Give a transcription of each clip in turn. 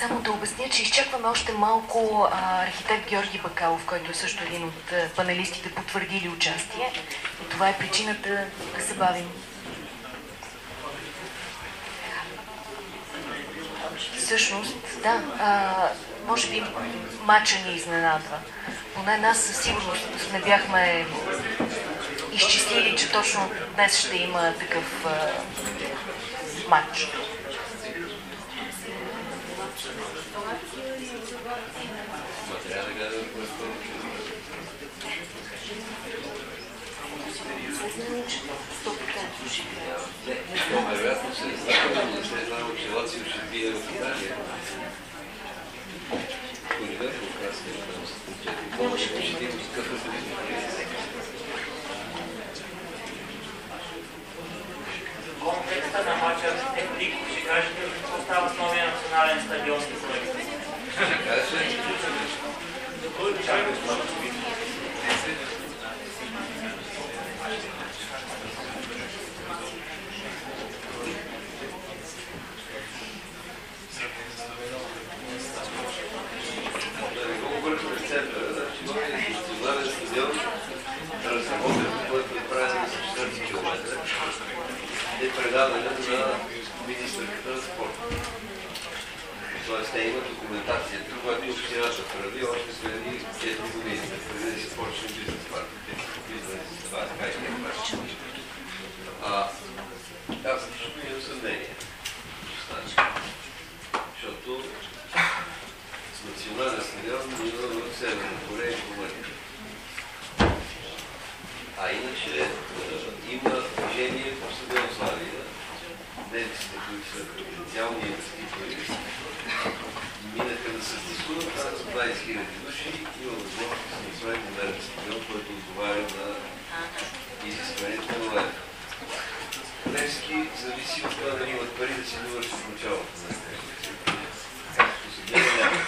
само да обясня, че изчакваме още малко а, архитект Георги Бакалов, който е също един от панелистите, потвърдили участие. И това е причината да се бавим. Всъщност, да, а, може би мача ни изненадва. Поне нас със сигурност не бяхме изчислили, че точно днес ще има такъв а, матч. Вероятно се знае, не се знае, че Лацио ще бие в Италия. Оливер по красния Нямаше да има. контекста на матча е блик, ще кажете ли какво става с новия национален стадион и проект? Много бързо в центъра, значи новият национален стадион, разработен, който е правен за 4 км, е предаден на министърката на спорта. Тоест, те имат документацията, която общината прави още преди 4 години, преди да се почне бизнес партията. Бизнес, това така и не А, аз лично имам съмнение. Значи, защото с национален стадион има в Северна Корея и Румъния. А иначе е, има движение по стадион Славия, немците, които са потенциални инвеститори, минаха да дискуват там за 20 000 души има възможност да се направи модерен стадион, който отговаря на изискването на лета. Левски зависи от това дали имат пари да си довършат началото на Както се гледа няма.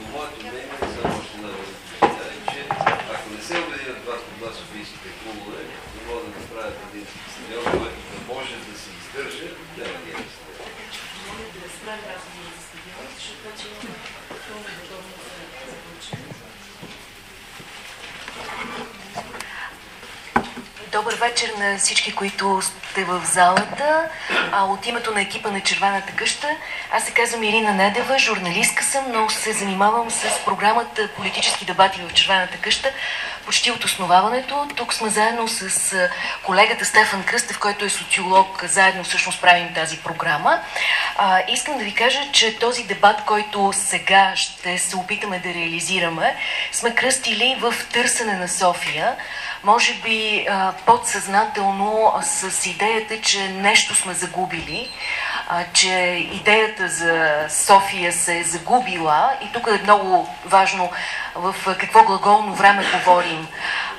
Но моето мнение е само още на е, че ако не се обединят два по два софийските клубове, не могат да направят един стадион, който да може да се издържа, няма да има стадион. Моля да спрем разговора за стадион, защото вече имаме пълна готовност за започване. Добър вечер на всички, които сте в залата. А, от името на екипа на Червената къща, аз се казвам Ирина Недева, журналистка съм, но се занимавам с програмата Политически дебати в Червената къща почти от основаването. Тук сме заедно с колегата Стефан Кръстев, който е социолог. Заедно всъщност правим тази програма. А, искам да ви кажа, че този дебат, който сега ще се опитаме да реализираме, сме кръстили в търсене на София може би подсъзнателно с идеята, че нещо сме загубили, че идеята за София се е загубила и тук е много важно в какво глаголно време говорим.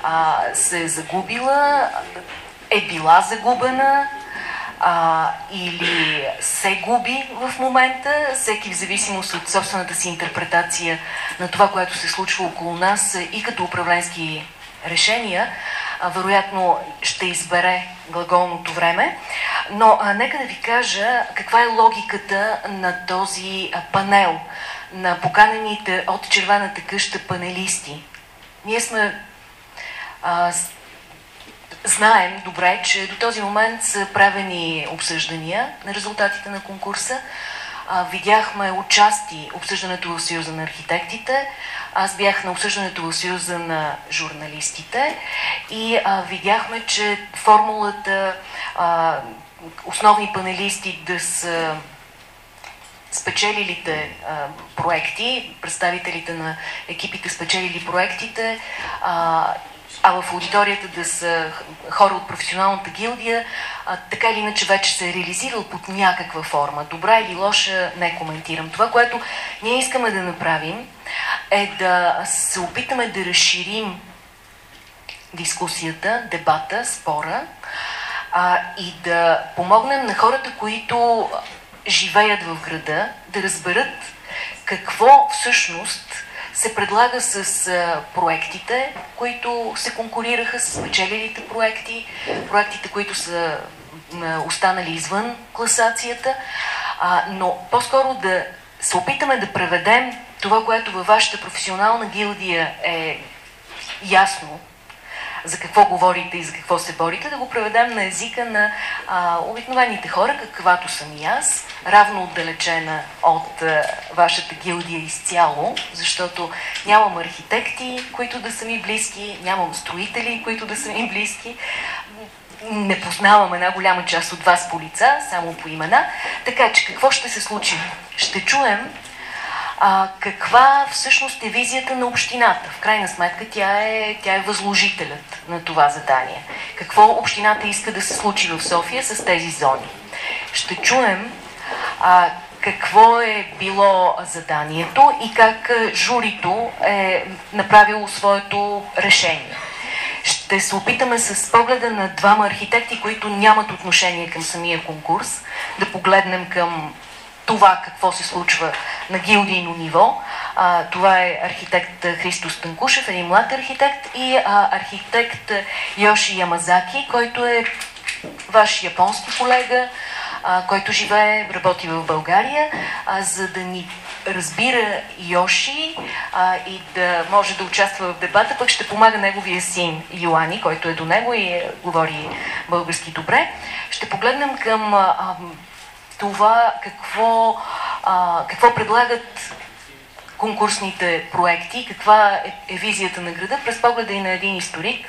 А, се е загубила, е била загубена, а, или се губи в момента, всеки в зависимост от собствената си интерпретация на това, което се случва около нас и като управленски решения, а, вероятно ще избере глаголното време. Но а, нека да ви кажа каква е логиката на този а, панел, на поканените от Червената къща панелисти. Ние сме а, знаем добре, че до този момент са правени обсъждания на резултатите на конкурса. А, видяхме отчасти обсъждането в Съюза на архитектите, аз бях на обсъждането в Съюза на журналистите и а, видяхме, че формулата а, основни панелисти да са спечелилите а, проекти, представителите на екипите спечелили проектите, а, а в аудиторията да са хора от професионалната гилдия, а, така или иначе вече се е реализирал под някаква форма. Добра или лоша, не коментирам. Това, което ние искаме да направим, е да се опитаме да разширим дискусията, дебата, спора а, и да помогнем на хората, които живеят в града, да разберат какво всъщност се предлага с проектите, които се конкурираха с спечелилите проекти, проектите, които са останали извън класацията, но по-скоро да се опитаме да преведем това, което във вашата професионална гилдия е ясно, за какво говорите и за какво се борите, да го преведем на езика на а, обикновените хора, каквато съм и аз, равно отдалечена от а, вашата гилдия изцяло, защото нямам архитекти, които да са ми близки, нямам строители, които да са ми близки, не познавам една голяма част от вас по лица, само по имена. Така че какво ще се случи? Ще чуем а, каква всъщност е визията на общината. В крайна сметка тя е, тя е възложителят на това задание. Какво общината иска да се случи в София с тези зони. Ще чуем а, какво е било заданието и как журито е направило своето решение. Ще се опитаме с погледа на двама архитекти, които нямат отношение към самия конкурс, да погледнем към това какво се случва на гилдийно ниво. А, това е архитект Христо Станкушев, един млад архитект и а, архитект Йоши Ямазаки, който е ваш японски колега, а, който живее, работи в България, а, за да ни разбира Йоши а, и да може да участва в дебата, пък ще помага неговия син Йоани, който е до него и е, говори български добре. Ще погледнем към а, това какво, а, какво предлагат конкурсните проекти, каква е, е визията на града през погледа и на един историк,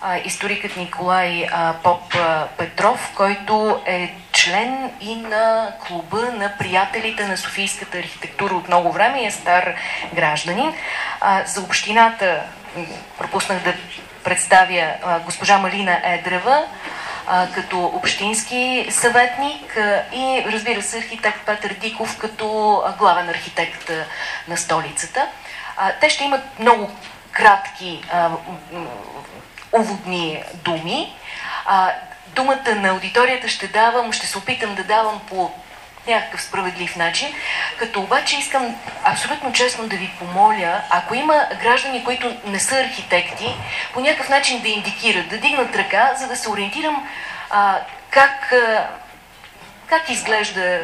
а, историкът Николай а, Поп а, Петров, който е член и на клуба на приятелите на Софийската архитектура от много време и е стар гражданин. А, за общината пропуснах да представя а, госпожа Малина Едрева, като общински съветник и разбира се архитект Петър Диков като главен архитект на столицата. Те ще имат много кратки уводни думи. Думата на аудиторията ще давам, ще се опитам да давам по някакъв справедлив начин, като обаче искам абсолютно честно да ви помоля, ако има граждани, които не са архитекти, по някакъв начин да индикират, да дигнат ръка, за да се ориентирам а, как, а, как, изглежда,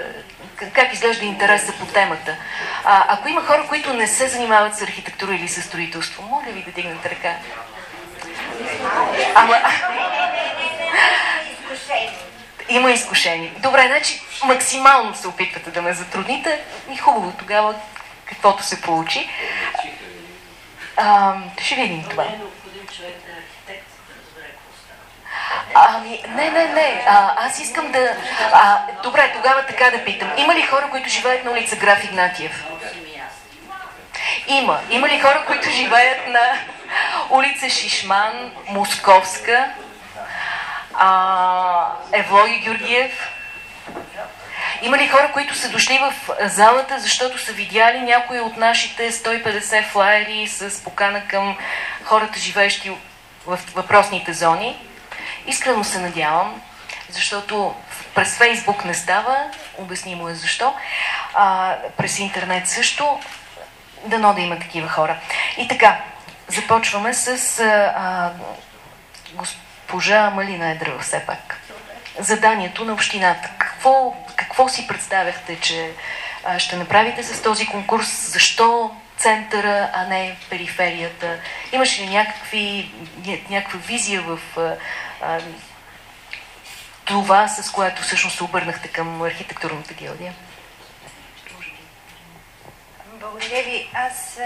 как изглежда интереса по темата. А, ако има хора, които не се занимават с архитектура или с строителство, моля ви да дигнат ръка. Ама... Има изкушение. Добре, значи максимално се опитвате да ме затрудните и хубаво тогава каквото се получи. А, ще видим това. Ами, не, не, не. А, аз искам да... А, добре, тогава така да питам. Има ли хора, които живеят на улица Граф Игнатиев? Има. Има ли хора, които живеят на улица Шишман, Московска, а, Евлоги Георгиев? Има ли хора, които са дошли в залата, защото са видяли някои от нашите 150 флайери с покана към хората, живеещи в въпросните зони? Искрено се надявам, защото през Фейсбук не става, обяснимо е защо, а, през интернет също, дано да има такива хора. И така, започваме с а, госпожа Малина Едрава все пак. Заданието на общината. Какво, какво си представяхте, че а, ще направите с този конкурс? Защо центъра, а не периферията? Имаше ли някакви, някаква визия в а, това, с което всъщност се обърнахте към архитектурната гилдия? Благодаря ви. Аз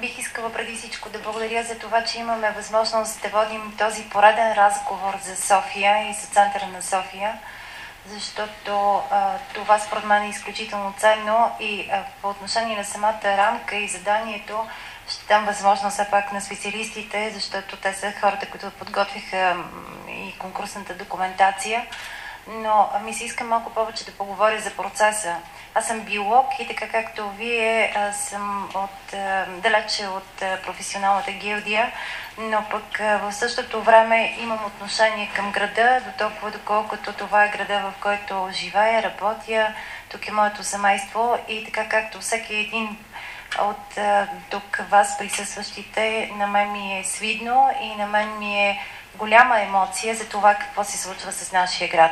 бих искала преди всичко да благодаря за това, че имаме възможност да водим този пореден разговор за София и за центъра на София, защото а, това според мен е изключително ценно и а, по отношение на самата рамка и заданието ще дам възможност все пак на специалистите, защото те са хората, които подготвиха и конкурсната документация, но ми се иска малко повече да поговоря за процеса. Аз съм биолог и така както вие съм от, далече от професионалната гилдия, но пък в същото време имам отношение към града, до толкова доколкото това е града, в който живея, работя, тук е моето семейство и така както всеки един от тук вас присъстващите, на мен ми е свидно и на мен ми е голяма емоция за това какво се случва с нашия град.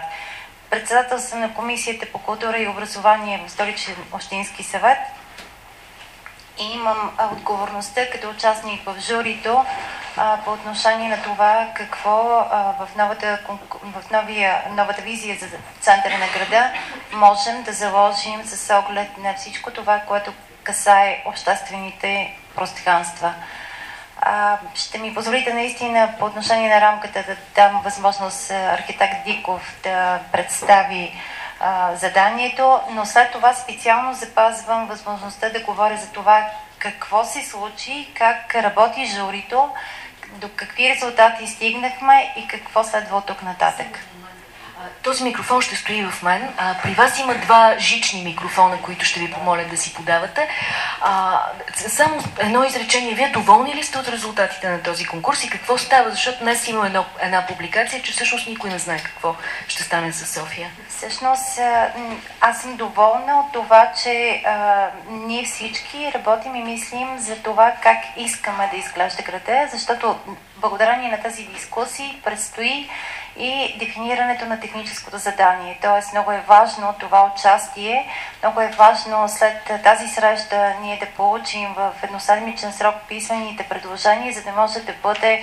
председател съм на Комисията по култура и образование в Столичен общински съвет и имам отговорността като участник в журито а, по отношение на това какво а, в, новата, в новия, новата визия за центъра на града можем да заложим с оглед на всичко това, което касае обществените пространства. А, ще ми позволите наистина по отношение на рамката да дам възможност архитект Диков да представи а, заданието, но след това специално запазвам възможността да говоря за това какво се случи, как работи журито, до какви резултати стигнахме и какво следва от тук нататък. Този микрофон ще стои в мен. А, при вас има два жични микрофона, които ще ви помоля да си подавате. А, само едно изречение. Вие доволни ли сте от резултатите на този конкурс и какво става? Защото днес има едно, една публикация, че всъщност никой не знае какво ще стане с София. Всъщност аз съм доволна от това, че а, ние всички работим и мислим за това как искаме да изглежда града, защото благодарение на тази дискусии предстои и дефинирането на техническото задание. Тоест много е важно това участие, много е важно след тази среща ние да получим в едноседмичен срок писмените предложения, за да може да бъде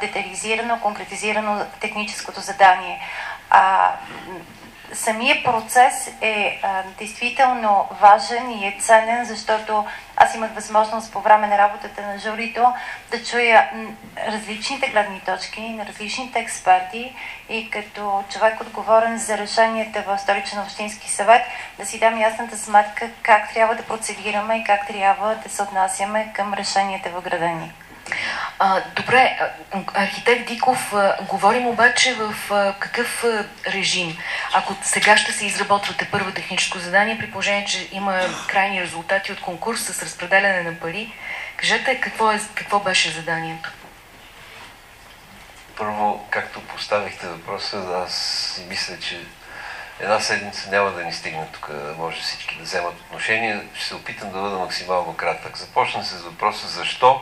детализирано, конкретизирано техническото задание. А, самия процес е а, действително важен и е ценен, защото аз имах възможност по време на работата на журито да чуя различните гледни точки на различните експерти и като човек отговорен за решенията в Столичен общински съвет да си дам ясната сметка как трябва да процедираме и как трябва да се отнасяме към решенията в града ни. А, добре, архитект Диков, а, говорим обаче в а, какъв а, режим? Ако сега ще се изработвате първо техническо задание, при положение, че има крайни резултати от конкурс с разпределяне на пари, кажете какво, е, какво беше заданието? Първо, както поставихте въпроса, аз си мисля, че една седмица няма да ни стигне тук, да може всички да вземат отношение. Ще се опитам да бъда максимално кратък. Започна се с въпроса защо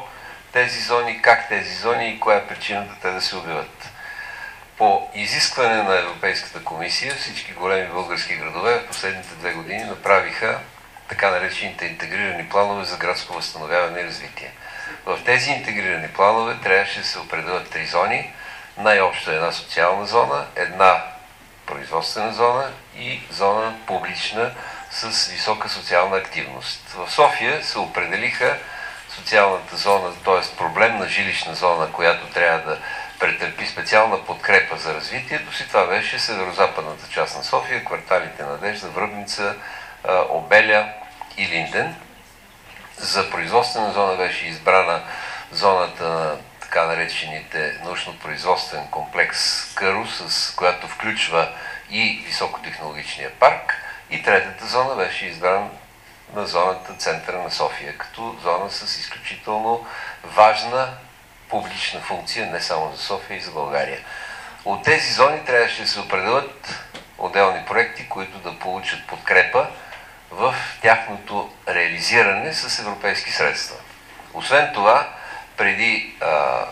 тези зони, как тези зони и коя е причината те да се обяват. По изискване на Европейската комисия всички големи български градове в последните две години направиха така наречените интегрирани планове за градско възстановяване и развитие. В тези интегрирани планове трябваше да се определят три зони. Най-общо една социална зона, една производствена зона и зона публична с висока социална активност. В София се определиха социалната зона, т.е. проблемна жилищна зона, която трябва да претърпи специална подкрепа за развитието си, това беше северо-западната част на София, кварталите Надежда, Връбница, Обеля и Линден. За производствена зона беше избрана зоната на така наречените научно-производствен комплекс Къру, с която включва и високотехнологичния парк. И третата зона беше избран на зоната центъра на София, като зона с изключително важна публична функция, не само за София и за България. От тези зони трябваше да се определят отделни проекти, които да получат подкрепа в тяхното реализиране с европейски средства. Освен това, преди а,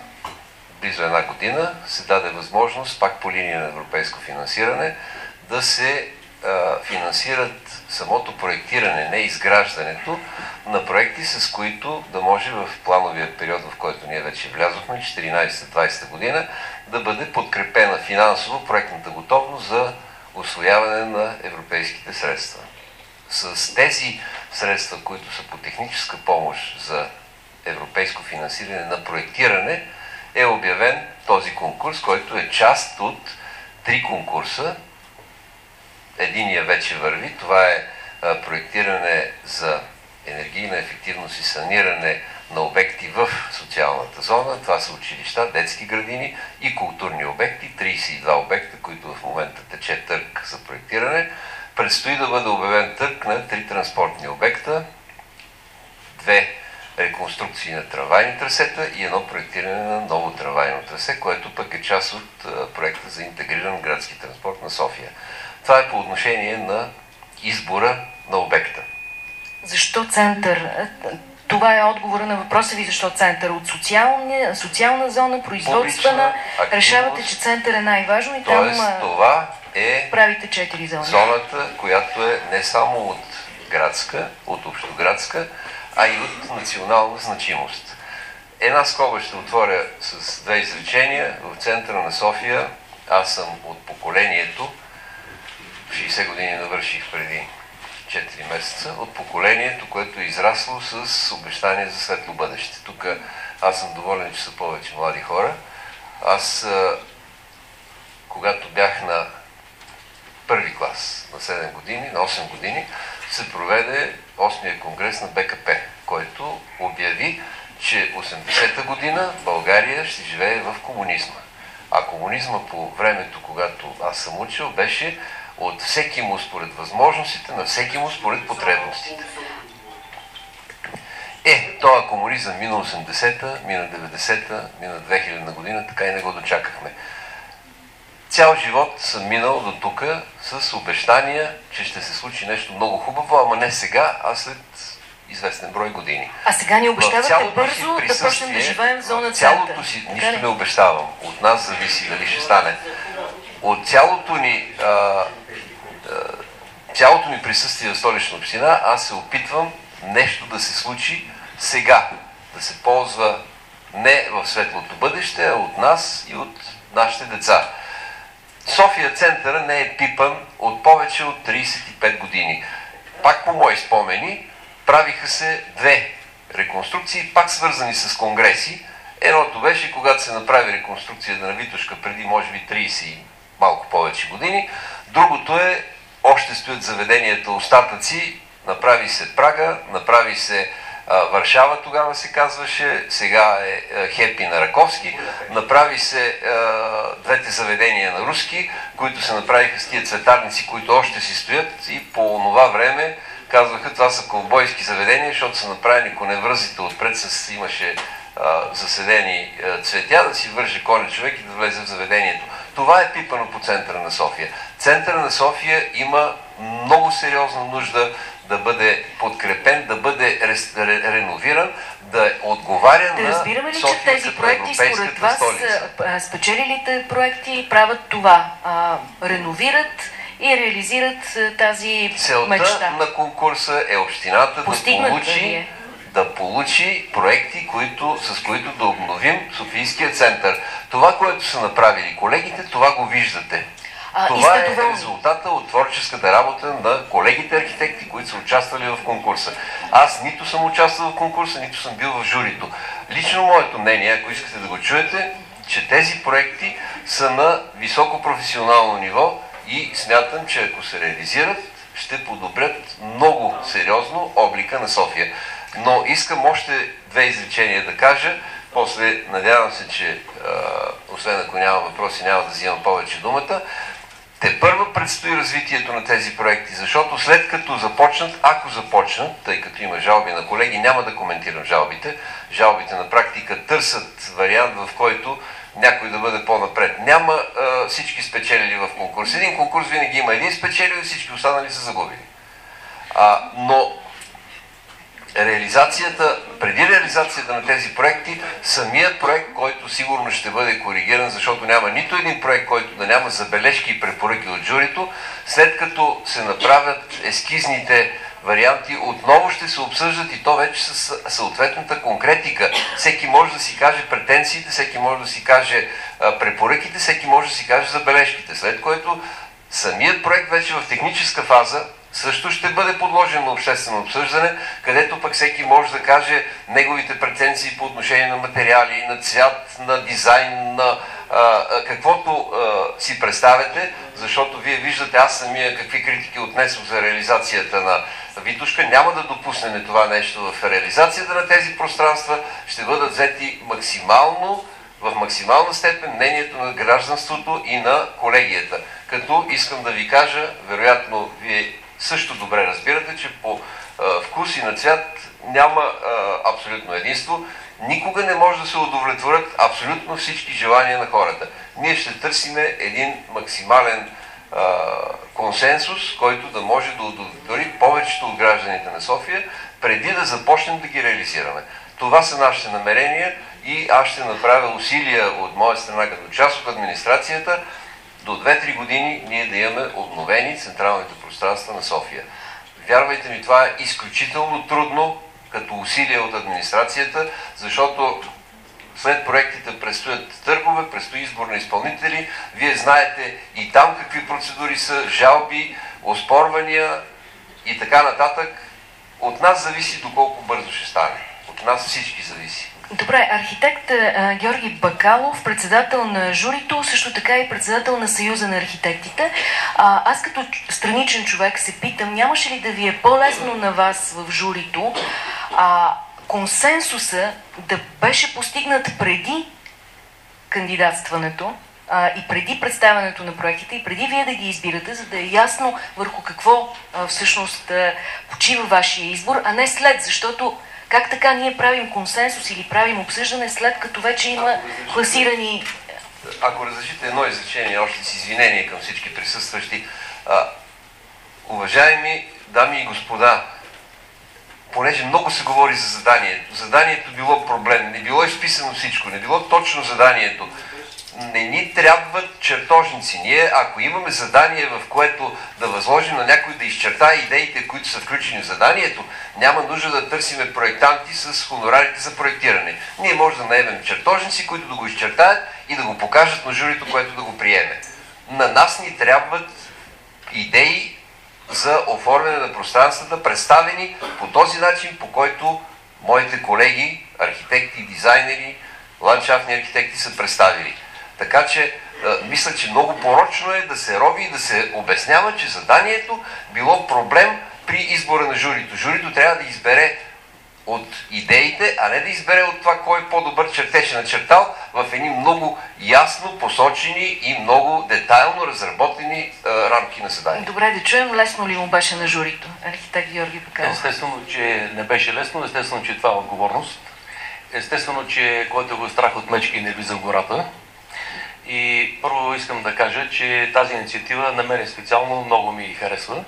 близо една година се даде възможност, пак по линия на европейско финансиране, да се а, финансират самото проектиране, не изграждането на проекти, с които да може в плановия период, в който ние вече влязохме, 14-20 година, да бъде подкрепена финансово проектната готовност за освояване на европейските средства. С тези средства, които са по техническа помощ за европейско финансиране на проектиране, е обявен този конкурс, който е част от три конкурса, Единия вече върви. Това е проектиране за енергийна ефективност и саниране на обекти в социалната зона. Това са училища, детски градини и културни обекти. 32 обекта, които в момента тече търк за проектиране. Предстои да бъде обявен търк на три транспортни обекта, две реконструкции на трамвайни трасета и едно проектиране на ново трамвайно трасе, което пък е част от проекта за интегриран градски транспорт на София. Това е по отношение на избора на обекта. Защо център? Това е отговора на въпроса ви, защо център? От социална, социална зона, производствена, решавате, че център е най-важно и Тоест, там... това е правите четири зони. зоната, която е не само от градска, от общоградска, а и от национална значимост. Една скоба ще отворя с две изречения. В центъра на София аз съм от поколението, 60 години навърших преди 4 месеца, от поколението, което е израсло с обещание за светло бъдеще. Тук аз съм доволен, че са повече млади хора. Аз, когато бях на първи клас, на 7 години, на 8 години, се проведе 8-я конгрес на БКП, който обяви, че 80-та година България ще живее в комунизма. А комунизма по времето, когато аз съм учил, беше от всеки му според възможностите, на всеки му според потребностите. Е, този комунизъм мина 80-та, мина 90-та, мина 2000 година, така и не го дочакахме. Цял живот съм минал до тук с обещания, че ще се случи нещо много хубаво, ама не сега, а след известен брой години. А сега ни обещавате бързо да почнем да живеем в зона цялото си, нищо не обещавам, от нас зависи дали ще стане. От цялото ни, а, цялото ми присъствие в столична община, аз се опитвам нещо да се случи сега, да се ползва не в светлото бъдеще, а от нас и от нашите деца. София центъра не е пипан от повече от 35 години. Пак по мои спомени, правиха се две реконструкции, пак свързани с конгреси. Едното беше, когато се направи реконструкцията на Витушка преди, може би, 30 и малко повече години. Другото е, още стоят заведенията остатъци, направи се Прага, направи се Варшава тогава се казваше, сега е Хепи на Раковски. Направи се двете заведения на руски, които се направиха с тия цветарници, които още си стоят и по това време казваха, това са колбойски заведения, защото са направени коневръзите отпред, с, имаше а, заседени а, цветя, да си върже коня човек и да влезе в заведението. Това е пипано по центъра на София. Центъра на София има много сериозна нужда да бъде подкрепен, да бъде реновиран, да отговаря да на разбираме ли, че тези проекти според вас спечелилите проекти правят това? А, реновират и реализират тази Целта мечта. на конкурса е общината Постигнат да получи, е. да получи проекти, които, с които да обновим Софийския център. Това, което са направили колегите, това го виждате. А, това е резултата от творческата работа на колегите архитекти, които са участвали в конкурса. Аз нито съм участвал в конкурса, нито съм бил в журито. Лично моето мнение, ако искате да го чуете, че тези проекти са на високо професионално ниво и смятам, че ако се реализират, ще подобрят много сериозно облика на София. Но искам още две изречения да кажа. После надявам се, че а, освен ако няма въпроси, няма да взимам повече думата. Те първо предстои развитието на тези проекти, защото след като започнат, ако започнат, тъй като има жалби на колеги, няма да коментирам жалбите. Жалбите на практика търсят вариант, в който някой да бъде по-напред. Няма а, всички спечелили в конкурс. Един конкурс винаги има един спечелил и всички останали са загубили. А, но реализацията, преди реализацията на тези проекти, самият проект, който сигурно ще бъде коригиран, защото няма нито един проект, който да няма забележки и препоръки от журито, след като се направят ескизните варианти, отново ще се обсъждат и то вече с съответната конкретика. Всеки може да си каже претенциите, всеки може да си каже препоръките, всеки може да си каже забележките, след което самият проект вече в техническа фаза също ще бъде подложен на обществено обсъждане, където пък всеки може да каже неговите претенции по отношение на материали, на цвят, на дизайн, на а, каквото а, си представяте, защото вие виждате аз самия какви критики отнесох за реализацията на Витушка. Няма да допуснем това нещо в реализацията на тези пространства. Ще бъдат взети максимално в максимална степен мнението на гражданството и на колегията. Като искам да ви кажа, вероятно вие също добре разбирате, че по а, вкус и на цвят няма а, абсолютно единство. Никога не може да се удовлетворят абсолютно всички желания на хората. Ние ще търсиме един максимален а, консенсус, който да може да удовлетвори повечето от гражданите на София, преди да започнем да ги реализираме. Това са нашите намерения и аз ще направя усилия от моя страна като част от администрацията до 2-3 години ние да имаме обновени централните пространства на София. Вярвайте ми, това е изключително трудно като усилие от администрацията, защото след проектите предстоят търгове, предстои избор на изпълнители. Вие знаете и там какви процедури са, жалби, оспорвания и така нататък. От нас зависи доколко бързо ще стане. От нас всички зависи. Добре, архитект а, Георги Бакалов, председател на журито, също така и председател на Съюза на архитектите. А, аз като страничен човек се питам, нямаше ли да ви е по-лесно на вас в журито а, консенсуса да беше постигнат преди кандидатстването а, и преди представянето на проектите и преди вие да ги избирате, за да е ясно върху какво а, всъщност а, почива вашия избор, а не след, защото как така ние правим консенсус или правим обсъждане след като вече има класирани... Ако разрешите едно изречение, още с извинение към всички присъстващи. А, уважаеми дами и господа, понеже много се говори за заданието, заданието било проблем, не било изписано всичко, не било точно заданието, не ни трябват чертожници. Ние, ако имаме задание, в което да възложим на някой да изчертае идеите, които са включени в заданието, няма нужда да търсиме проектанти с хонорарите за проектиране. Ние може да наемем чертожници, които да го изчертаят и да го покажат на журито, което да го приеме. На нас ни трябват идеи за оформяне на пространствата, представени по този начин, по който моите колеги, архитекти, дизайнери, ландшафтни архитекти са представили. Така че, мисля, че много порочно е да се роби и да се обяснява, че заданието било проблем при избора на журито. Журито трябва да избере от идеите, а не да избере от това кой по-добър чертеж е начертал в едни много ясно посочени и много детайлно разработени е, рамки на заданието. Добре, да чуем лесно ли му беше на журито, архитект Георги Бакалов? Естествено, че не беше лесно, естествено, че това е отговорност. Естествено, че който го страх от мечки не влиза в гората. И първо искам да кажа, че тази инициатива на мен специално много ми харесва,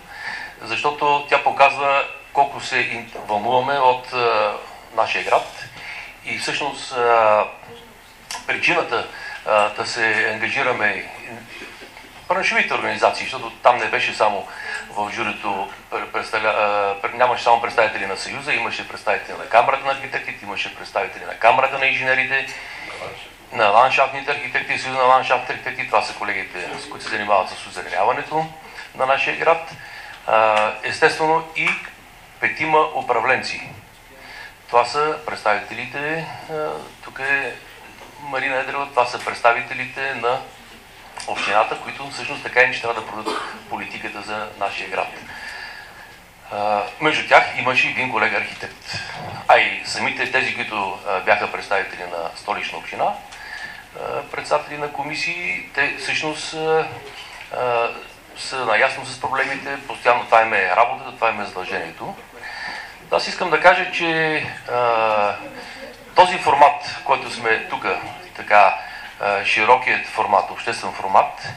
защото тя показва колко се вълнуваме от а, нашия град. И всъщност а, причината а, да се ангажираме браншовите организации, защото там не беше само в журито, нямаше само представители на Съюза, имаше представители на Камерата на архитектите, имаше представители на Камерата на инженерите, на ландшафтните архитекти, Съюза на ландшафтните архитекти, това са колегите, с които се занимават с озеленяването на нашия град. Естествено и петима управленци. Това са представителите, тук е Марина Едрева, това са представителите на общината, които всъщност така и трябва да продадат политиката за нашия град. между тях имаше един колега архитект. А и самите тези, които бяха представители на столична община, председатели на комисии, те всъщност са наясно с проблемите, постоянно това им е работата, това им е задължението. Аз искам да кажа, че този формат, който сме тук, така широкият формат, обществен формат,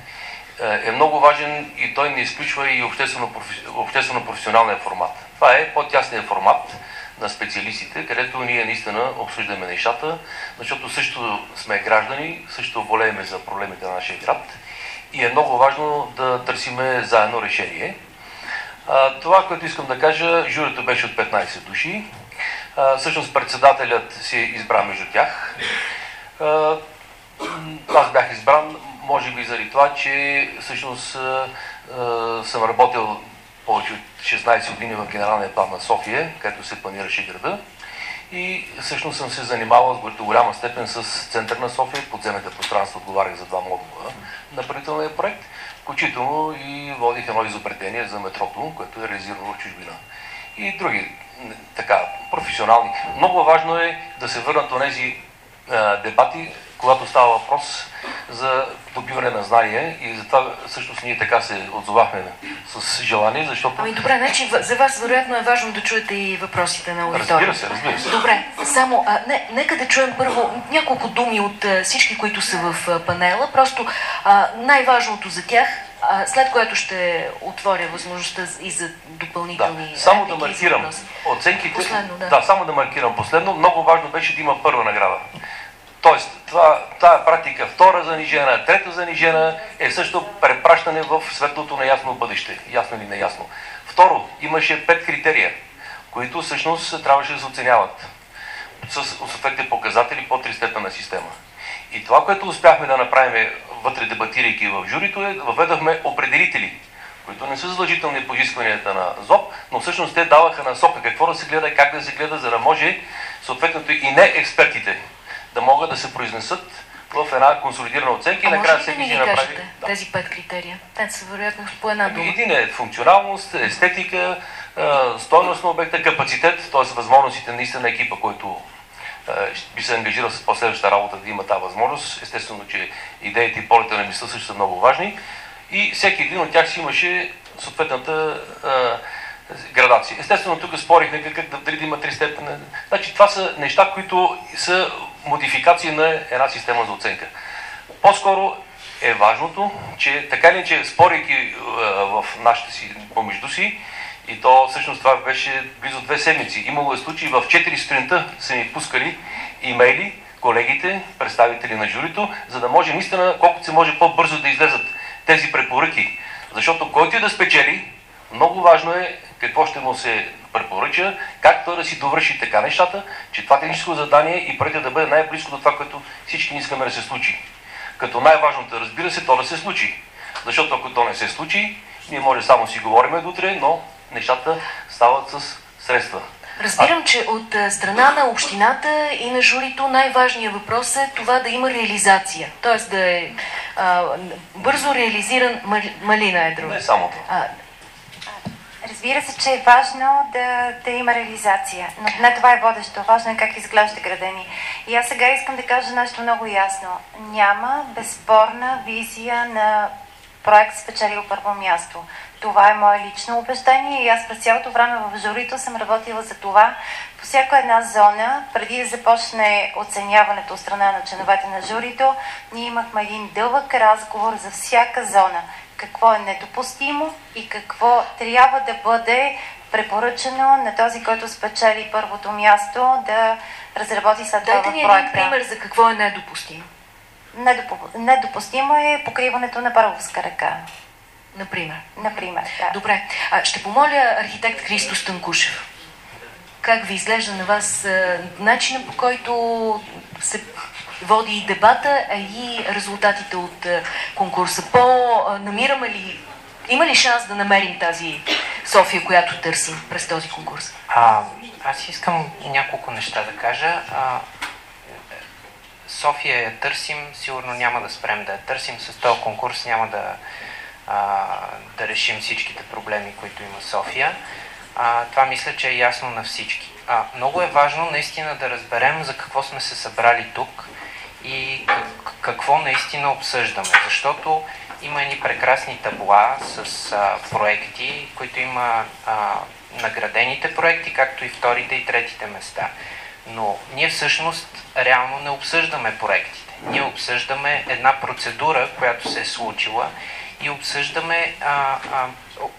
е много важен и той не изключва и обществено-професионалния формат. Това е по-тясният формат на специалистите, където ние наистина обсъждаме нещата, защото също сме граждани, също болееме за проблемите на нашия град и е много важно да търсиме заедно решение. А, това, което искам да кажа, журито беше от 15 души. А, всъщност председателят си избра между тях. А, аз бях избран, може би заради това, че всъщност съм работил повече от 16 години в Генералния план на София, където се планираше града. И всъщност съм се занимавал до голяма степен с център на София, подземните пространства, отговарях за два модула на правителния проект, включително и водих едно изобретение за метрото, което е реализирано в чужбина. И други така, професионални. Много важно е да се върнат от тези дебати, когато става въпрос за добиване на знания и затова всъщност ние така се отзовахме с желание, защото... Ами добре, значи за вас вероятно е важно да чуете и въпросите на аудиторията. Разбира се, разбира се. Добре, само а, не, нека да чуем първо няколко думи от а, всички, които са в а, панела. Просто най-важното за тях след което ще отворя възможността и за допълнителни да. Само да маркирам оценките. Последно, да. да, само да маркирам последно. Много важно беше да има първа награда. Тоест, това, тази практика втора занижена, трета занижена е също препращане в светлото на ясно бъдеще. Ясно или неясно. Второ, имаше пет критерия, които всъщност трябваше да се оценяват с съответните показатели по тристепенна система. И това, което успяхме да направим вътре дебатирайки в журито е, въведахме определители, които не са задължителни по изискванията на ЗОП, но всъщност те даваха насока какво да се гледа как да се гледа, за да може съответното и не експертите да могат да се произнесат в една консолидирана оценка и накрая всеки ни направи... Да. тези пет критерия. Те са вероятно по една ами, дума. Един е функционалност, естетика, стойност на обекта, капацитет, т.е. възможностите наистина на екипа, който би се ангажирал с последващата работа да има тази възможност. Естествено, че идеите и полета на мисля също са много важни. И всеки един от тях си имаше съответната а, градация. Естествено, тук спорихме как, дали да има три степени. Значи, това са неща, които са модификации на една система за оценка. По-скоро е важното, че така или че спорейки в нашите си помежду си, и то всъщност това беше близо две седмици. Имало е случаи в 4 сутринта са ми пускали имейли колегите, представители на журито, за да може наистина колкото се може по-бързо да излезат тези препоръки. Защото който и да спечели, много важно е какво ще му се препоръча, как той да си довърши така нещата, че това техническо задание и проектът да бъде най-близко до това, което всички искаме да се случи. Като най-важното, разбира се, то да се случи. Защото ако то не се случи, ние може само си говориме до утре, но нещата стават с средства. Разбирам, че от страна на общината и на журито най-важният въпрос е това да има реализация. Тоест да е а, бързо реализиран малина е друго. Не само това. Разбира се, че е важно да, да има реализация, но не това е водещо. Важно е как изглежда града ни. И аз сега искам да кажа нещо много ясно. Няма безспорна визия на проект спечелил първо място. Това е мое лично убеждение и аз през цялото време в журито съм работила за това. По всяка една зона, преди да започне оценяването от страна на членовете на журито, ние имахме един дълъг разговор за всяка зона. Какво е недопустимо и какво трябва да бъде препоръчено на този, който спечели първото място да разработи след това Дайте ни един пример за какво е недопустимо. Недопустимо е покриването на първовска ръка. Например. Например, да. Добре. А, ще помоля архитект Христо Станкушев. Как ви изглежда на вас начина по който се води и дебата, а и резултатите от конкурса? По-намираме ли има ли шанс да намерим тази София, която търсим през този конкурс? А, аз искам няколко неща да кажа. А, София я търсим, сигурно няма да спрем да я търсим. С този конкурс няма да, а, да решим всичките проблеми, които има София. А, това мисля, че е ясно на всички. А, много е важно наистина да разберем за какво сме се събрали тук и как, какво наистина обсъждаме. Защото има едни прекрасни табла с а, проекти, които има а, наградените проекти, както и вторите и третите места. Но ние всъщност реално не обсъждаме проектите. Ние обсъждаме една процедура, която се е случила и обсъждаме, а, а,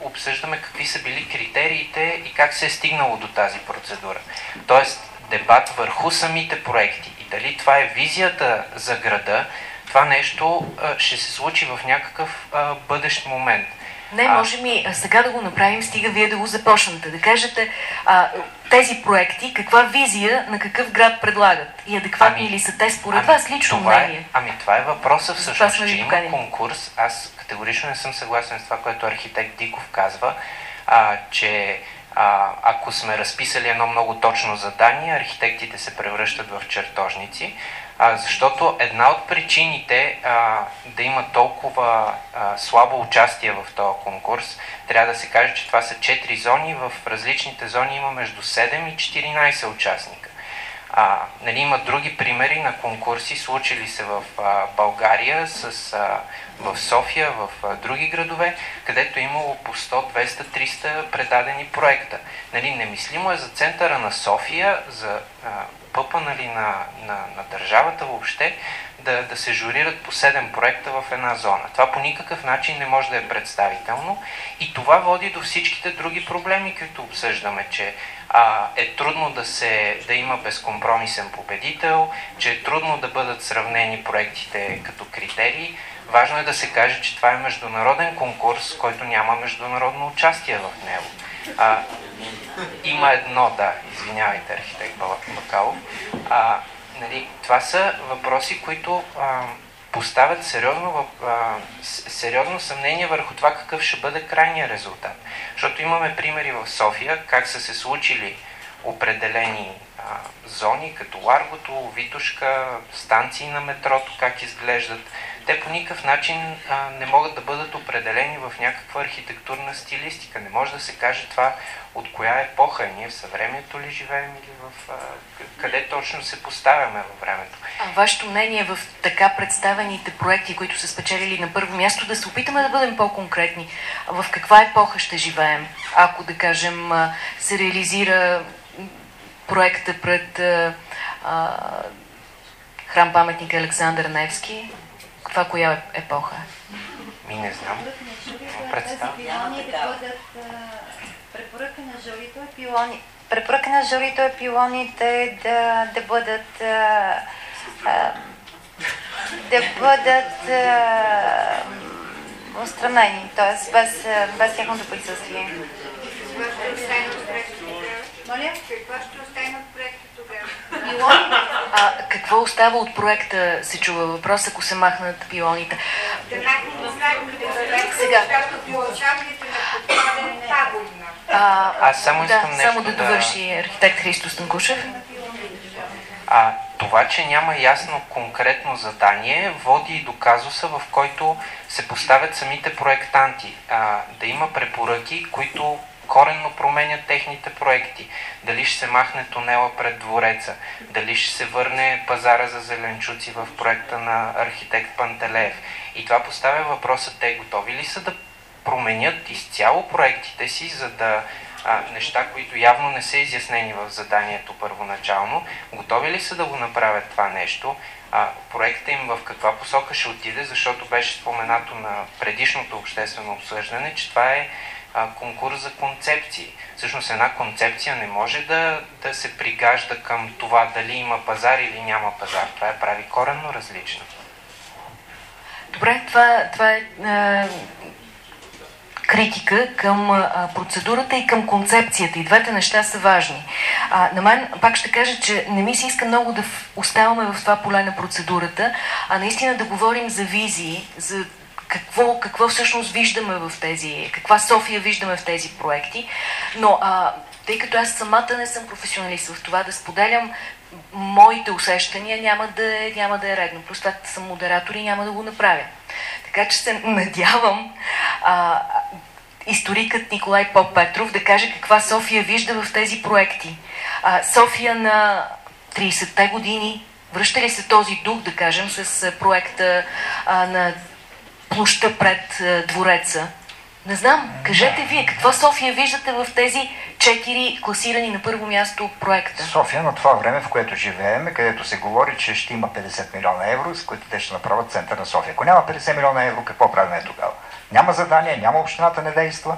обсъждаме какви са били критериите и как се е стигнало до тази процедура. Тоест, дебат върху самите проекти дали това е визията за града, това нещо а, ще се случи в някакъв а, бъдещ момент. Не, може ми сега да го направим, стига вие да го започнете. Да кажете а, тези проекти, каква визия на какъв град предлагат и адекватни ами, ли са те според ами, вас лично това мнение? Е, ами това е въпросът всъщност, че има конкурс. Аз категорично не съм съгласен с това, което архитект Диков казва, а, че а, ако сме разписали едно много точно задание, архитектите се превръщат в чертожници, а, защото една от причините а, да има толкова а, слабо участие в този конкурс, трябва да се каже, че това са 4 зони, в различните зони има между 7 и 14 участника. А, нали, има други примери на конкурси, случили се в а, България, с, а, в София, в а, други градове, където е имало по 100, 200, 300 предадени проекта. Нали, немислимо е за центъра на София, за а, ПъПа, нали, на, на, на държавата въобще, да, да се журират по 7 проекта в една зона. Това по никакъв начин не може да е представително и това води до всичките други проблеми, които обсъждаме, че а, е трудно да, се, да има безкомпромисен победител, че е трудно да бъдат сравнени проектите като критерии. Важно е да се каже, че това е международен конкурс, който няма международно участие в него. А, има едно, да, извинявайте, архитект Бакалов. А, нали, това са въпроси, които а, поставят сериозно, а, сериозно съмнение върху това какъв ще бъде крайният резултат. Защото имаме примери в София, как са се случили определени зони, като Ларгото, Витушка, станции на метрото, как изглеждат. Те по никакъв начин а, не могат да бъдат определени в някаква архитектурна стилистика. Не може да се каже това от коя епоха. Ние в съвремието ли живеем или в... А, къде точно се поставяме във времето. А вашето мнение в така представените проекти, които са спечелили на първо място, да се опитаме да бъдем по-конкретни. В каква епоха ще живеем? Ако, да кажем, се реализира проекта пред а, храм паметника Александър Невски, това коя е епоха? Ми не знам. Представя. Препоръка на журито е пилони. Препоръка на журито е пилоните да, да бъдат а, а, да бъдат а, отстранени, т.е. без, без тяхното присъствие. Моля? Какво ще остане от проекта тогава? А, какво остава от проекта, се чува въпрос, ако се махнат пилоните? Да проекта, Сега. защото пилончаването на подхода е пагубна. А, Аз само искам да, нещо само да довърши архитект Христо Станкушев. А, това, че няма ясно конкретно задание, води и до казуса, в който се поставят самите проектанти. А, да има препоръки, които коренно променят техните проекти. Дали ще се махне тунела пред двореца, дали ще се върне пазара за зеленчуци в проекта на архитект Пантелеев. И това поставя въпроса, те готови ли са да променят изцяло проектите си, за да а, неща, които явно не са изяснени в заданието първоначално, готови ли са да го направят това нещо, а, проекта им в каква посока ще отиде, защото беше споменато на предишното обществено обсъждане, че това е а, конкурс за концепции. Всъщност една концепция не може да, да се пригажда към това дали има пазар или няма пазар. Това е прави коренно различно. Добре, това, това е, е критика към а, процедурата и към концепцията. И двете неща са важни. А, на мен пак ще кажа, че не ми се иска много да оставаме в това поле на процедурата, а наистина да говорим за визии, за какво, какво всъщност виждаме в тези, каква София виждаме в тези проекти. Но а, тъй като аз самата не съм професионалист в това да споделям моите усещания, няма да, е, няма да е редно. Просто аз съм модератор и няма да го направя. Така че се надявам а, историкът Николай Поп Петров да каже каква София вижда в тези проекти. А, София на 30-те години, връща ли се този дух, да кажем, с проекта а, на площа пред а, двореца? Не знам, кажете вие, каква София виждате в тези четири класирани на първо място проекта? София на това време, в което живееме, където се говори, че ще има 50 милиона евро, с които те ще направят център на София. Ако няма 50 милиона евро, какво правим тогава? Няма задание, няма общината не действа.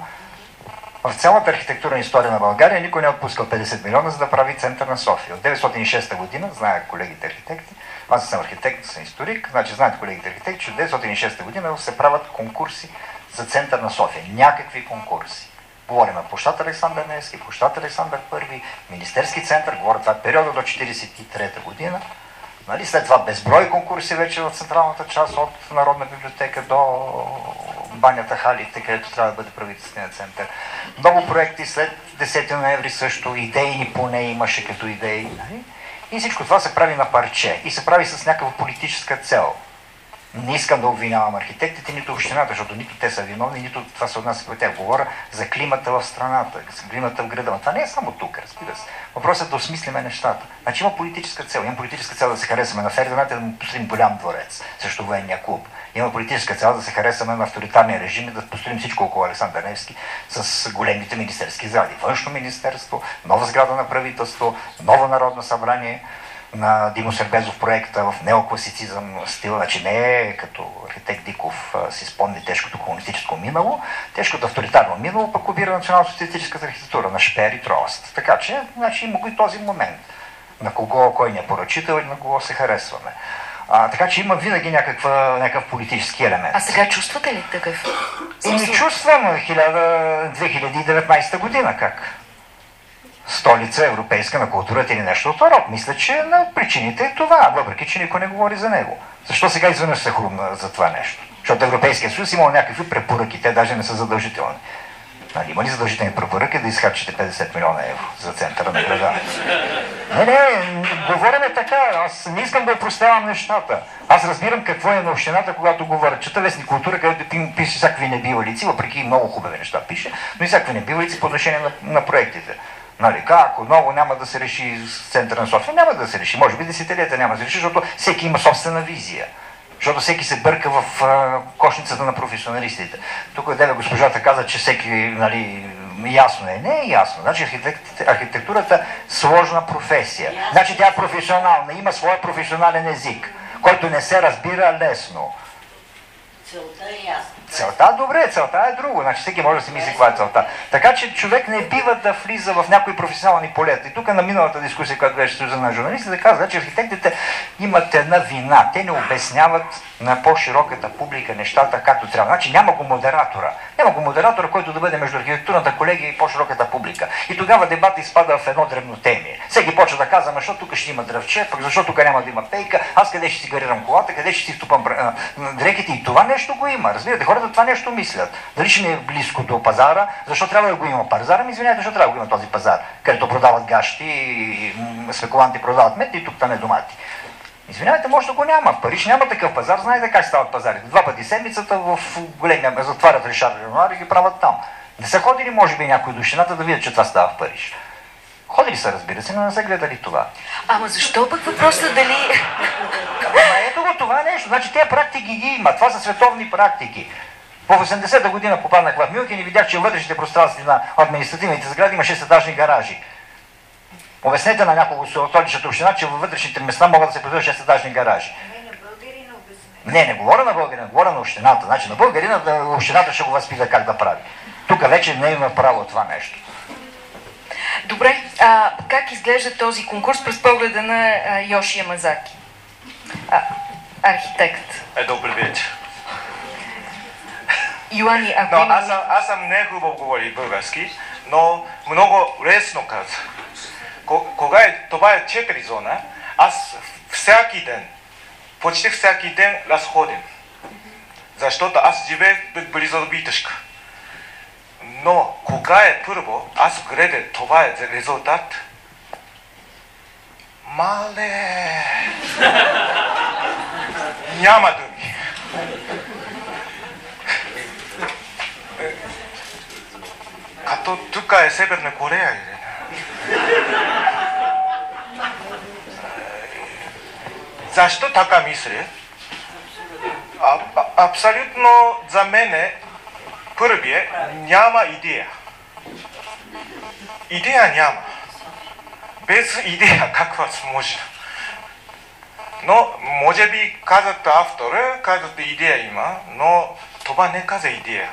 В цялата архитектурна история на България никой не е отпускал 50 милиона, за да прави център на София. От 1906 година, знаят колегите архитекти, аз съм архитект, съм историк, значи знаят колегите архитекти, че от 1906 година се правят конкурси за център на София. Някакви конкурси. Говорим площад Александър Невски, площад Александър I, Министерски център, говоря това е периода до 1943 година. Нали? След това безброй конкурси вече в централната част от Народна библиотека до банята Халите, където трябва да бъде правителствения център. Много проекти след 10 ноември също, идейни поне имаше като идеи. Нали? И всичко това се прави на парче и се прави с някаква политическа цел. Не искам да обвинявам архитектите, нито общината, защото нито те са виновни, нито това се отнася към тях. Говоря за климата в страната, за климата в града. Но това не е само тук, разбира се. Въпросът е да осмислиме нещата. Значи има политическа цел. Има политическа цел да се харесваме на Фердинат и да му построим голям дворец срещу военния клуб. Има политическа цел да се харесаме на авторитарния режим и да построим всичко около Александър Невски с големите министерски сгради. Външно министерство, нова сграда на правителство, ново народно събрание на Димо Сербезов проекта в неокласицизъм стил, значи не е като архитект Диков си спомни тежкото комунистическо минало, тежкото авторитарно минало пък обира национал-социалистическата архитектура на Шпер и Трост. Така че, значи има и този момент на кого кой ни е поръчител и на кого се харесваме. А, така че има винаги някаква, някакъв политически елемент. А сега чувствате ли такъв? И не чувствам 2019 година как столица европейска на културата или нещо от род. Мисля, че на причините е това, въпреки че никой не говори за него. Защо сега изведнъж се хрумна за това нещо? Защото Европейския съюз има някакви препоръки, те даже не са задължителни. Нали, има ли задължителни препоръки да изхарчите 50 милиона евро за центъра на града? Не, не, говориме така. Аз не искам да опростявам нещата. Аз разбирам какво е на общината, когато говоря. Чета вестни култура, където пише всякакви небивалици, въпреки много хубави неща пише, но и всякакви небивалици по отношение на, на проектите. Нали, как отново няма да се реши с центъра на София? Няма да се реши. Може би десетилета няма да се реши, защото всеки има собствена визия. Защото всеки се бърка в а, кошницата на професионалистите. Тук деве госпожата каза, че всеки, нали, ясно е. Не е ясно. Значи архитект, архитектурата е сложна професия. Значи тя е професионална, има своя професионален език, който не се разбира лесно. Целта е ясна. Целта, добре, целта е друго. Значи всеки може да си мисли каква е целта. Така че човек не бива да влиза в някои професионални полета. И тук на миналата дискусия, която беше Съюза на журналистите, каза, че архитектите имат една вина. Те не обясняват на по-широката публика нещата както трябва. Значи няма го модератора. Няма го модератора, който да бъде между архитектурната колегия и по-широката публика. И тогава дебата изпада в едно древнотемие. Всеки почва да казва, защо тук ще има дръвче, пък защо тук няма да има пейка, аз къде ще си гарирам колата, къде ще си втупам дреките. И това нещо го има. Разбирате, хората това нещо мислят. Дали ще не е близко до пазара, защо трябва да го има пазара? Ми извинявайте, защо трябва да го има този пазар, където продават гащи, спекуланти продават мед и тук там е домати. Извинявайте, може да го няма. Париж няма такъв пазар. Знаете как стават пазарите. Два пъти седмицата в големия затварят Ришар Ренуар и ги правят там. Не са ходили, може би, някои до да видят, че това става в Париж. Ходили са, разбира се, но не са гледали това. Ама защо пък въпросът дали... Ама ето го това нещо. Значи тези практики ги има. Това са световни практики. По 80-та година попаднах в Мюнхен и видях, че вътрешните пространства на административните сгради има 6-етажни гаражи. Обяснете на някого от столичната община, че във вътрешните места могат да се произведат 6-етажни гаражи. Не, не говоря на българина, говоря на общината. Значи на българина да, общината ще го възпита как да прави. Тук вече не има право това нещо. Добре, а как изглежда този конкурс през погледа на а, Йоши Ямазаки? А, архитект. Е, добър вечер. Йоани, ако но има... аз, съм, аз съм не хубаво говори български, но много лесно каза. Кога е, това е 4 зона, аз всяки ден, почти всяки ден разходим. Защото аз живея близо до Битъшка. Но кога е първо, аз гледам това е за резултат, мале, няма думи. Като тук е Северна Корея или Защо така мисля? А, а, абсолютно за мен първият няма идея. Идея няма. Без идея как възможно? Но може би казат автора, казат идея има, но това не каза идея.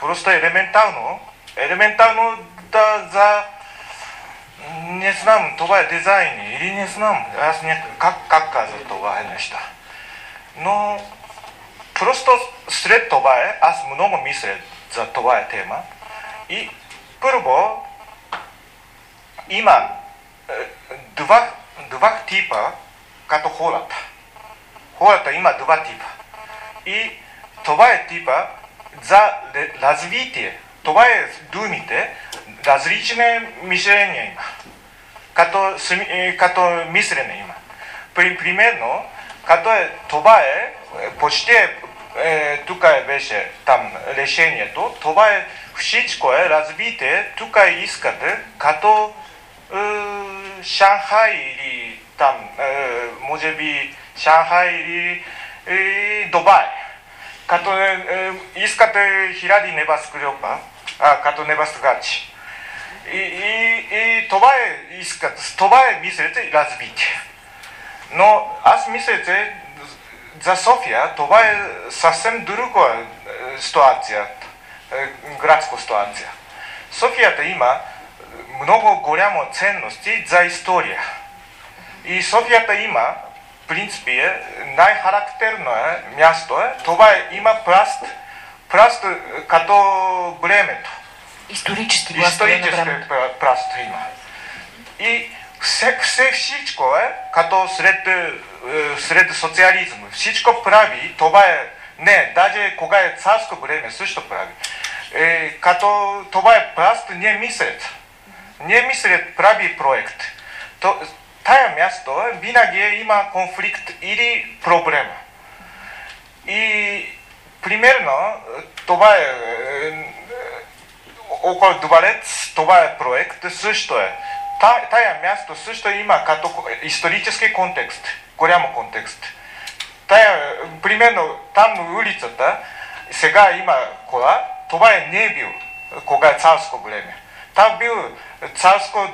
Просто елементарно, елементарно да за не знам, това е дизайн или не знам. Аз не, как, как каза това е неща. Но просто след това е, аз много мисля за това е тема. И първо има е, два, два типа като хората. Хората има два типа. И това е типа за развитие. Това е думите, различни мишления има. Като, като мислене има. При, примерно, като е, това е, почти е, тук е беше там решението, това е всичко е развитие, тук искате като е, Шанхай или там, е, може би Шанхай или е, Дубай. като е, е, искате хиляди неба скрепа, а, като неба стгачи. И, за София това е съвсем друга ситуация, градска ситуация. Софията има много голямо ценности за история. И Софията има, в най-характерно е, място е, това е, има пласт, пласт като времето. Исторически пласт. Исторически пласт има. И все, все всичко е, като сред, сред социализма. Всичко прави, това е, не, даже кога е царско време също прави. Е, като това е пласт, не мислят. Не мислят прави проект. То, тая място винаги има конфликт или проблема. И примерно това е около дворец, това е проект, също е. Тая място също има като исторически контекст, голям контекст. Тая, примерно там улицата, сега има кола, това е не бил, кога е царско време. Там бил царско е,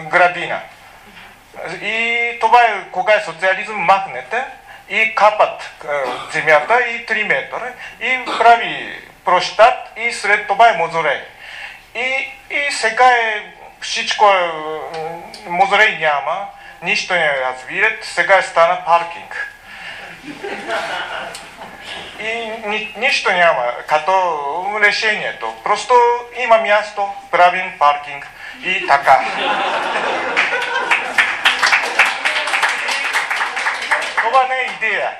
градина. И това е, кога е социализъм, махнете и капат е, земята и 3 метра и прави прощат и след това е мозорей. И, и сега е всичко е, мозорей няма, нищо не разбират, сега е стана паркинг. И ни, нищо няма като решението. Просто има място, правим паркинг и така. Това не е идея.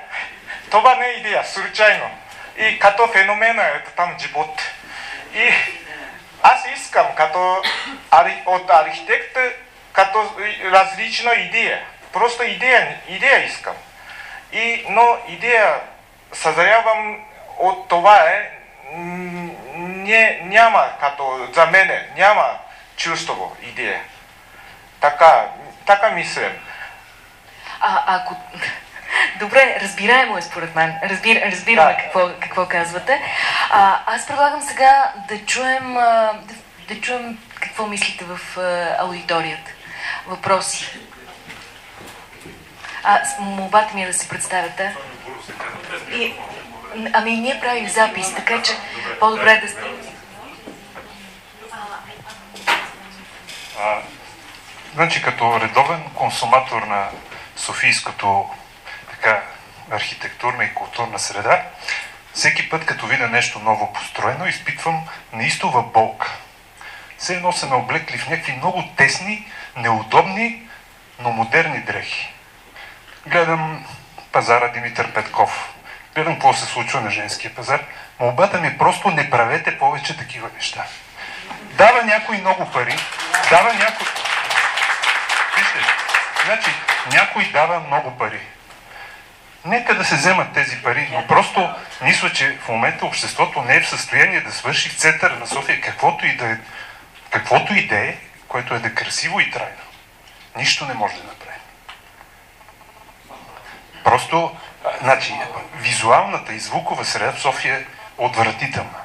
Това не е идея, случайно. И като феномена е там живот. И аз искам като от архитект като различна идея. Просто идея, идея искам. И, но идея съзрявам от това е не, няма като за мене, няма чувство, идея. Така, така мислям. А, ако Добре, разбираемо е според мен. Разбир, разбираме да. какво, какво казвате. А, аз предлагам сега да чуем, да, да чуем какво мислите в а, аудиторията. Въпроси. А, молбата ми е да се представяте. И, ами ние правим запис, така че по-добре да сте. Значи като редовен консуматор на Софийското така архитектурна и културна среда, всеки път, като видя нещо ново построено, изпитвам неистова болка. Все едно са ме облекли в някакви много тесни, неудобни, но модерни дрехи. Гледам пазара Димитър Петков. Гледам какво се случва на женския пазар. Молбата ми е просто не правете повече такива неща. Дава някой много пари, дава някой... Вижте, значи, някой дава много пари. Нека да се вземат тези пари, но просто мисля, че в момента обществото не е в състояние да свърши в центъра на София каквото и да е, каквото и да е, което е да е красиво и трайно. Нищо не може да направи. Просто, значи, визуалната и звукова среда в София е отвратителна.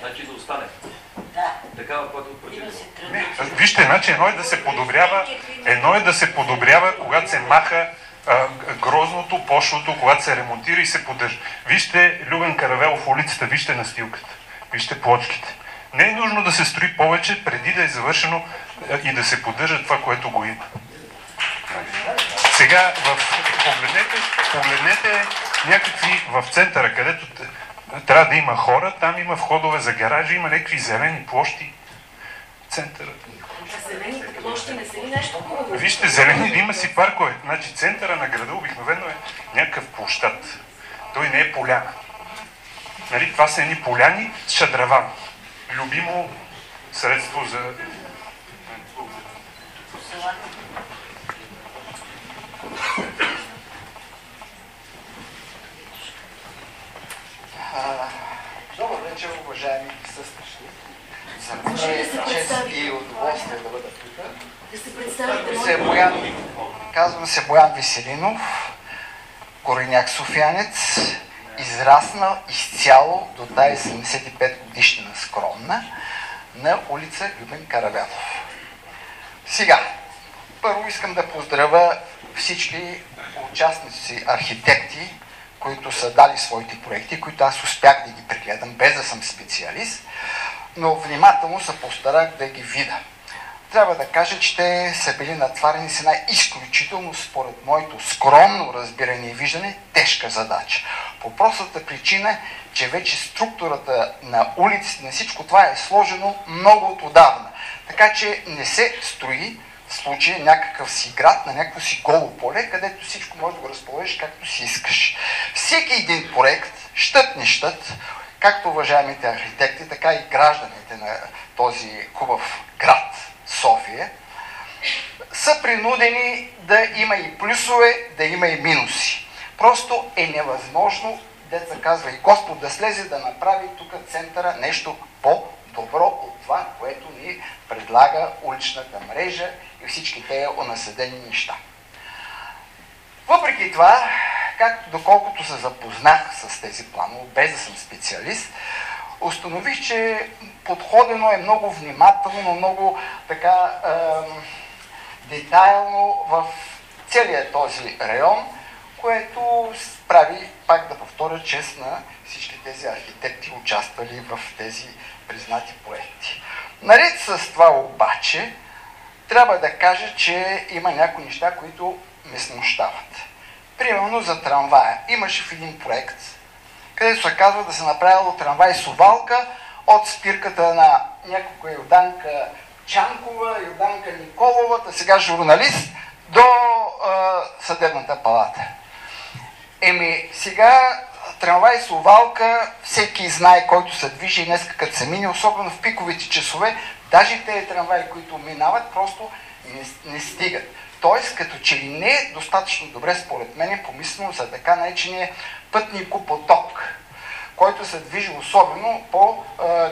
Значи да остане. Да. Такава, която Вижте, значи едно е да се подобрява, едно е да се подобрява, когато се маха а, грозното, пошлото, когато се ремонтира и се поддържа. Вижте Любен Каравелов в улицата, вижте настилката, вижте плочките. Не е нужно да се строи повече, преди да е завършено и да се поддържа това, което го има. Сега, в, погледнете, погледнете някакви в центъра, където трябва да има хора, там има входове за гаражи, има някакви зелени площи. Центъра. Зелените площи не са ли нещо хубаво? Вижте, зелени има си паркове. Значи центъра на града обикновено е някакъв площад. Той не е поляна. Нали, това са едни поляни с шадраван. Любимо средство за Добър вечер, уважаеми присъстващи. За мен е чест и удоволствие да бъда тук. Да се представите, Се моля. Боян, казвам се Боян Веселинов. кореняк софиянец, израснал изцяло до тази 75 годишна скромна на улица Любен Каравелов. Сега, първо искам да поздравя всички участници, архитекти, които са дали своите проекти, които аз успях да ги прегледам, без да съм специалист, но внимателно се постарах да ги видя. Трябва да кажа, че те са били натварени с една изключително, според моето скромно разбиране и виждане, тежка задача. По простата причина, че вече структурата на улиците, на всичко това е сложено много от отдавна. Така че не се строи в случая някакъв си град на някакво си голо поле, където всичко може да го разположиш както си искаш. Всеки един проект, щът не щът, както уважаемите архитекти, така и гражданите на този хубав град София, са принудени да има и плюсове, да има и минуси. Просто е невъзможно, деца казва и Господ да слезе да направи тук центъра нещо по-добро от това, което ни предлага уличната мрежа и всички тези онаседени неща. Въпреки това, както доколкото се запознах с тези планове, без да съм специалист, установих, че подходено е много внимателно, много така е, детайлно в целият този район, което прави, пак да повторя, чест на всички тези архитекти, участвали в тези признати проекти. Наред с това обаче, трябва да кажа, че има някои неща, които ме смущават. Примерно за трамвая. Имаше в един проект, където се казва да се направило трамвай с овалка от спирката на някаква Йорданка Чанкова, Йорданка Николова, а сега журналист, до е, съдебната палата. Еми, сега трамвай с овалка, всеки знае, който се движи днес като се мине, особено в пиковите часове, даже тези трамваи, които минават, просто не, не стигат. Тоест, като че ли не е достатъчно добре, според мен, помислено за така наречения пътникопоток, който се движи особено по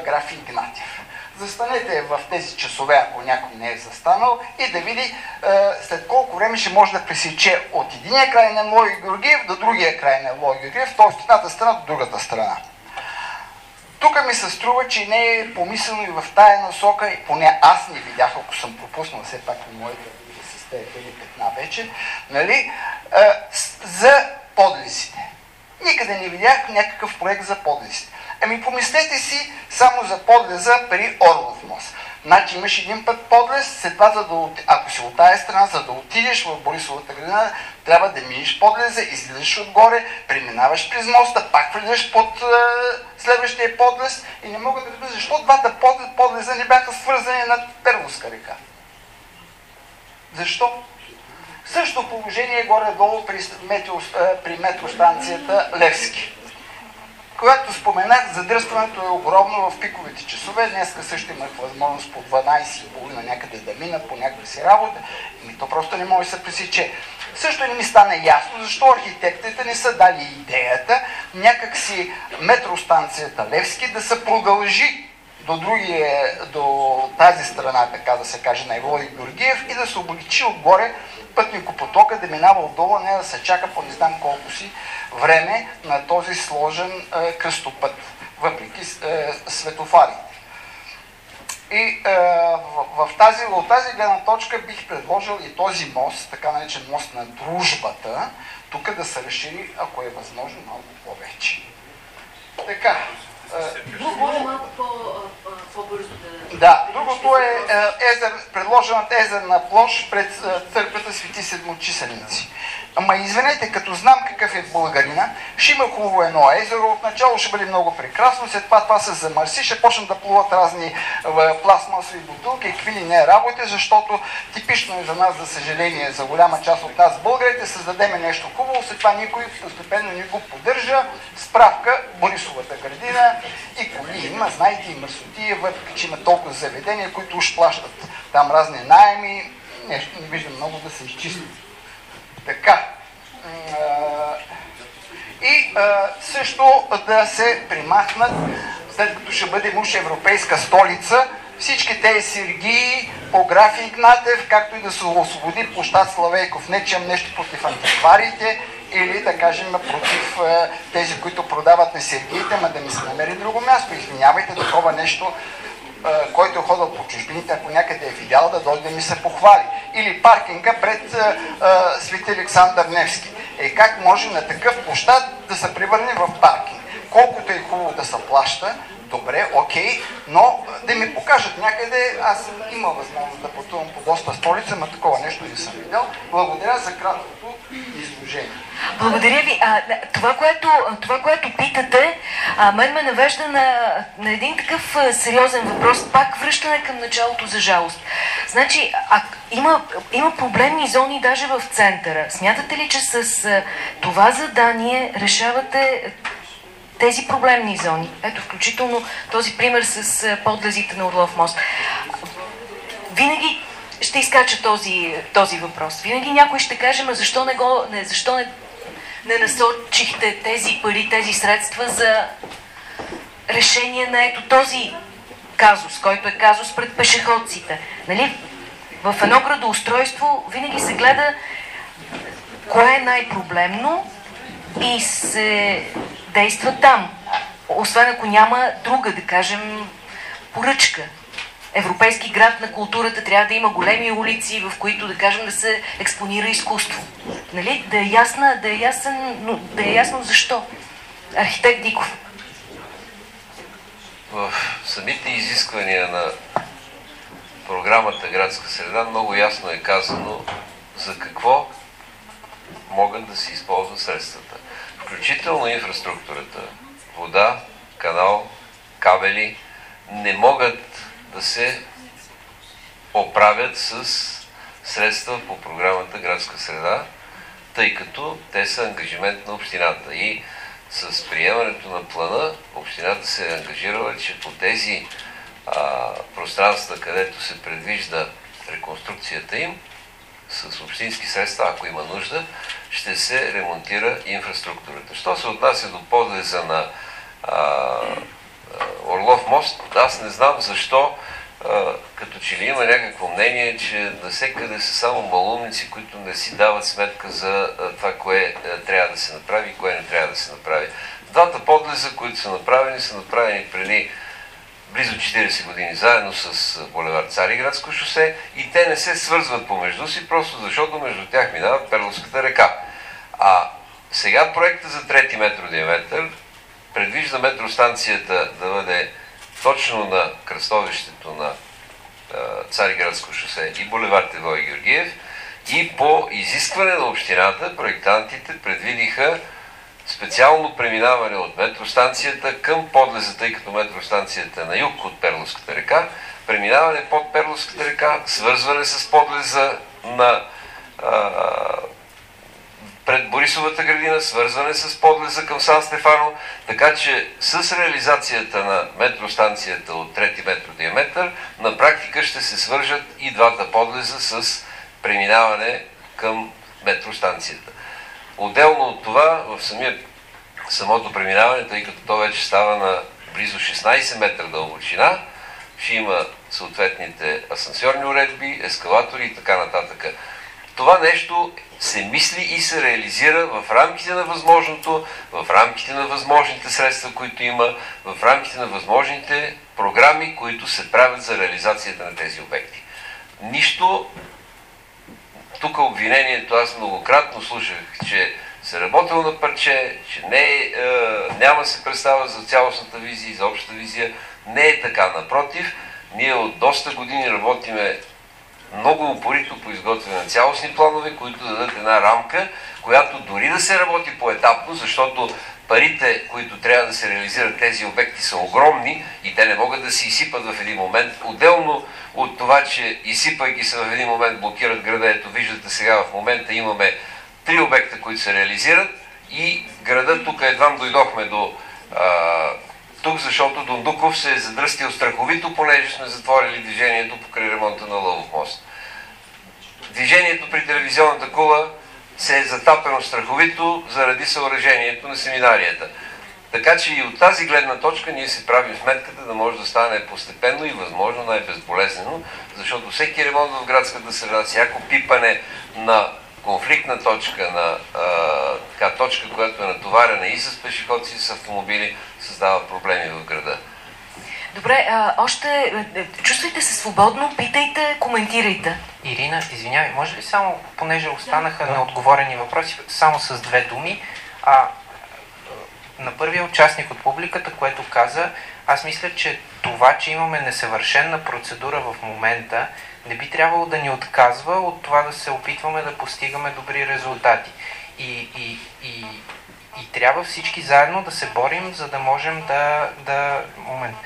графи Игнатьев. Застанете в тези часове, ако някой не е застанал, и да види след колко време ще може да пресече от единия край на Логи Георгиев до другия край на Логи Георгиев, т.е. от едната страна до другата страна. Тук ми се струва, че не е помислено и в тая насока, и поне аз не видях, ако съм пропуснал все пак на моите с тези бели петна вече, нали, за подлизите. Никъде не видях някакъв проект за подлизите. Ами помислете си само за подлеза при Орлов мост. Значи имаш един път подлез, след това, за да, ако си от тая страна, за да отидеш в Борисовата градина, трябва да минеш подлеза, излизаш отгоре, преминаваш през моста, пак влизаш под е, следващия подлез и не мога да разбера защо двата подлеза не бяха свързани на Перловска река. Защо? Също положение горе-долу при, метео, при метростанцията Левски. Когато споменах, задръстването е огромно в пиковите часове. Днеска също имах възможност по 12.30 някъде да мина по някаква си работа. И то просто не може да се пресече. Също не ми стана ясно защо архитектите не са дали идеята някакси метростанцията Левски да се продължи до, другия, до тази страна, така да се каже, на Евлоди Георгиев и да се обличи отгоре пътникопотока, да минава отдолу, не да се чака по не знам колко си време на този сложен е, кръстопът, въпреки е, светофарите. И е, в, в тази, от тази гледна точка бих предложил и този мост, така наречен мост на дружбата, тук да се разшири, ако е възможно, малко повече. Така. Е да... Другото е езер, предложената езерна площ пред църквата Свети Седмочисленици. Ама извинете, като знам какъв е българина, ще има хубаво едно езеро, отначало ще бъде много прекрасно, след това това се замърси, ще почнат да плуват разни пластмасови бутилки и какви ли не работи, защото типично е за нас, за съжаление, за голяма част от нас българите, създадеме нещо хубаво, след това никой постепенно не го поддържа. Справка, Борисовата градина и коли има, знаете, и мърсотия, въпреки че има толкова заведения, които уж плащат там разни найеми, нещо не виждам много да се изчистят. Така. И също да се примахнат, след като ще бъде уж европейска столица, всички тези сергии по графи Игнатев, както и да се освободи площад Славейков. Не, че имам нещо против антикварите или да кажем против тези, които продават на сергиите, ма да ми се намери друго място. Извинявайте такова нещо, който е ходил по чужбините, ако някъде е видял, да дойде да ми се похвали. Или паркинга пред е, е, Свети Александър Невски. Е как може на такъв площад да се превърне в паркинг? Колкото е хубаво да се плаща, добре, окей, но да ми покажат някъде, аз имам възможност да пътувам по доста столица, но такова нещо не съм видял. Благодаря за краткото изложение. Благодаря ви. А, това, което, това, което питате, а, мен ме навежда на, на един такъв сериозен въпрос, пак връщане към началото за жалост. Значи, а, има, има проблемни зони даже в центъра. Смятате ли, че с а, това задание решавате тези проблемни зони. Ето, включително този пример с подлезите на Орлов мост. Винаги ще изкача този, този въпрос. Винаги някой ще каже, ма защо не, го, не, защо не, не насочихте тези пари, тези средства за решение на ето този казус, който е казус пред пешеходците. Нали? В едно градоустройство винаги се гледа кое е най-проблемно и се действа там. Освен ако няма друга, да кажем, поръчка. Европейски град на културата трябва да има големи улици, в които, да кажем, да се експонира изкуство. Нали? Да е, ясна, да е, ясен, но да е ясно защо. Архитект Диков. В самите изисквания на програмата Градска среда много ясно е казано за какво могат да се използват средствата включително инфраструктурата, вода, канал, кабели, не могат да се оправят с средства по програмата Градска среда, тъй като те са ангажимент на общината. И с приемането на плана общината се е ангажирала, че по тези а, пространства, където се предвижда реконструкцията им, с общински средства, ако има нужда, ще се ремонтира инфраструктурата. Що се отнася до подлеза на а, Орлов мост, аз не знам защо а, като че ли има някакво мнение, че навсекъде са само малумници, които не си дават сметка за а, това, кое а, трябва да се направи и кое не трябва да се направи. Двата подлеза, които са направени, са направени преди близо 40 години заедно с булевар Цариградско шосе и те не се свързват помежду си, просто защото между тях минава Перловската река. А сега проекта за трети метродиаметър предвижда метростанцията да бъде точно на кръстовището на Цариградско шосе и булевар Тевой Георгиев и по изискване на общината проектантите предвидиха специално преминаване от метростанцията към подлеза, тъй като метростанцията е на юг от Перловската река, преминаване под Перловската река, свързване с подлеза на а, пред Борисовата градина, свързване с подлеза към Сан Стефано, така че с реализацията на метростанцията от 3 метро диаметър, на практика ще се свържат и двата подлеза с преминаване към метростанцията. Отделно от това, в самия, самото преминаване, тъй като то вече става на близо 16 метра дълбочина, ще има съответните асансьорни уредби, ескалатори и така нататък. Това нещо се мисли и се реализира в рамките на възможното, в рамките на възможните средства, които има, в рамките на възможните програми, които се правят за реализацията на тези обекти. Нищо тук обвинението, аз многократно слушах, че се работил на парче, че не е, е, няма се представа за цялостната визия за общата визия. Не е така. Напротив, ние от доста години работиме много упорито по изготвяне на цялостни планове, които дадат една рамка, която дори да се работи по-етапно, защото парите, които трябва да се реализират тези обекти са огромни и те не могат да се изсипат в един момент. Отделно от това, че изсипайки се в един момент блокират града, ето виждате сега в момента имаме три обекта, които се реализират и града, тук едва дойдохме до а, тук, защото Дондуков се е задръстил страховито, понеже сме затворили движението покрай ремонта на Лъвов мост. Движението при телевизионната кула се е затапено страховито заради съоръжението на семинарията. Така че и от тази гледна точка ние си правим сметката да може да стане постепенно и възможно най-безболезнено, защото всеки ремонт в градската среда, всяко пипане на конфликтна точка, на а, така, точка, която е натоварена и с пешеходци, и с автомобили, създава проблеми в града. Добре, а, още е, чувствайте се свободно, питайте, коментирайте. Ирина, извинявай, може ли само, понеже останаха да. неотговорени въпроси, само с две думи, а на първия участник от публиката, което каза, аз мисля, че това, че имаме несъвършена процедура в момента, не би трябвало да ни отказва от това да се опитваме да постигаме добри резултати. И, и, и, и трябва всички заедно да се борим, за да можем да, да, момент,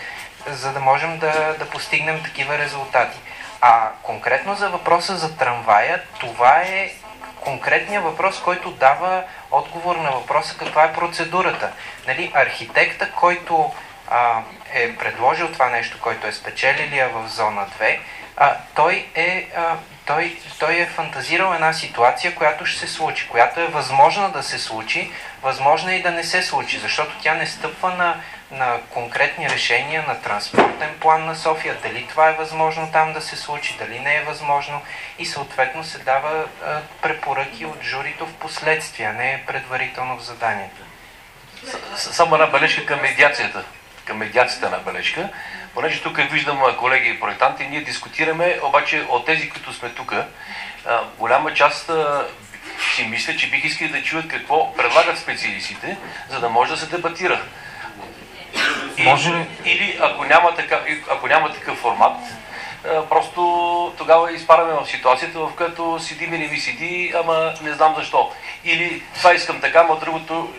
за да, можем да, да постигнем такива резултати. А конкретно за въпроса за трамвая, това е конкретният въпрос, който дава отговор на въпроса каква е процедурата. Нали, архитекта, който а, е предложил това нещо, който е спечелилия в зона 2, а, той, е, а, той, той е фантазирал една ситуация, която ще се случи, която е възможна да се случи, възможна и да не се случи, защото тя не стъпва на, на конкретни решения, на транспортен план на София, дали това е възможно там да се случи, дали не е възможно и съответно се дава а, препоръки от журито в последствие, не предварително в заданието. Само една бележка към медиацията. Към медиацията на бележка. Понеже тук виждам колеги и проектанти, ние дискутираме, обаче от тези, които сме тук, голяма част си мисля, че бих искали да чуят какво предлагат специалистите, за да може да се дебатира. Може ли? Или ако няма, така, ако няма такъв формат, просто тогава изпараме в ситуацията, в която седи или ми седи, ама не знам защо. Или това искам така, ама другото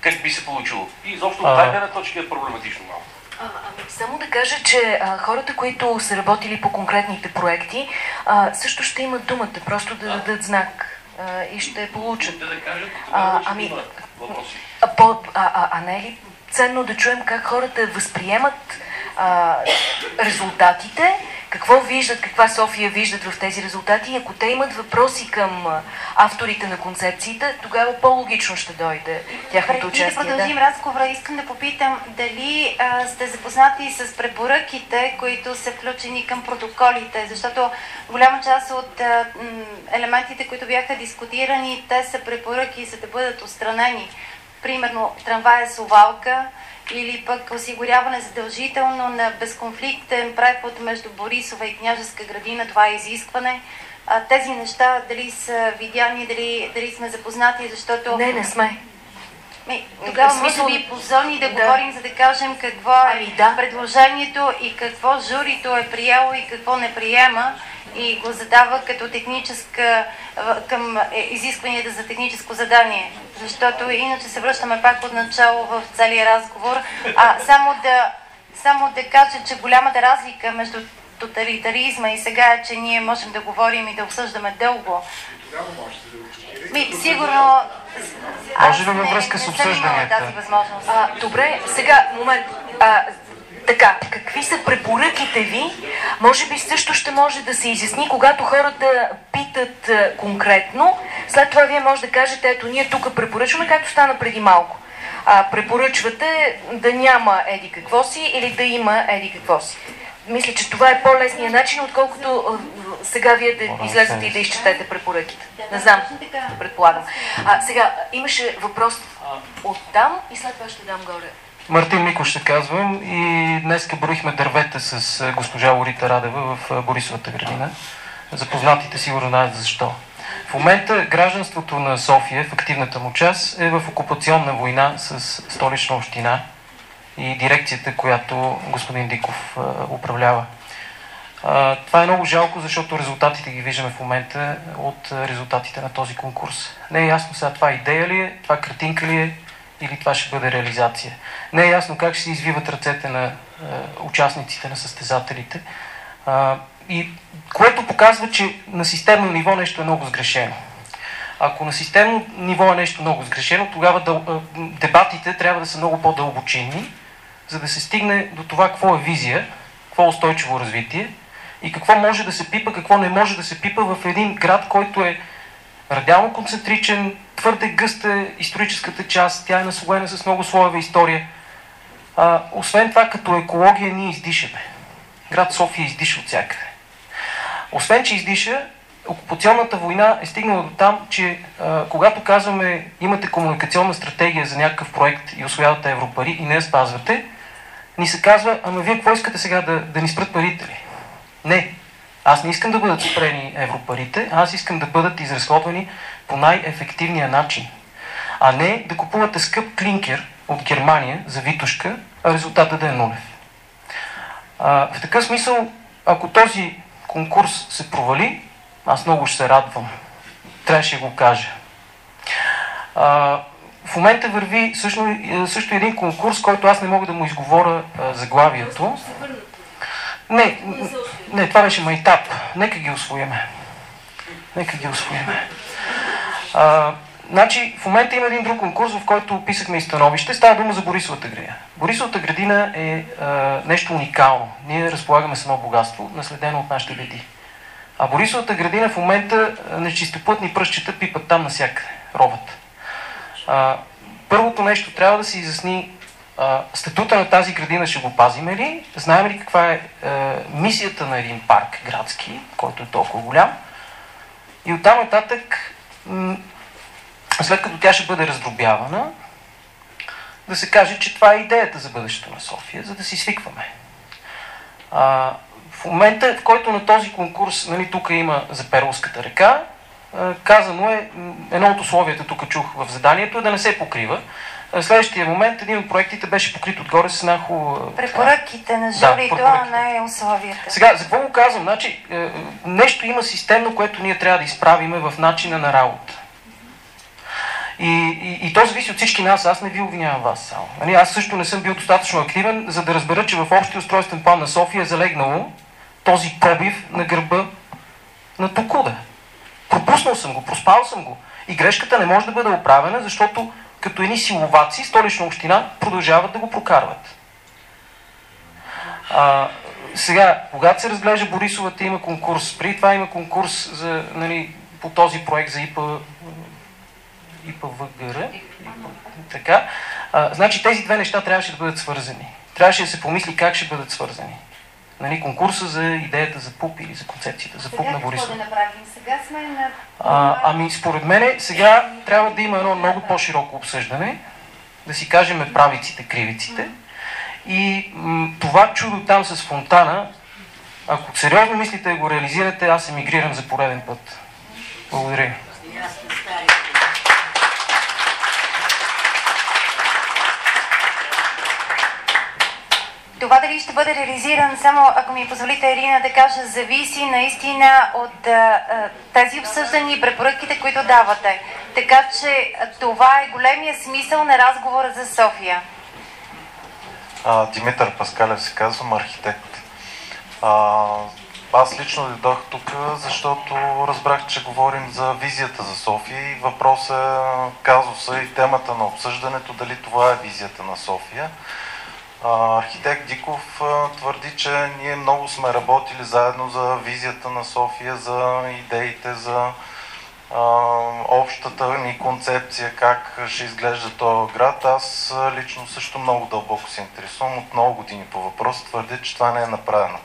как би се получило. И изобщо от тази гледна точка е проблематично малко. А, ами, само да кажа, че а, хората, които са работили по конкретните проекти, а, също ще имат думата, просто да дадат знак а, и ще получат. Да, да кажат, а, ами, а, по, а, а, а не е ли ценно да чуем как хората възприемат а, резултатите какво виждат, каква София виждат в тези резултати. И ако те имат въпроси към авторите на концепциите, тогава по-логично ще дойде тяхното участие. Да продължим да. разговора. Искам да попитам дали а, сте запознати с препоръките, които са включени към протоколите, защото голяма част от а, елементите, които бяха дискутирани, те са препоръки за да бъдат устранени. Примерно трамвая с овалка, или пък осигуряване задължително на безконфликтен преход между Борисова и Княжеска градина, това е изискване. А, тези неща дали са видяни, дали, дали сме запознати, защото... Не, не сме. Ми, тогава смисъл... може би по зони да, да говорим, за да кажем какво е ами, да. предложението и какво журито е приело и какво не приема и го задава като техническа, към е, изискванията за техническо задание. Защото иначе се връщаме пак от начало в целия разговор. А само да, само да кажа, че голямата разлика между тоталитаризма и сега е, че ние можем да говорим и да обсъждаме дълго. Тогава можете да Ми, сигурно... Може ли във връзка с обсъжданията? Тази възможност. А, добре, сега, момент. А, така, какви са препоръките ви? Може би също ще може да се изясни, когато хората питат конкретно. След това вие може да кажете, ето ние тук препоръчваме, както стана преди малко. А, препоръчвате да няма еди какво си или да има еди какво си. Мисля, че това е по-лесният начин, отколкото сега вие да излезете и да изчетете препоръките. Не знам, предполагам. А, сега, имаше въпрос от там и след това ще дам горе. Мартин Мико ще казвам и днес броихме дървета с госпожа Лорита Радева в Борисовата градина. Запознатите сигурно знаят защо. В момента гражданството на София в активната му част е в окупационна война с столична община и дирекцията, която господин Диков управлява. Това е много жалко, защото резултатите ги виждаме в момента от резултатите на този конкурс. Не е ясно сега това идея ли е, това картинка ли е, или това ще бъде реализация. Не е ясно как ще се извиват ръцете на е, участниците, на състезателите. И което показва, че на системно ниво нещо е много сгрешено. Ако на системно ниво е нещо много сгрешено, тогава дъл... Е, дебатите трябва да са много по-дълбочинни, за да се стигне до това какво е визия, какво е устойчиво развитие и какво може да се пипа, какво не може да се пипа в един град, който е радиално концентричен, твърде гъста е историческата част, тя е наслоена с много слоева история. А, освен това, като екология ние издишаме. Град София издиша от всякъде. Освен, че издиша, окупационната война е стигнала до там, че а, когато казваме имате комуникационна стратегия за някакъв проект и освоявате европари и не я спазвате, ни се казва, ама вие какво искате сега да, да ни спрат парите ли? Не. Аз не искам да бъдат спрени европарите, аз искам да бъдат изразходвани по най-ефективния начин. А не да купувате скъп клинкер от Германия за Витушка, а резултата да е нулев. А, в такъв смисъл, ако този конкурс се провали, аз много ще се радвам. Трябваше да го кажа. А, в момента върви също, също един конкурс, който аз не мога да му изговоря а, заглавието. Не, не, това беше майтап. Нека ги освоиме. Нека ги освоиме. А, значи, в момента има един друг конкурс, в който описахме и становище. Става дума за Борисовата градина. Борисовата градина е а, нещо уникално. Ние разполагаме с едно богатство, наследено от нашите деди. А Борисовата градина в момента нечистопътни пръщчета пипат там насякъде. Робът. А, първото нещо трябва да се изясни а, статута на тази градина ще го пазиме ли? Знаем ли каква е, е мисията на един парк градски, който е толкова голям? И оттам нататък, след като тя ще бъде раздробявана, да се каже, че това е идеята за бъдещето на София, за да си свикваме. А, в момента, в който на този конкурс, нали, тук има за Перловската река, казано е, едно от условията тук чух в заданието е да не се покрива. Следващия момент един от проектите беше покрит отгоре с една хубава... Препоръките на журито, да, а не условията. Сега, за какво го казвам? Значи, е, нещо има системно, което ние трябва да изправиме в начина на работа. И, и, и то зависи от всички нас. Аз не ви обвинявам вас само. Нали, аз също не съм бил достатъчно активен, за да разбера, че в общия устройствен план на София е залегнало този пробив на гърба на Токуда. Пропуснал съм го, проспал съм го. И грешката не може да бъде оправена, защото като едни силоваци, столична община продължават да го прокарват. А, сега, когато се разглежда Борисовата, има конкурс. При това има конкурс за, нали, по този проект за ИПА, ИПВГР. Така. А, значи тези две неща трябваше да бъдат свързани. Трябваше да се помисли как ще бъдат свързани нали, конкурса за идеята за ПУП или за концепцията за ПУП на Борисов. Сега да направим? Сега сме на... А, ами според мен сега трябва да има едно много по-широко обсъждане, да си кажем правиците, кривиците. И м- това чудо там с фонтана, ако сериозно мислите да го реализирате, аз емигрирам за пореден път. Благодаря. Това дали ще бъде реализиран, само ако ми позволите, Ирина, да кажа, зависи наистина от а, тези обсъждания и препоръките, които давате. Така че това е големия смисъл на разговора за София. А, Димитър Паскалев се казвам, архитект. А, аз лично дойдох тук, защото разбрах, че говорим за визията за София и въпросът е казуса и темата на обсъждането, дали това е визията на София. Архитект Диков твърди, че ние много сме работили заедно за визията на София, за идеите, за общата ни концепция, как ще изглежда този град. Аз лично също много дълбоко се интересувам от много години по въпрос. Твърдя, че това не е направено.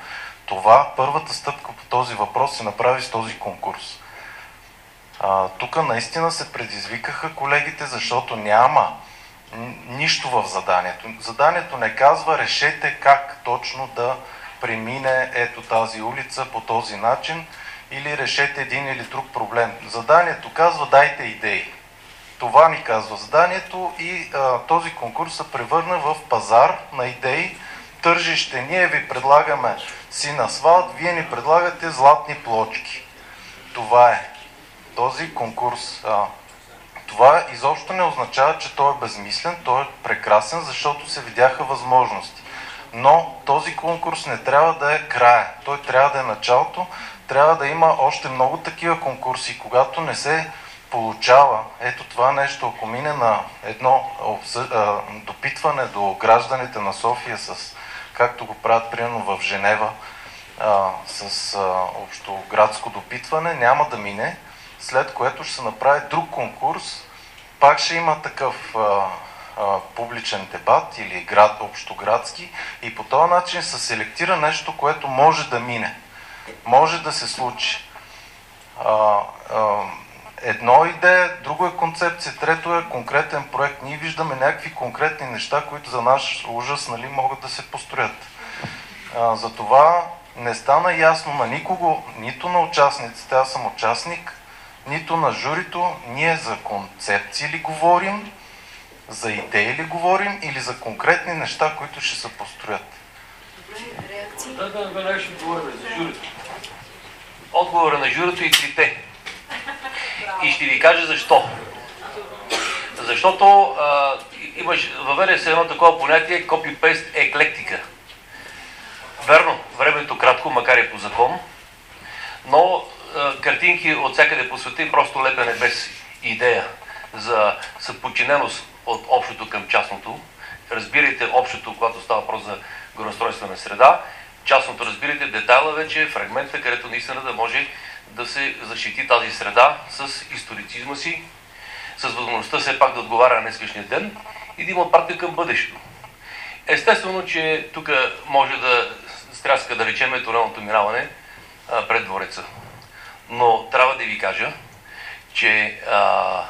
Това, първата стъпка по този въпрос се направи с този конкурс. тук наистина се предизвикаха колегите, защото няма нищо в заданието. Заданието не казва решете как точно да премине ето тази улица по този начин или решете един или друг проблем. Заданието казва дайте идеи. Това ни казва заданието и а, този конкурс се превърна в пазар на идеи, тържище. Ние ви предлагаме син асфалт, вие ни предлагате златни плочки. Това е. Този конкурс а, това изобщо не означава, че той е безмислен, той е прекрасен, защото се видяха възможности. Но този конкурс не трябва да е края, той трябва да е началото, трябва да има още много такива конкурси, когато не се получава ето това нещо, ако мине на едно допитване до гражданите на София, с, както го правят примерно в Женева, с общоградско допитване, няма да мине, след което ще се направи друг конкурс, пак ще има такъв а, а, публичен дебат или град, общоградски и по този начин се селектира нещо, което може да мине. Може да се случи. А, а, едно идея, друго е концепция, трето е конкретен проект. Ние виждаме някакви конкретни неща, които за наш ужас нали, могат да се построят. А, затова не стана ясно на никого, нито на участниците, аз съм участник, нито на журито, ние за концепции ли говорим, за идеи ли говорим или за конкретни неща, които ще се построят. Да, да, веднага ще говорим за журито. Отговора на журито и трите. И ще ви кажа защо. Защото а, имаш, въведе се едно такова понятие копи-пейст еклектика. Верно, времето кратко, макар и по закон, но картинки от всякъде по света и просто лепене без идея за съподчиненост от общото към частното. Разбирайте общото, когато става въпрос за градостройствена среда. Частното разбирайте детайла вече, фрагмента, където наистина да може да се защити тази среда с историцизма си, с възможността все пак да отговаря на днескашния ден и да има отпратка към бъдещето. Естествено, че тук може да стряска да речеме тунелното минаване пред двореца. Но трябва да ви кажа, че а,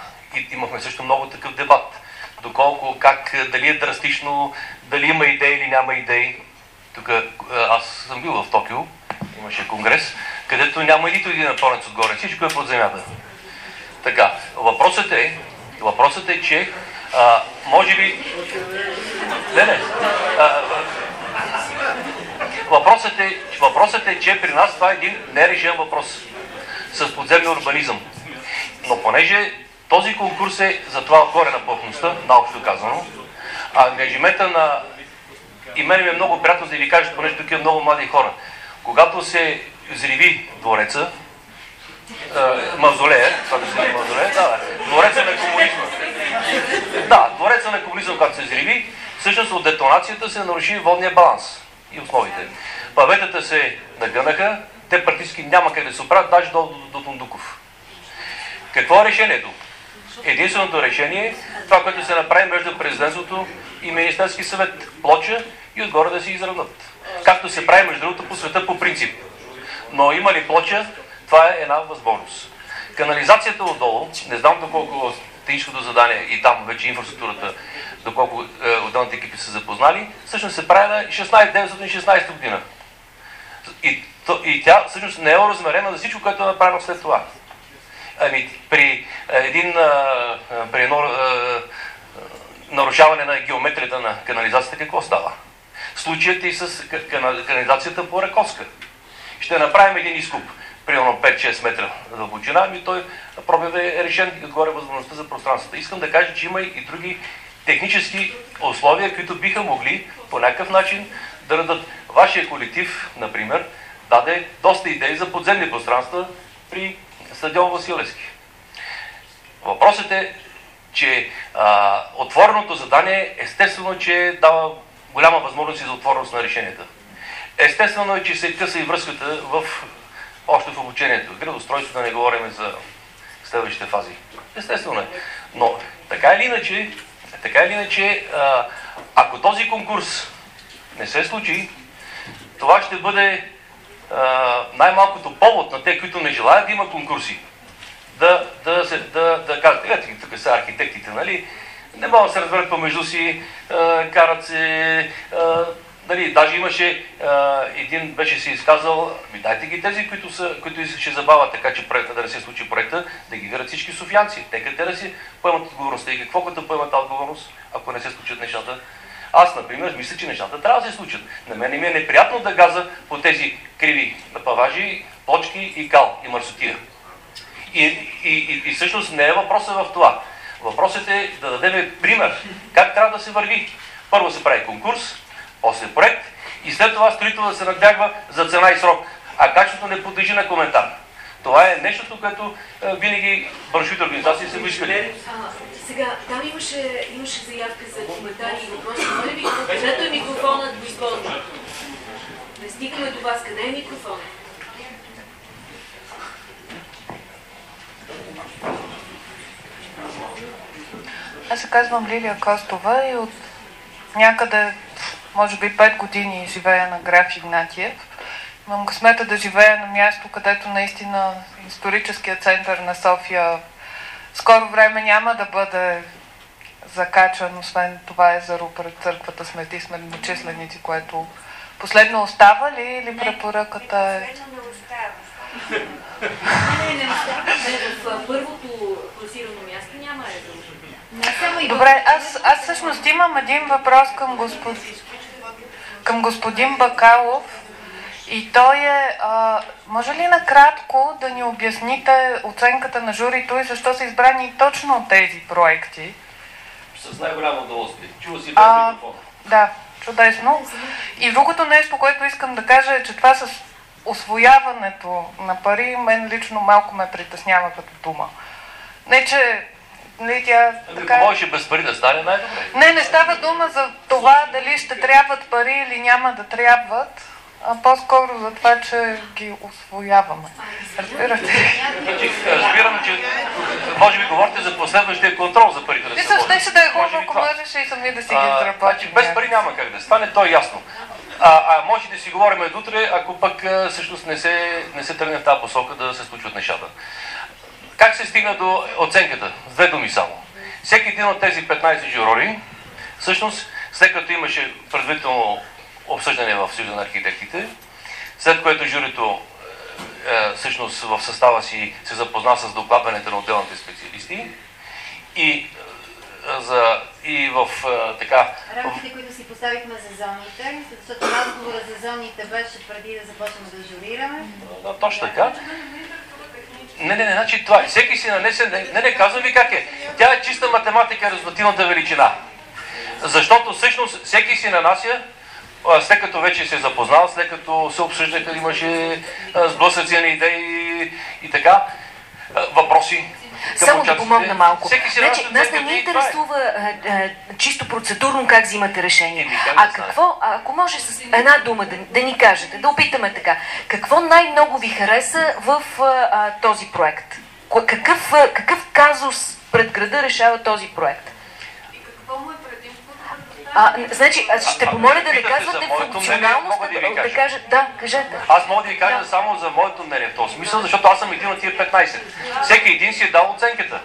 имахме също много такъв дебат. Доколко, как, дали е драстично, дали има идеи или няма идеи. Тук аз съм бил в Токио, имаше конгрес, където няма нито един напорнец отгоре, всичко е под земята. Така, въпросът е, въпросът е, че а, може би... Не, не. А, въпросът, е, въпросът е, че при нас това е един нерешен въпрос с подземния урбанизъм. Но понеже този конкурс е за това отгоре на повърхността, наобщо казано, а ангажимента на... И мен ми е много приятно да ви кажа, понеже тук е много млади хора. Когато се зриви двореца, мавзолея, когато се зриви мавзолея, да, да, двореца на комунизма. Да, двореца на комунизъм, когато се зриви, всъщност от детонацията се наруши водния баланс и основите. Паветата се нагънаха, те практически няма къде да се оправят, даже до, до, до Тундуков. Какво е решението? Единственото решение е това, което се направи между президентството и Министерски съвет. Плоча и отгоре да се изравнат. Както се прави между другото по света по принцип. Но има ли плоча, това е една възможност. Канализацията отдолу, не знам доколко техническото задание и там вече инфраструктурата, доколко е, отделните екипи са запознали, всъщност се прави на 1916 година. И, и тя всъщност не е размерена за всичко, което е направено след това. Ами, при един, при едно нарушаване на геометрията на канализацията, какво става? Случаят и с канализацията по Раковска. Ще направим един изкуп, примерно 5-6 метра дълбочина, ами той пробив е решен и отгоре възможността за пространството. Искам да кажа, че има и други технически условия, които биха могли по някакъв начин да дадат. Вашия колектив, например, даде доста идеи за подземни пространства при стадион Василевски. Въпросът е, че а, отвореното задание естествено, че дава голяма възможност и за отвореност на решенията. Естествено е, че се къса и връзката в, още в обучението. Градостройството да не говорим за следващите фази. Естествено е. Но така или иначе, така или иначе, а, ако този конкурс не се случи, това ще бъде най-малкото повод на те, които не желаят да има конкурси, да, да, се, да, да кажат, ето тук са архитектите, нали? Не могат да се разберат помежду си, а, карат се, а, нали, даже имаше а, един, беше си изказал, ми дайте ги тези, които, са, които ще забавят така, че проекта да не се случи проекта, да ги видят всички софиянци. Те къде да си поемат отговорността и какво като поемат отговорност, ако не се случат нещата аз, например, мисля, че нещата трябва да се случат. На мен ми е неприятно да газа по тези криви напаважи, почки и кал и марсотия. И, и, и, и всъщност не е въпросът в това. Въпросът е да дадем пример как трябва да се върви. Първо се прави конкурс, после проект и след това строител да се надбягва за цена и срок. А качеството не подлежи на коментар. Това е нещото, което е, винаги браншовите организации са искали. Сега, там имаше, имаше заявка за коментари и въпроси. Моля ви, където е микрофонът, го използвам. Не стигаме до вас. Къде е микрофонът? Аз се казвам Лилия Костова и от някъде, може би 5 години живея на граф Игнатиев. Имам късмета да живея на място, където наистина историческият център на София скоро време няма да бъде закачан, освен това езеро пред църквата Смети сме численици, което последно остава ли или препоръката е... Не, не остава. В първото класирано място няма езеро. Добре, аз, аз всъщност имам един въпрос към, господ... към господин Бакалов. И той е, а, може ли накратко да ни обясните оценката на журито и защо са избрани точно тези проекти? С най-голямо удоволствие. Чува си без А, микрофон. Да, чудесно. И другото нещо, което искам да кажа е, че това с освояването на пари, мен лично малко ме притеснява като дума. Не, че не, тя Ами, така... ако можеше без пари да стане, най-добре. Не, не става дума за това дали ще трябват пари или няма да трябват, а по-скоро за това, че ги освояваме. Разбирате разбирам, че може би говорите за последващия контрол за парите да се Мисля, ще да е хубаво, ако можеше и сами да си ги изработим. Значи без пари няма как да стане, то е ясно. А, а може да си говорим до утре, ако пък а, всъщност не се, не се тръгне в тази посока да се случват нещата. Как се стигна до оценката? С две думи само. Всеки един от тези 15 журори, всъщност, след като имаше предварително обсъждане в Съюза на архитектите, след което журито е, всъщност в състава си се запозна с докладването на отделните специалисти и, е, за, и в е, така... Рамките, които си поставихме за зоните, защото разговора за зоните беше преди да започнем да журираме. Да, точно така. Не, не, не, значи това е. Всеки си нанесе, не, не, не, казвам ви как е. Тя е чиста математика, резултативната величина. Защото всъщност всеки си нанася, след като вече се е запознал, след като се обсъждаха, имаше сблъсъци на идеи и така, въпроси. към Само да помогна малко. Всеки си Значи, нас не ни е. интересува а, а, чисто процедурно как взимате решение. А какво, а, ако може с една дума да, да ни кажете, да опитаме така, какво най-много ви хареса в а, а, този проект? Какъв, а, какъв казус пред града решава този проект? Какво му е предимството? А, значи, аз ще А, помоля да не казвате моето мнение, функционално, мога да да, кажа. кажа, да, кажете. Аз мога да ви кажа само за моето мнение в този смисъл, защото аз съм един от тия 15. Всеки един си е дал оценката.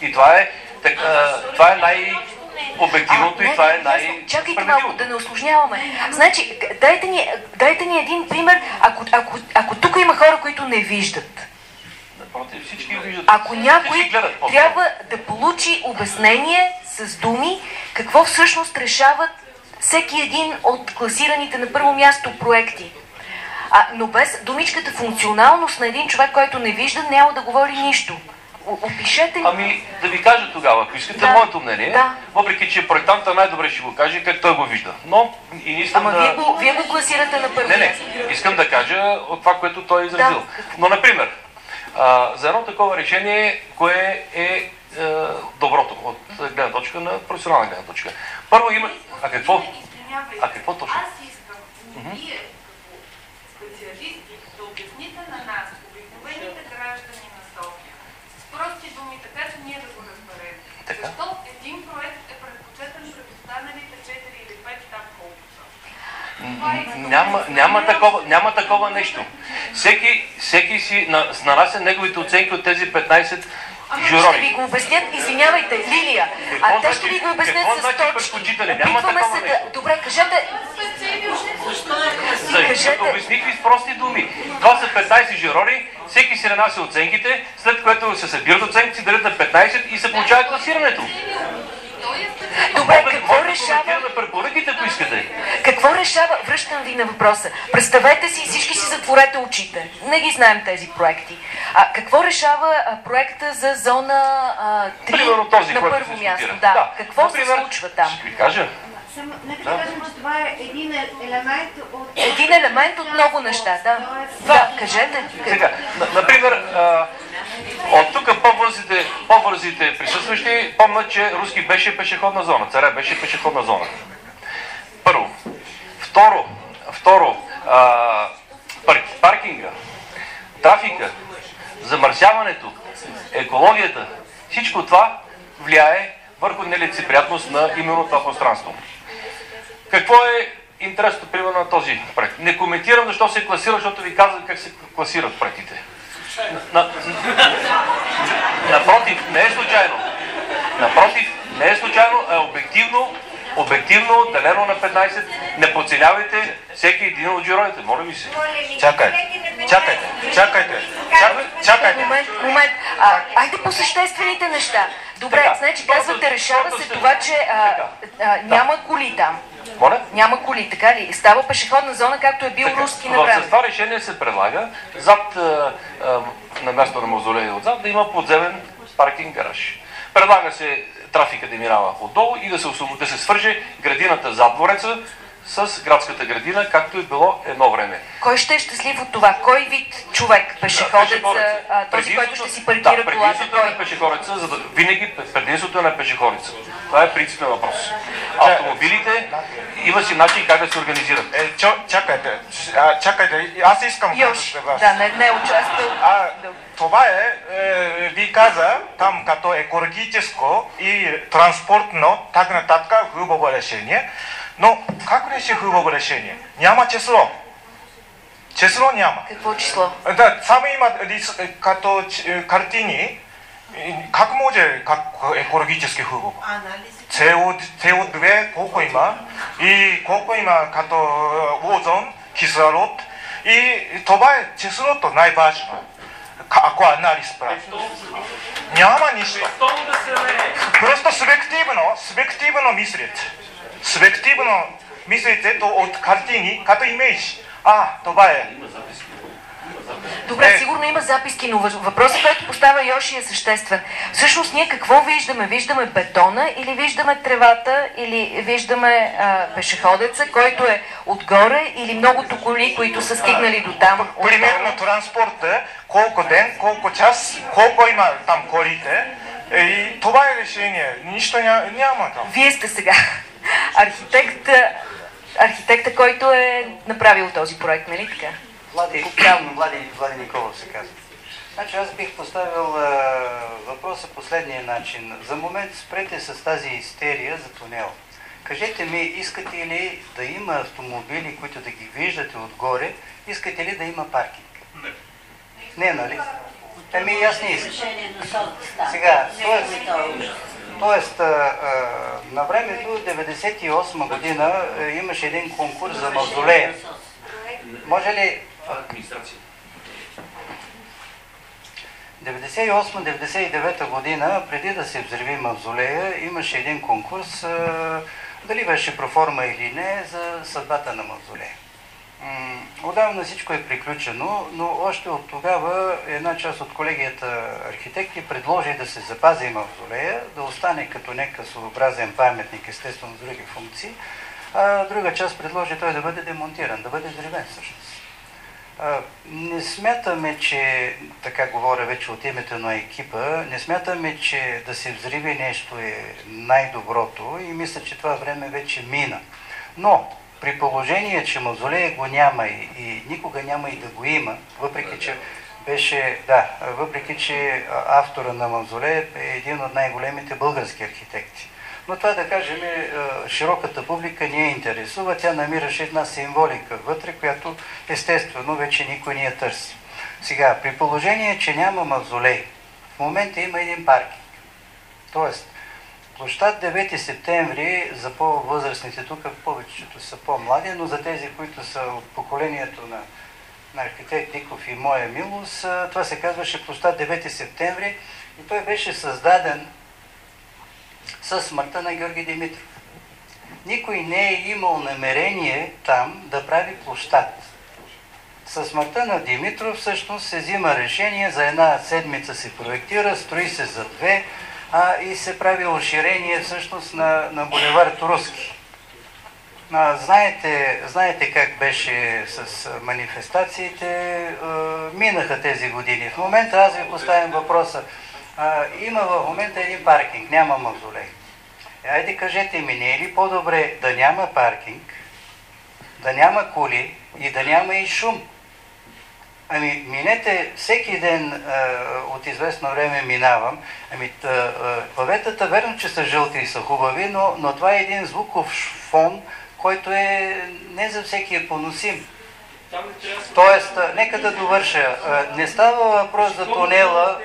И това е, така, това е най-обективното и това е най Чакайте малко, да не осложняваме. Значи, дайте ни, дайте ни един пример, ако, ако, ако тук има хора, които не виждат. Напротив, всички виждат. Ако някой трябва да получи обяснение с думи, какво всъщност решават всеки един от класираните на първо място проекти. А, но без думичката функционалност на един човек, който не вижда, няма да говори нищо. Опишете. Ами, да ви кажа тогава, ако искате Да. моето мнение, Да. въпреки че проектанта най-добре ще го каже как той го вижда. Но и не искам Ама да... вие, го, вие го класирате на първо Не, не, искам да кажа от това, което той е изразил. Но, например, а, за едно такова решение, кое е доброто от гледна точка на професионална гледна точка. Първо има... А какво? А какво точно? Аз искам вие като специалисти да обясните на нас, обикновените граждани на София, с прости думи, така че ние да го разберем. Защо един проект е предпочетен пред останалите 4 или 5 там колко са? Няма, няма, такова, няма такова нещо. Всеки, всеки си на, нанася неговите оценки от тези 15 Ще журори. ви го обяснят, извинявайте, Лилия. А те ще значи- ви го обяснят с значи точки. Опитваме се да... Добре, кажете... За, като обясних ви с прости думи. Това са 15 журори, всеки си нанася оценките, след което се събират оценките, си дарят на 15 и се получава класирането. Добре, какво решава? коментираме препоръките, ако искате. Какво решава? Връщам ви на въпроса. Представете си, всички си затворете очите. Не ги знаем тези проекти. А какво решава а, проекта за зона а, 3 Примерно този, на първо място? Да. Да. Какво Например, се случва там? Ще ви кажа. Само, нека Да. кажем, че това е един е- елемент от... Един елемент от много неща, да. Да, кажете. Сега, на- например, а, от тук по-бързите, по-бързите присъстващи помнят, че Руски беше пешеходна зона, царя беше пешеходна зона. Първо. Второ, второ а, паркинга, трафика, замърсяването, екологията, всичко това влияе върху нелицеприятност на именно това пространство. Какво е интересното примерно на този проект. Не коментирам защо се класира, защото ви казвам как се класират проектите. На, на, напротив, не е случайно. Напротив, не е случайно, а е обективно, обективно, делено на 15. Не подценявайте всеки един от журоите, моля ви се. Чакайте, чакайте, чакайте, чакайте. Момент, момент. А, айде по съществените неща. Добре, Така. значи казвате, решава се това, че а, а, няма коли там. Моля? Няма коли, така ли? Става пешеходна зона, както е бил руски на В време. това решение се предлага зад, а, а, на място на мавзолея отзад, да има подземен паркинг гараж. Предлага се трафика да минава отдолу и да се, да се свърже градината зад двореца с градската градина, както е било едно време. Кой ще е щастлив от това? Кой вид човек? Пешеходец, а, този, който ще си паркира да, колата? предимството е на пешеходеца, за да винаги предимството е на пешеходеца. Това е принципен въпрос. Автомобилите има си начин как да се организират. Е, чо, чакайте, а, чакайте, аз искам да Йош, кажа вас. да, не, не е участвал. А, това е, е, ви каза, там като екологическо и транспортно, так нататък, хубаво решение. Но как реши хубаво решение? Няма число. Число няма. Какво число? Да, само има рис, е, като ч- е, картини. И Как може как екологически хубаво? CO, CO2 колко има и колко има като е, озон, кислород и това е числото най-важно. かアコアナリスプラニャーマニスト。プロストスベクティブのスベクティブのミスレット。スベクティブのミスレットをカルティーニかとイメージ。ああトバエ Добре, сигурно има записки, но въпросът, който поставя Йоши е съществен. Всъщност ние какво виждаме? Виждаме бетона или виждаме тревата или виждаме а, пешеходеца, който е отгоре или многото коли, които са стигнали до там. Примерно транспорта, колко ден, колко час, колко има там колите. Е, И това е решение. Нищо ня, няма там. Вие сте сега архитект, архитекта, който е направил този проект, нали така? Влади, явно Влади, Влади Николов се казва. Значи аз бих поставил а, въпроса последния начин. За момент спрете с тази истерия за тунел. Кажете ми, искате ли да има автомобили, които да ги виждате отгоре, искате ли да има паркинг? Не. Не, нали? Ами и аз не искам. Сега, тоест, тоест а, а, на времето, 98 година, а, имаше един конкурс за мавзолея. Може ли Администрация. 98-99 година, преди да се взриви мавзолея, имаше един конкурс, дали беше проформа или не, за съдбата на мавзолея. Отдавна всичко е приключено, но още от тогава една част от колегията архитекти предложи да се запази мавзолея, да остане като някакъв своеобразен паметник, естествено с други функции, а друга част предложи той да бъде демонтиран, да бъде взривен всъщност. Не смятаме, че, така говоря вече от името на екипа, не смятаме, че да се взриви нещо е най-доброто и мисля, че това време вече мина. Но при положение, че мавзолея го няма и, и никога няма и да го има, въпреки че беше, да, въпреки че автора на мавзолея е един от най-големите български архитекти. Но това да кажем, е, широката публика не я интересува, тя намираше една символика вътре, която естествено вече никой не я търси. Сега, при положение, че няма мавзолей, в момента има един паркинг. Тоест, площад 9 септември за по-възрастните тук, повечето са по-млади, но за тези, които са от поколението на, на архитект Диков и моя милост, това се казваше площад 9 септември и той беше създаден със смъртта на Георги Димитров. Никой не е имал намерение там да прави площад. Със смъртта на Димитров всъщност се взима решение за една седмица се проектира, строи се за две а, и се прави оширение всъщност на, на булевард Руски. А, знаете, знаете как беше с манифестациите, а, минаха тези години. В момента аз ви поставям въпроса, а, има в момента един паркинг, няма мавзолей. Айде кажете ми, не е ли по-добре да няма паркинг, да няма коли и да няма и шум? Ами, минете всеки ден а, от известно време минавам. Ами, та, а, паветата верно, че са жълти и са хубави, но, но това е един звуков фон, който е не за всеки е поносим. Тоест, нека да довърша. Не става въпрос за тунела.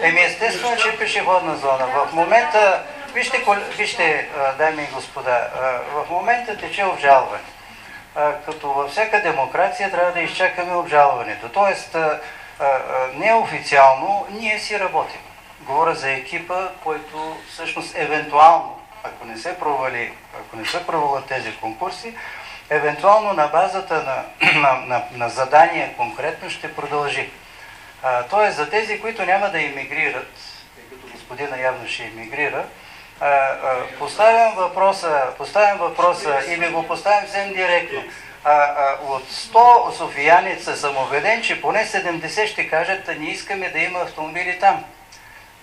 Еми естествено, че е пешеходна зона. В момента, вижте, вижте дами и господа, в момента тече обжалване. Като във всяка демокрация трябва да изчакаме обжалването. Тоест, неофициално ние си работим. Говоря за екипа, който всъщност евентуално, ако не се провали, ако не се провалят тези конкурси, евентуално на базата на, на, на, на задание конкретно ще продължи. Тоест за тези, които няма да иммигрират, тъй като господина явно ще иммигрира, а, а, поставям въпроса, поставям въпроса и ми го поставям съвсем директно. От 100 софияница съм убеден, че поне 70 ще кажат, не искаме да има автомобили там.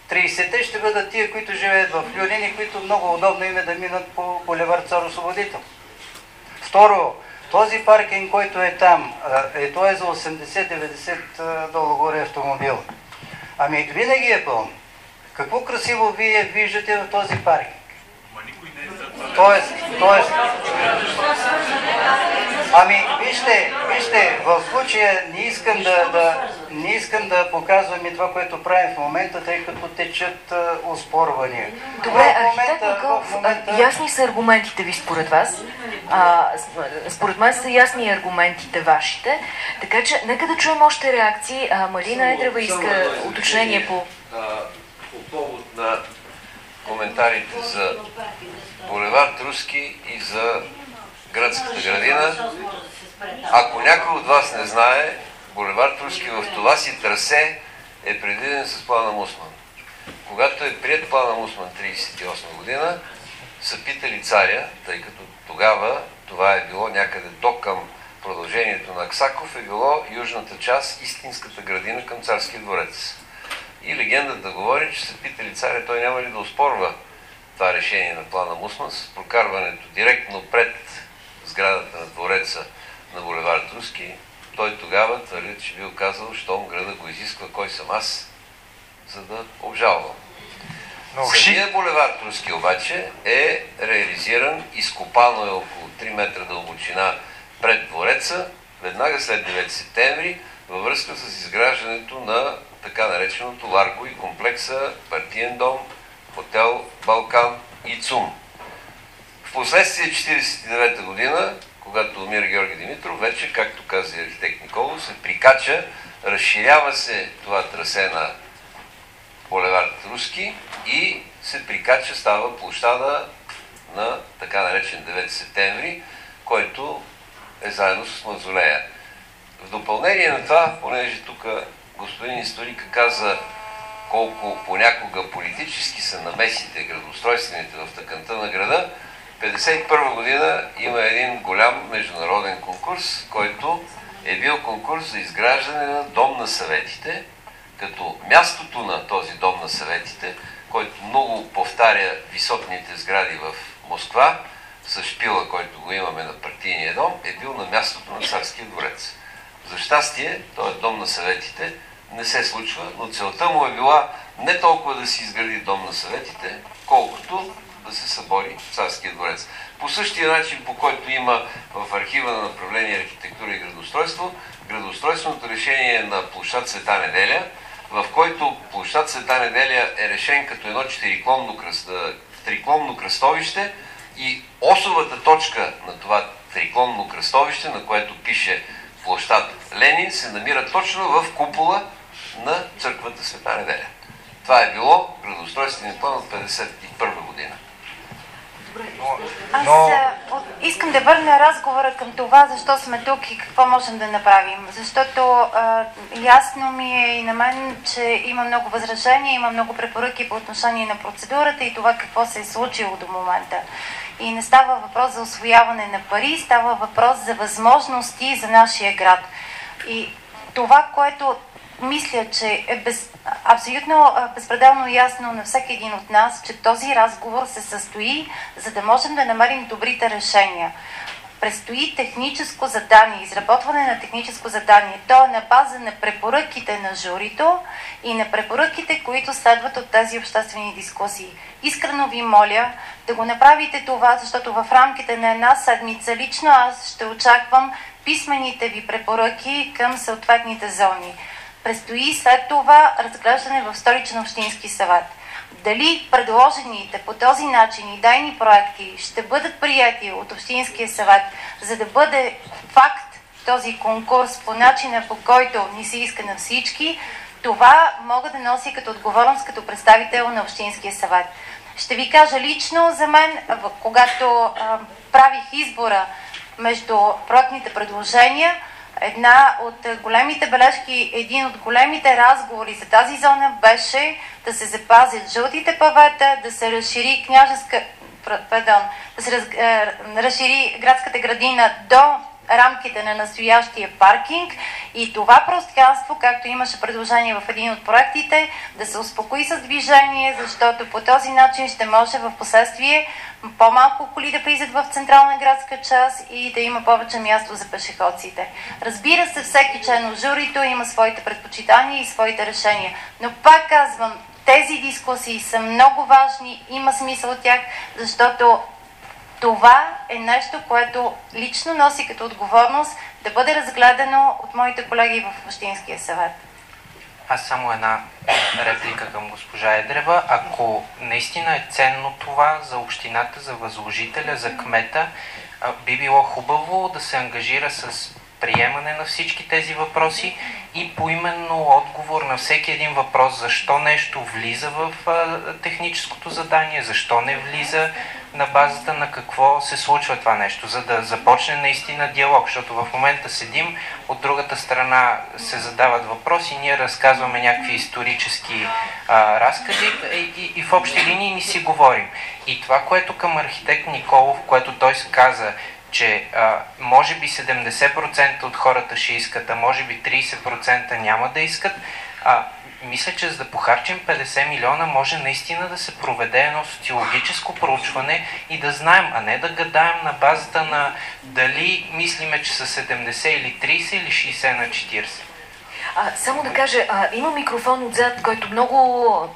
30-те ще бъдат тия, които живеят в Люлини, които много удобно им е да минат по булевард Цар Освободител. Второ, този паркинг, който е там, е, той е за 80-90 а, долу горе автомобил. Ами винаги е пълно. Какво красиво вие виждате в този паркинг? Тоест, тоест, ами вижте, вижте, в случая не искам да, да, не искам да показвам и това, което правим в момента, тъй като течат а, оспорвания. Добре, В архитект Николов, а, ясни са аргументите ви според вас. А, според мен са ясни аргументите вашите. Така че, нека да чуем още реакции. А, Малина Едрева иска уточнение по... Повод на коментарите за Булевард Руски и за градската градина. Ако някой от вас не знае, Булевард Руски в това си трасе е предвиден с плана Мусман. Когато е прият плана Мусман 1938 година, са питали царя, тъй като тогава това е било някъде до към продължението на Аксаков, е било южната част, истинската градина към царския дворец. И легендата говори, че са питали царя, той няма ли да оспорва това решение на плана Мусман с прокарването директно пред сградата на двореца на булевард Руски. Той тогава твърди, че бил казал, щом града го изисква, кой съм аз, за да обжалвам. Но Самия булевард Руски обаче е реализиран, изкопано е около 3 метра дълбочина пред двореца, веднага след 9 септември, във връзка с изграждането на така нареченото Ларго и комплекса Партиен дом, хотел Балкан и ЦУМ. Впоследствие 1949 година, когато умира Георги Димитров, вече, както каза архитект Николов, се прикача, разширява се това трасе на булевард Руски и се прикача, става площада на така наречен 9 септември, който е заедно с мавзолея. В допълнение на това, понеже тук господин историка каза колко понякога политически са намесите, градоустройствените в тъканта на града, 1951 година има един голям международен конкурс, който е бил конкурс за изграждане на Дом на съветите, като мястото на този Дом на съветите, който много повтаря висотните сгради в Москва, с шпила, който го имаме на партийния дом, е бил на мястото на царския дворец. За щастие, този Дом на съветите не се случва, но целта му е била не толкова да си изгради Дом на съветите, колкото да се събори царския дворец. По същия начин, по който има в архива на направление архитектура и градоустройство, градоустройственото решение на площад Света неделя, в който площад Света неделя е решен като едно четириклонно, триклонно кръстовище и осовата точка на това триклонно кръстовище, на което пише площад Ленин, се намира точно в купола на църквата Света неделя. Това е било градоустройствения план от 1951 година. Аз а, от- искам да върна разговора към това, защо сме тук и какво можем да направим. Защото а, ясно ми е и на мен, че има много възражения, има много препоръки по отношение на процедурата и това какво се е случило до момента. И не става въпрос за освояване на пари, става въпрос за възможности за нашия град. И това, което мисля, че е без, абсолютно безпределно ясно на всеки един от нас, че този разговор се състои, за да можем да намерим добрите решения. Предстои техническо задание, изработване на техническо задание. То е на база на препоръките на журито и на препоръките, които следват от тези обществени дискусии. Искрено ви моля да го направите това, защото в рамките на една седмица лично аз ще очаквам писмените ви препоръки към съответните зони. Предстои след това разглеждане в столичен общински съвет. Дали предложените по този начин идейни проекти ще бъдат прияти от Общинския съвет, за да бъде факт този конкурс по начина по който ни се иска на всички, това мога да носи като отговорност като представител на Общинския съвет. Ще ви кажа лично за мен, когато правих избора между проектните предложения, една от големите бележки, един от големите разговори за тази зона беше да се запазят жълтите павета, да се разшири княжеска, пардон, да се раз, е, разшири градската градина до рамките на настоящия паркинг и това пространство, както имаше предложение в един от проектите, да се успокои с движение, защото по този начин ще може в последствие по-малко коли да влизат в централна градска част и да има повече място за пешеходците. Разбира се, всеки член от журито има своите предпочитания и своите решения, но пак казвам, тези дискусии са много важни, има смисъл от тях, защото това е нещо, което лично носи като отговорност да бъде разгледано от моите колеги в Общинския съвет. Аз само една реплика към госпожа Едрева. Ако наистина е ценно това за общината, за възложителя, за кмета, би било хубаво да се ангажира с приемане на всички тези въпроси и поименно отговор на всеки един въпрос, защо нещо влиза в техническото задание, защо не влиза, на базата на какво се случва това нещо, за да започне наистина диалог, защото в момента седим, от другата страна се задават въпроси, ние разказваме някакви исторически а, разкази и, и, и в общи линии ни си говорим. И това, което към архитект Николов, което той каза, че а, може би 70% от хората ще искат, а може би 30% няма да искат, а, мисля, че за да похарчим 50 милиона може наистина да се проведе едно социологическо проучване и да знаем, а не да гадаем на базата на дали мислиме, че са 70 или 30 или 60 на 40. А, само да кажа, а, има микрофон отзад, който много,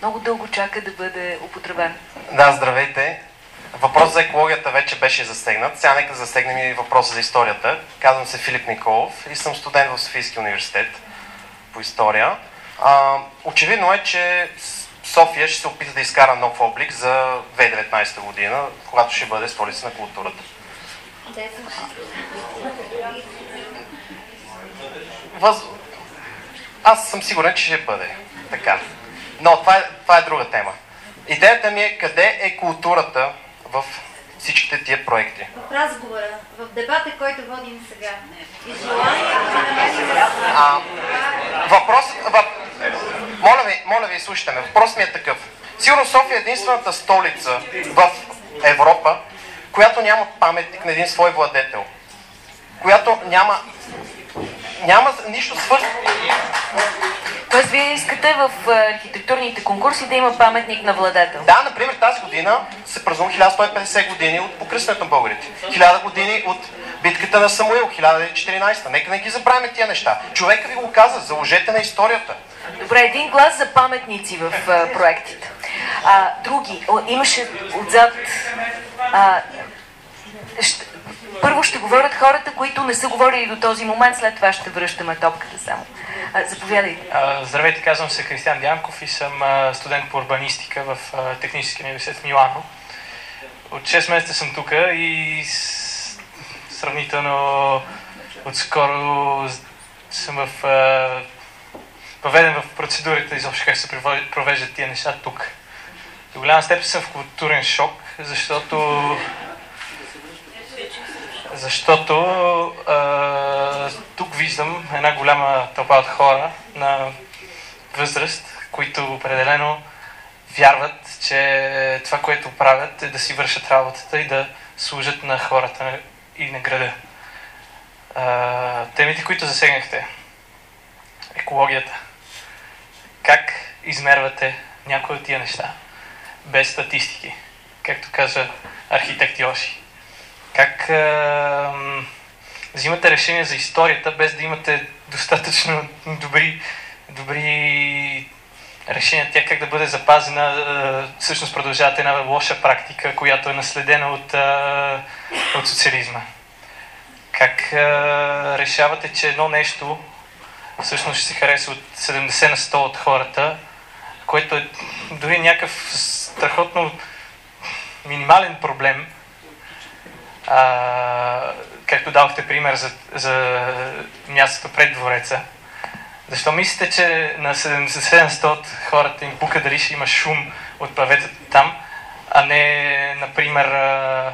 много дълго чака да бъде употребен. Да, здравейте. Въпрос за екологията вече беше засегнат. Сега нека засегнем и въпроса за историята. Казвам се Филип Николов и съм студент в Софийския университет по история. А, очевидно е, че София ще се опита да изкара нов облик за 2019 година, когато ще бъде столица на културата. Въз... Аз съм сигурен, че ще бъде така. Но това е, това е друга тема. Идеята ми е къде е културата в всичките тия проекти. В разговора, в дебата, който водим сега. И желанието да намерим... А, въпрос, въп... Моля ви, моля ви, слушайте ме. Въпрос ми е такъв. Сигурно София е единствената столица в Европа, която няма паметник на един свой владетел. Която няма, няма нищо свързано. Тоест, вие искате в архитектурните конкурси да има паметник на владетел? Да, например, тази година се празнува 1150 години от покръснето на българите. 1000 години от битката на Самуил, 1014. Нека не ги забравяме тия неща. Човека ви го каза, заложете на историята. Добре, един глас за паметници в а, проектите. А, други, о, имаше отзад... А, ще, първо ще говорят хората, които не са говорили до този момент, след това ще връщаме топката само. А, заповядайте. Здравейте, казвам се Кристиан Дянков и съм студент по урбанистика в Техническия университет в Милано. От 6 месеца съм тук и сравнително отскоро съм в въведен в процедурите изобщо как се провеждат тия неща тук. До голяма степен съм в културен шок, защото защото а, тук виждам една голяма тълпа от хора на възраст, които определено вярват, че това, което правят е да си вършат работата и да служат на хората и на града. А, темите, които засегнахте, екологията, как измервате някои от тия неща без статистики, както каза архитект Йоши? Как а, взимате решение за историята, без да имате достатъчно добри, добри решения тя как да бъде запазена. а, Всъщност продължавате една лоша практика, която е наследена от, а, от социализма. Как а, решавате, че едно нещо всъщност ще се хареса от 70 на 100 от хората, което е дори някакъв страхотно минимален проблем, а, както давахте пример за, за мястото пред двореца. Защо мислите, че на 70 на 100 от хората им пука дали ще има шум от паветата там, а не, например, а,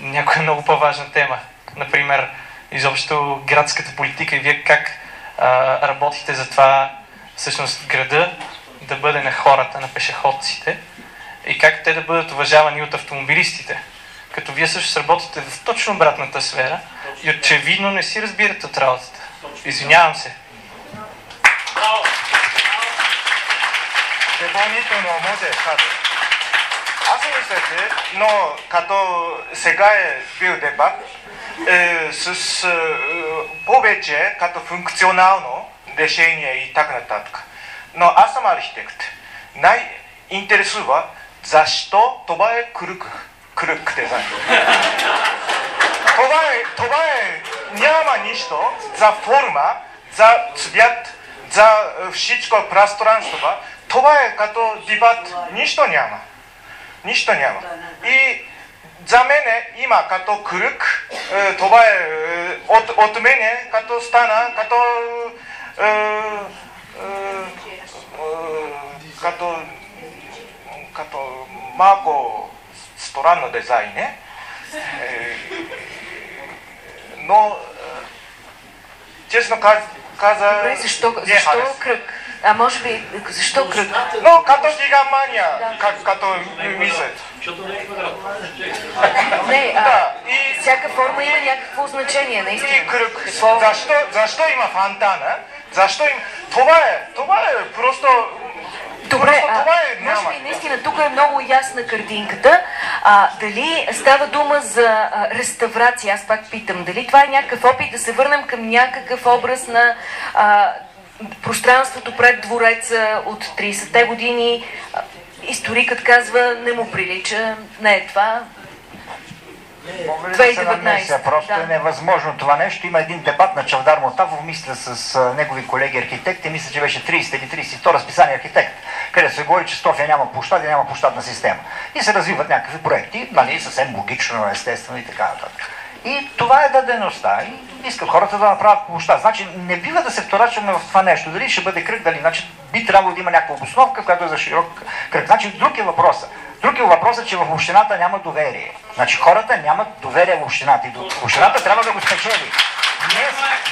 някоя много по-важна тема? Например, изобщо градската политика и вие как а, работите за това всъщност града да бъде на хората, на пешеходците и как те да бъдат уважавани от автомобилистите. Като вие също работите в точно обратната сфера и очевидно не си разбирате от работата. Извинявам се. Допълнително може, каза. Аз мисля, че, но като сега е бил дебат, е, с е, повече като функционално решение и така нататък. Но аз съм архитект. Най-интересува защо това е кръг. クルックデザイン。トバエニャーマニシトザ・フォルマザ・ツビアットザ・フシチコ・プラストランストバトバエカト・ディバットニシトニャーマ。ニシトニャーマ。イザメネ今カト・クルックトバエオトメネカト・スタナカト・カト・カト・マーコ е, е, е, е. Е, но е, честно каз, каза... Добре, защо, не защо кръг? А може би, защо кръг? Но като гигамания, как, като мислят. Не, а, всяка форма има някакво значение, наистина. И кръг. Защо, защо има фонтана? Защо има... Това е, това е просто... Добре, а, е, може би наистина тук е много ясна картинката. А, дали става дума за а, реставрация, аз пак питам, дали това е някакъв опит да се върнем към някакъв образ на а, пространството пред двореца от 30-те години. Историкът казва, не му прилича, не е това. Мога ли да се 2019, намеся? Просто да. е невъзможно това нещо. Има един дебат на Чавдар Мотавов, мисля с негови колеги архитекти, мисля, че беше 30 или 32 разписание архитект, където се говори, че София няма площад и няма площадна система. И се развиват някакви проекти, нали, съвсем логично, естествено и така нататък. И това е дадеността. И искат хората да направят площад. Значи не бива да се вторачваме в това нещо. Дали ще бъде кръг, дали. Значи би трябвало да има някаква обосновка, която е за широк кръг. Значи друг е въпросът. Друг е въпросът, че в общината няма доверие. Значи хората нямат доверие в общината. И до- общината трябва да го спечели. Не,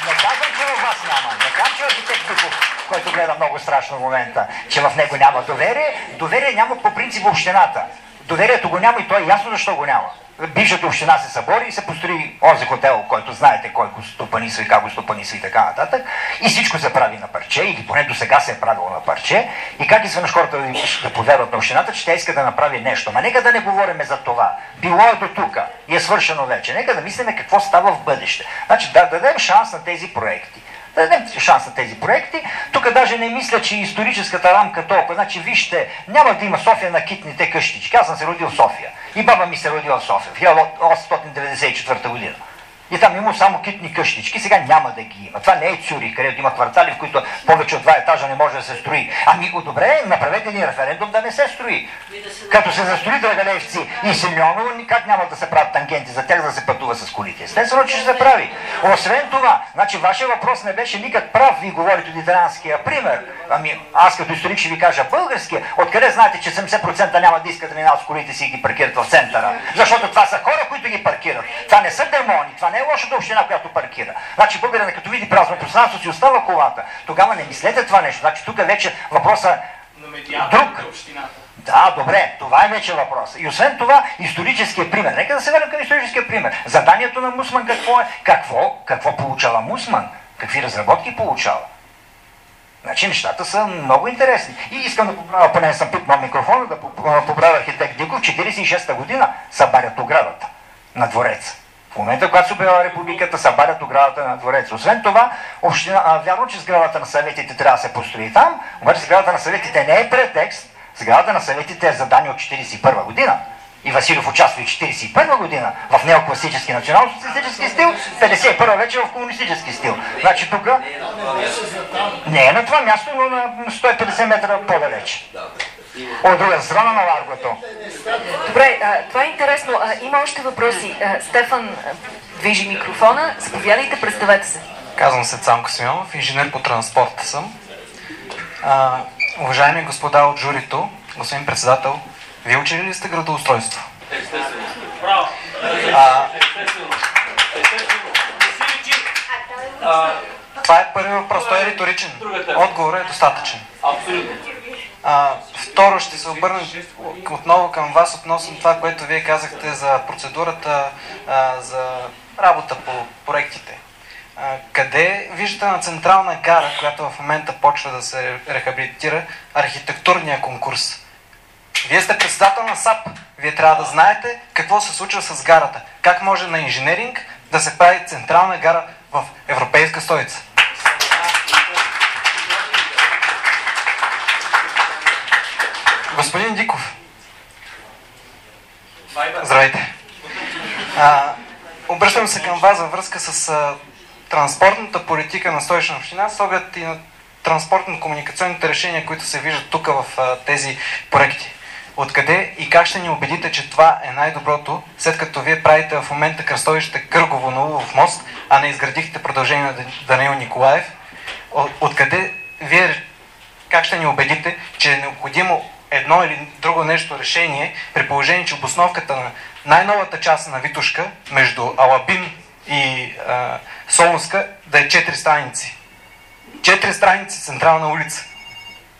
не казвам, че в вас няма. Не казвам, че архитект Дуков, който гледа много страшно в момента, че в него няма доверие. Доверие няма по принцип в общината. Доверието го няма и то е ясно защо го няма. Бившата община се събори и се построи онзи хотел, който знаете кой го стопанисва и как го стопанисва и така нататък. И всичко се прави на парче, или поне до сега се е правило на парче. И как изведнъж хората да, повярват на общината, че тя иска да направи нещо. Ма нека да не говорим за това. Било е до тук и е свършено вече. Нека да мислиме какво става в бъдеще. Значи да дадем шанс на тези проекти. Да дадем шанс на тези проекти. Тук даже не мисля, че историческата рамка толкова. Значи вижте, няма да има София на китните къщички. Аз съм се родил в София. И баба ми се родила в София в 1894 година. И там има само китни къщички, сега няма да ги има. Това не е Цюрих, където има квартали, в които повече от два етажа не може да се строи. Ами го добре, направете един референдум да не се строи. Като се застрои Драгалевци и Симеоново, никак няма да се правят тангенти за тях да се пътува с колите. Естествено, че ще се прави. Освен това, значи вашия въпрос не беше никак прав, вие говорите от италианския пример. Ами аз като историк ще ви кажа българския. Откъде знаете, че 70% няма да искат да минават с колите си и ги паркират в центъра? Защото това са хора, които ги паркират. Това не са демони, това не е лошата община, която паркира. Значи българина като види празно пространство си остава колата. Тогава не мислете това нещо. Значи тук вече въпроса друг. Да, добре, това е вече въпрос. И освен това, историческия пример. Нека да се върнем към историческия пример. Заданието на Мусман какво е? Какво, какво получава Мусман? Какви разработки получава? Значи нещата са много интересни. И искам да поправя, поне не съм пипнал микрофона, да поп- поправя архитект Диков, 46-та година събарят оградата на двореца. В момента, когато се обявява републиката, събарят оградата на двореца. Освен това, община, а, вярно, че сградата на съветите трябва да се построи там, обаче сградата на съветите не е претекст, сградата на съветите е задание от 1941 година. И Василев участва и 1941 година в неокласически национално-социалистически стил, 51 вече в комунистически стил. Значи тук не е на това място, но на 150 метра по-далеч. От друга страна на Ларгото. Добре, а, това е интересно. А, има още въпроси. А, Стефан движи микрофона. Заповядайте, представете се. Казвам се Цамко Симеонов, инженер по транспорта съм. А, уважаеми господа от журито, господин председател, вие учили ли сте градоустройство? Естествено. Браво! А, това е първи въпрос, той е риторичен. Отговорът е достатъчен. Абсолютно. А, второ, ще се обърна отново към вас относно това, което вие казахте за процедурата а, за работа по проектите. А, къде виждате на Централна гара, която в момента почва да се рехабилитира, архитектурния конкурс? Вие сте председател на САП. Вие трябва да знаете какво се случва с гарата. Как може на инженеринг да се прави Централна гара в европейска столица? Господин Диков. Здравейте. А, обръщам се към вас във връзка с а, транспортната политика на Столична община, с оглед и на транспортно-комуникационните решения, които се виждат тук в а, тези проекти. Откъде и как ще ни убедите, че това е най-доброто, след като вие правите в момента кръстовище Къргово на Улов мост, а не изградихте продължение на Данил Николаев? От- Откъде вие как ще ни убедите, че е необходимо едно или друго нещо решение, при положение, че обосновката на най-новата част на Витушка, между Алабин и а, Солунска, да е 4 страници. 4 страници централна улица.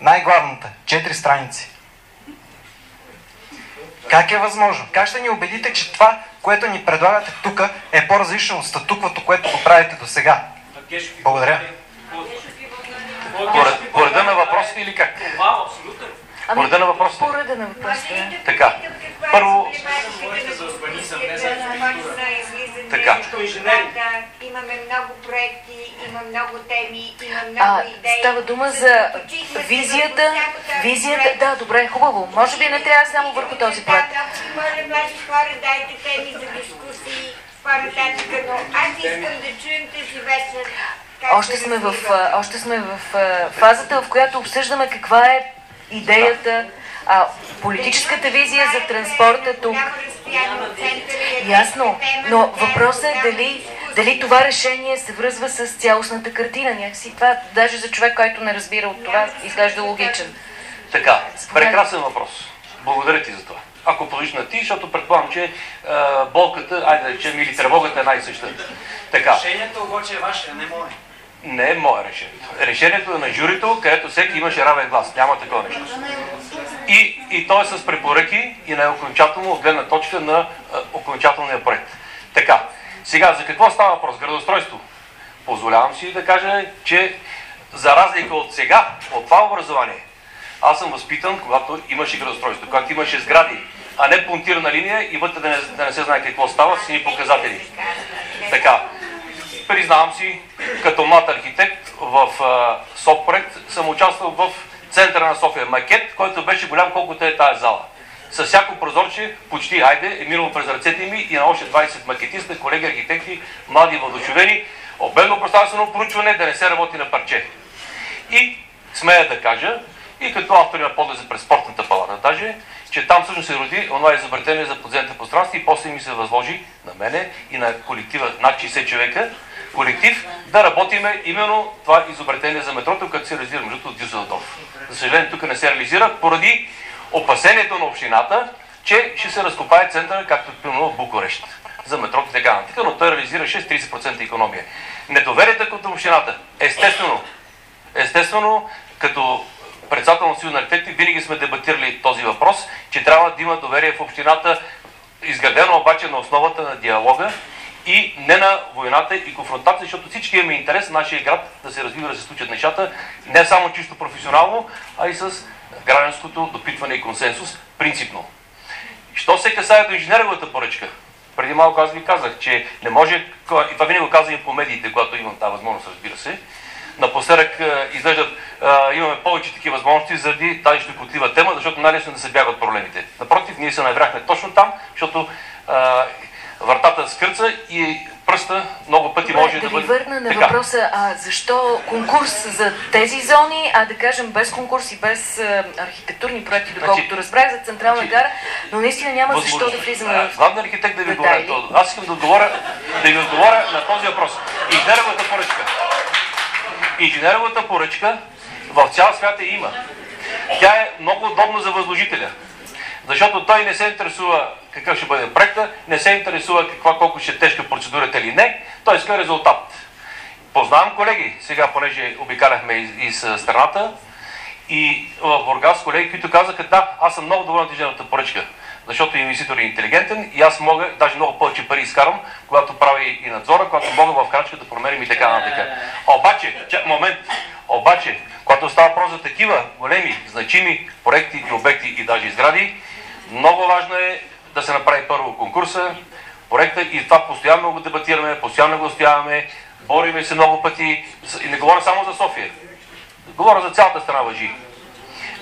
Най-главната. 4 страници. Как е възможно? Как ще ни убедите, че това, което ни предлагате тук, е по-различно от статуквото, което го правите до сега? Благодаря. Поред, по реда на въпросите или как? Това абсолютно. По реда на въпросите. По реда на въпросите. Така. Първо, Така. Имаме много проекти, има много теми, има много А, идеи. става дума за визията. Визията, да, добре, хубаво. Може би не трябва само върху този проект. Моля, млади хора, дайте теми за дискусии по-нататък, но аз искам да чуем тази вечер Още се сме в, още сме в фазата, в която обсъждаме каква е идеята, а, политическата визия за транспорта тук. Ясно, но въпросът е дали, дали това решение се връзва с цялостната картина. Някакси това, даже за човек, който не разбира от това, изглежда логичен. така. Прекрасен въпрос. Благодаря ти за това. Ако продължиш на ти, защото предполагам, че а, болката, айде да речем, или тревогата е най-съща. Така. Решението обаче е ваше, а не мое. Не е мое решение. Решението е на журито, където всеки имаше равен глас. Няма такова нещо. И, и то е с препоръки и на окончателно от гледна точка на а, окончателния проект. Така, сега за какво става въпрос? Градостройство. Позволявам си да кажа, че за разлика от сега, от това образование, аз съм възпитан, когато имаше градостройство, когато имаше сгради, а не понтирана линия и вътре да не, да не се знае какво става с едни показатели. Така, признавам си, като млад архитект в а, СОП проект съм участвал в центъра на София макет, който беше голям колкото е тази зала. С всяко прозорче, почти айде, е минало през ръцете ми и на още 20 макетиста, колеги архитекти, млади въодушевени, обемно пространствено проучване, да не се работи на парче. И смея да кажа, и като автор на подлеза през спортната палата даже, че там всъщност се роди онова изобретение за подземните пространства и после ми се възложи на мене и на колектива над 60 човека, колектив, да работиме именно това изобретение за метрото, като се реализира между от Дюселдорф. За съжаление, тук не се реализира поради опасението на общината, че ще се разкопае центъра, както примерно в Букурещ за метрото и така нататък, но той реализираше с 30% економия. Недоверието към общината. Естествено, естествено, като председател на Съюз на архитекти, винаги сме дебатирали този въпрос, че трябва да има доверие в общината, изградено обаче на основата на диалога и не на войната и конфронтация, защото всички имаме интерес нашия град да се развива, да се случат нещата, не само чисто професионално, а и с гражданското допитване и консенсус, принципно. Що се касае до инженеровата поръчка, Преди малко аз ви казах, че не може, и това винаги го казвам по медиите, когато имам тази възможност, разбира се, напоследък е, изглеждат, е, имаме повече такива възможности заради тази щекотлива тема, защото най-лесно да се бягат проблемите. Напротив, ние се набрахме точно там, защото е, вратата скърца и пръста много пъти може да, да, да бъде... ви върна на така. въпроса, а защо конкурс за тези зони, а да кажем без конкурс и без а, архитектурни проекти, доколкото Значи- разбрах за Централна гара, но наистина няма защо да Възможност. влизаме в Главният архитект да ви това. Аз искам да отговоря, да ви отговоря на този въпрос. Инженеровата поръчка. Инженеровата поръчка в цял свят е има. Тя е много удобна за възложителя. Защото той не се интересува какъв ще бъде проекта, не се интересува каква, колко ще е тежка процедурата или не, той иска резултат. Познавам колеги, сега понеже обикаляхме из а, страната, и в Бургас колеги, които казаха, да, аз съм много доволен от инженерната поръчка, защото инвеститор е интелигентен и аз мога, даже много повече пари изкарам, когато прави и надзора, когато мога в крачка да промерим и така нататък. Обаче, чак, момент, обаче, когато става въпрос за такива големи, значими проекти и обекти и даже изгради, много важно е да се направи първо конкурса, проекта и това постоянно го дебатираме, постоянно го устояваме, бориме се много пъти и не говоря само за София. Говоря за цялата страна въжи.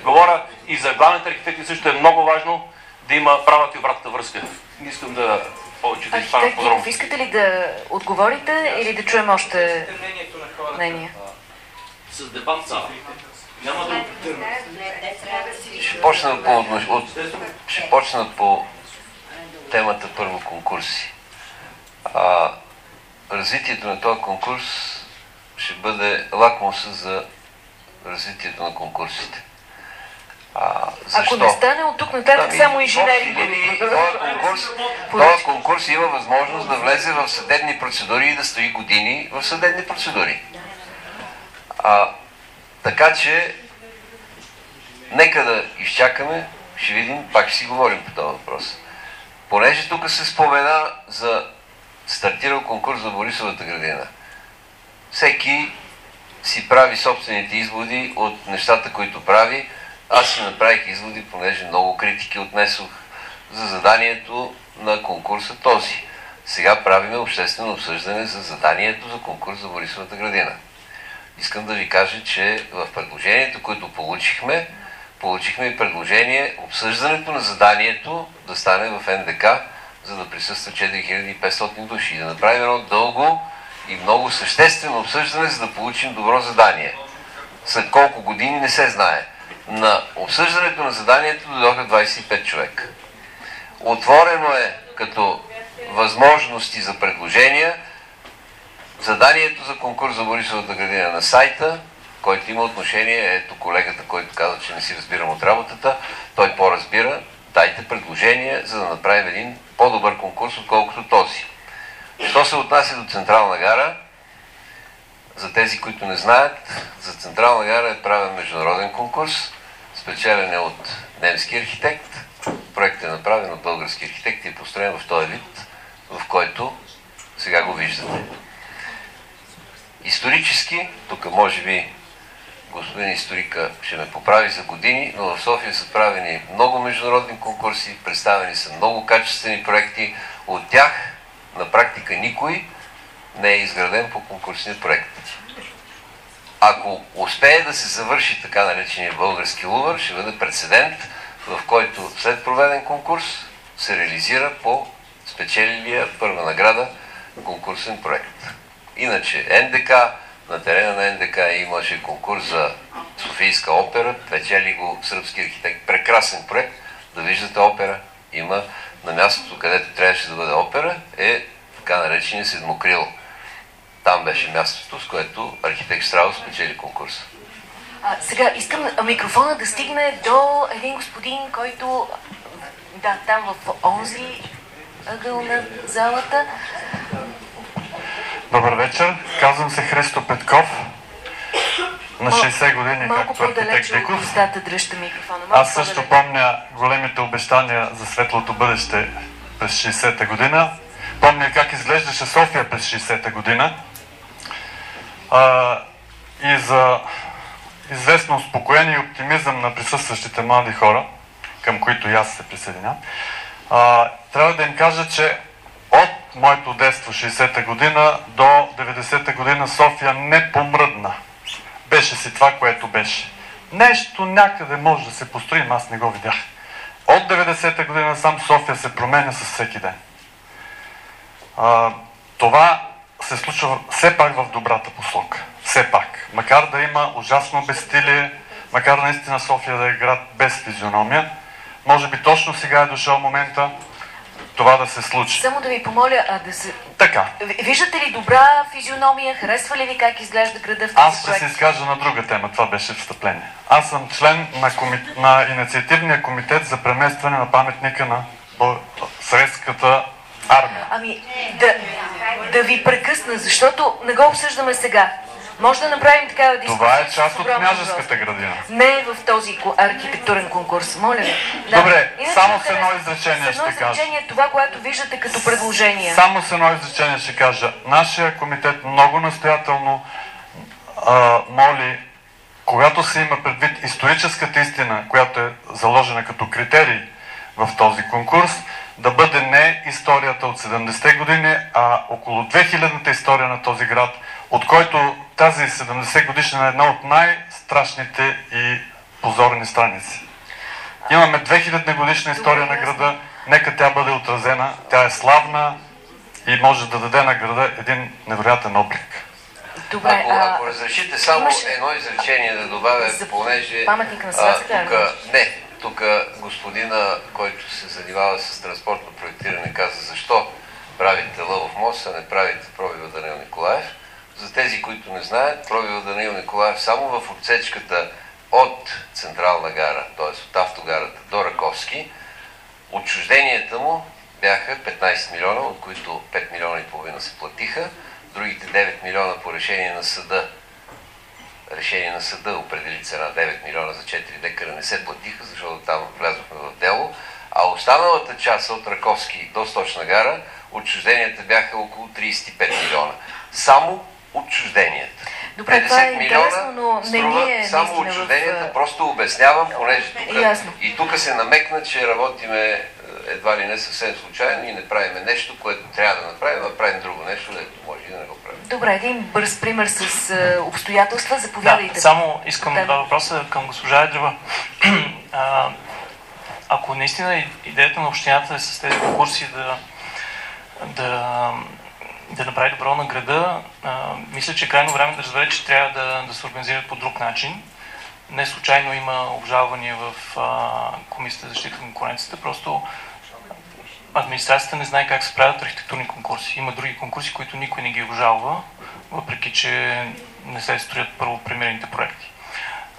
Говоря и за главните архитекти също е много важно да има правата и обратната връзка. Не искам да повече да Архитект подробно. Искате ли да отговорите или да чуем още мнение? С дебат са. Няма да Ще почна по, от, ще почна по темата първо конкурси. А, развитието на този конкурс ще бъде лакмуса за развитието на конкурсите. А, защо? Ако не стане от тук нататък Ами, само линии, Този конкурс, този конкурс има възможност да влезе в съдебни процедури и да стои години в съдебни процедури. А, така че, нека да изчакаме, ще видим, пак ще си говорим по този въпрос. Понеже тук се спомена за стартирал конкурс за Борисовата градина. Всеки си прави собствените изводи от нещата, които прави. Аз си направих изводи, понеже много критики отнесох за заданието на конкурса този. Сега правиме обществено обсъждане за заданието за конкурс за Борисовата градина. Искам да ви кажа, че в предложението, което получихме, получихме и предложение обсъждането на заданието да стане в НДК, за да присъства 4500 души и да направим едно дълго и много съществено обсъждане, за да получим добро задание. След колко години не се знае. На обсъждането на заданието дойдоха 25 човека. Отворено е като възможности за предложения заданието за конкурс за Борисовата градина на сайта, който има отношение, ето колегата, който каза, че не си разбирам от работата, той по-разбира, дайте предложения, за да направим един по-добър конкурс, отколкото този. Що се отнася до Централна гара, за тези, които не знаят, за Централна гара е правен международен конкурс, спечелен е от немски архитект. Проектът е направен от български архитект и е построен в този вид, в който сега го виждате. Исторически, тук може би господин историка ще ме поправи за години, но в София са правени много международни конкурси, представени са много качествени проекти. От тях на практика никой не е изграден по конкурсния проект. Ако успее да се завърши така наречения български лувър, ще бъде прецедент, в който след проведен конкурс се реализира по спечелилия първа награда конкурсен проект. Иначе НДК, на терена на НДК имаше конкурс за Софийска опера, печели го сръбски архитект. Прекрасен проект, да виждате опера. Има на мястото, където трябваше да бъде опера, е така наречения Седмокрил. Там беше мястото, с което архитект Страус спечели конкурса. А, сега искам микрофона да стигне до един господин, който да, там в онзи ъгъл на залата. Добър вечер, казвам се Христо Петков. На 60 години, както архитект Диков. Аз също помня големите обещания за светлото бъдеще през 60-та година. Помня как изглеждаше София през 60-та година. А, и за известно успокоение и оптимизъм на присъстващите млади хора, към които и аз се присъединявам, а, трябва да им кажа, че от моето детство, 60-та година, до 90-та година София не помръдна. Беше си това, което беше. Нещо някъде може да се построи, аз не го видях. От 90-та година сам София се променя с всеки ден. А, това се случва все пак в добрата посока. Все пак. Макар да има ужасно безстилие, макар наистина София да е град без физиономия, може би точно сега е дошъл момента това да се случи. Само да ви помоля, а да се... Така. Ви- Виждате ли добра физиономия? Харесва ли ви как изглежда града в Аз ще се изкажа на друга тема, това беше встъпление. Аз съм член на, коми... на инициативния комитет за преместване на паметника на Съветската армия. Ами, да, да ви прекъсна, защото не го обсъждаме сега. Може да направим такава дискусия. Това е част от княжеската градина. Не в този архитектурен конкурс, моля ви. Да. Добре, Иначе само с едно изречение С едно ще кажа. изречение това, което виждате като предложение. Само с едно изречение ще кажа. Нашия комитет много настоятелно а, моли, когато се има предвид историческата истина, която е заложена като критерий в този конкурс, да бъде не историята от 70-те години, а около 2000-та история на този град, от който тази 70 годишна е една от най-страшните и позорни страници. Имаме 2000 годишна история на града, нека тя бъде отразена, тя е славна и може да даде на града един невероятен облик. Добре, ако, а, ако разрешите само имаше- едно изречение да добавя, понеже... паметника на а, Съветската армия. тук, не, тук господина, който се занимава с транспортно проектиране, каза защо правите Лъвов мост, а не правите пробива Данил Николаев. За тези, които не знаят, пробива Данил Николаев само в отсечката от Централна гара, т.е. от автогарата до Раковски, отчужденията му бяха 15 милиона, от които 5 милиона и половина се платиха, другите 9 милиона по решение на съда решение на съда определи цена 9 милиона за 4 декара не се платиха, защото там влязохме в дело, а останалата част от Раковски до Сточна гара отчужденията бяха около 35 милиона. Само отчужденията. Добре, това е интересно, но не струва ни е само наистина в- отчужденията, просто обяснявам, понеже тук Ясно. и тук се намекна, че работиме е, едва ли не съвсем случайно и не правиме нещо, което трябва да направим, а правим друго нещо, дето може и да не го правим. Добре, един бърз пример с е, обстоятелства. Заповядайте. Да, само искам Да. два въпроса към госпожа Едрева. А, ако наистина и- идеята на общината е с тези конкурси да, да, да направи добро на града, а, мисля, че е крайно време да разбере, че трябва да, да се организират по друг начин. Не случайно има обжалвания в а, Комисията за защита на конкуренцията, просто администрацията не знае как се правят архитектурни конкурси. Има други конкурси, които никой не ги обжалва, въпреки че не се строят първопремирените проекти.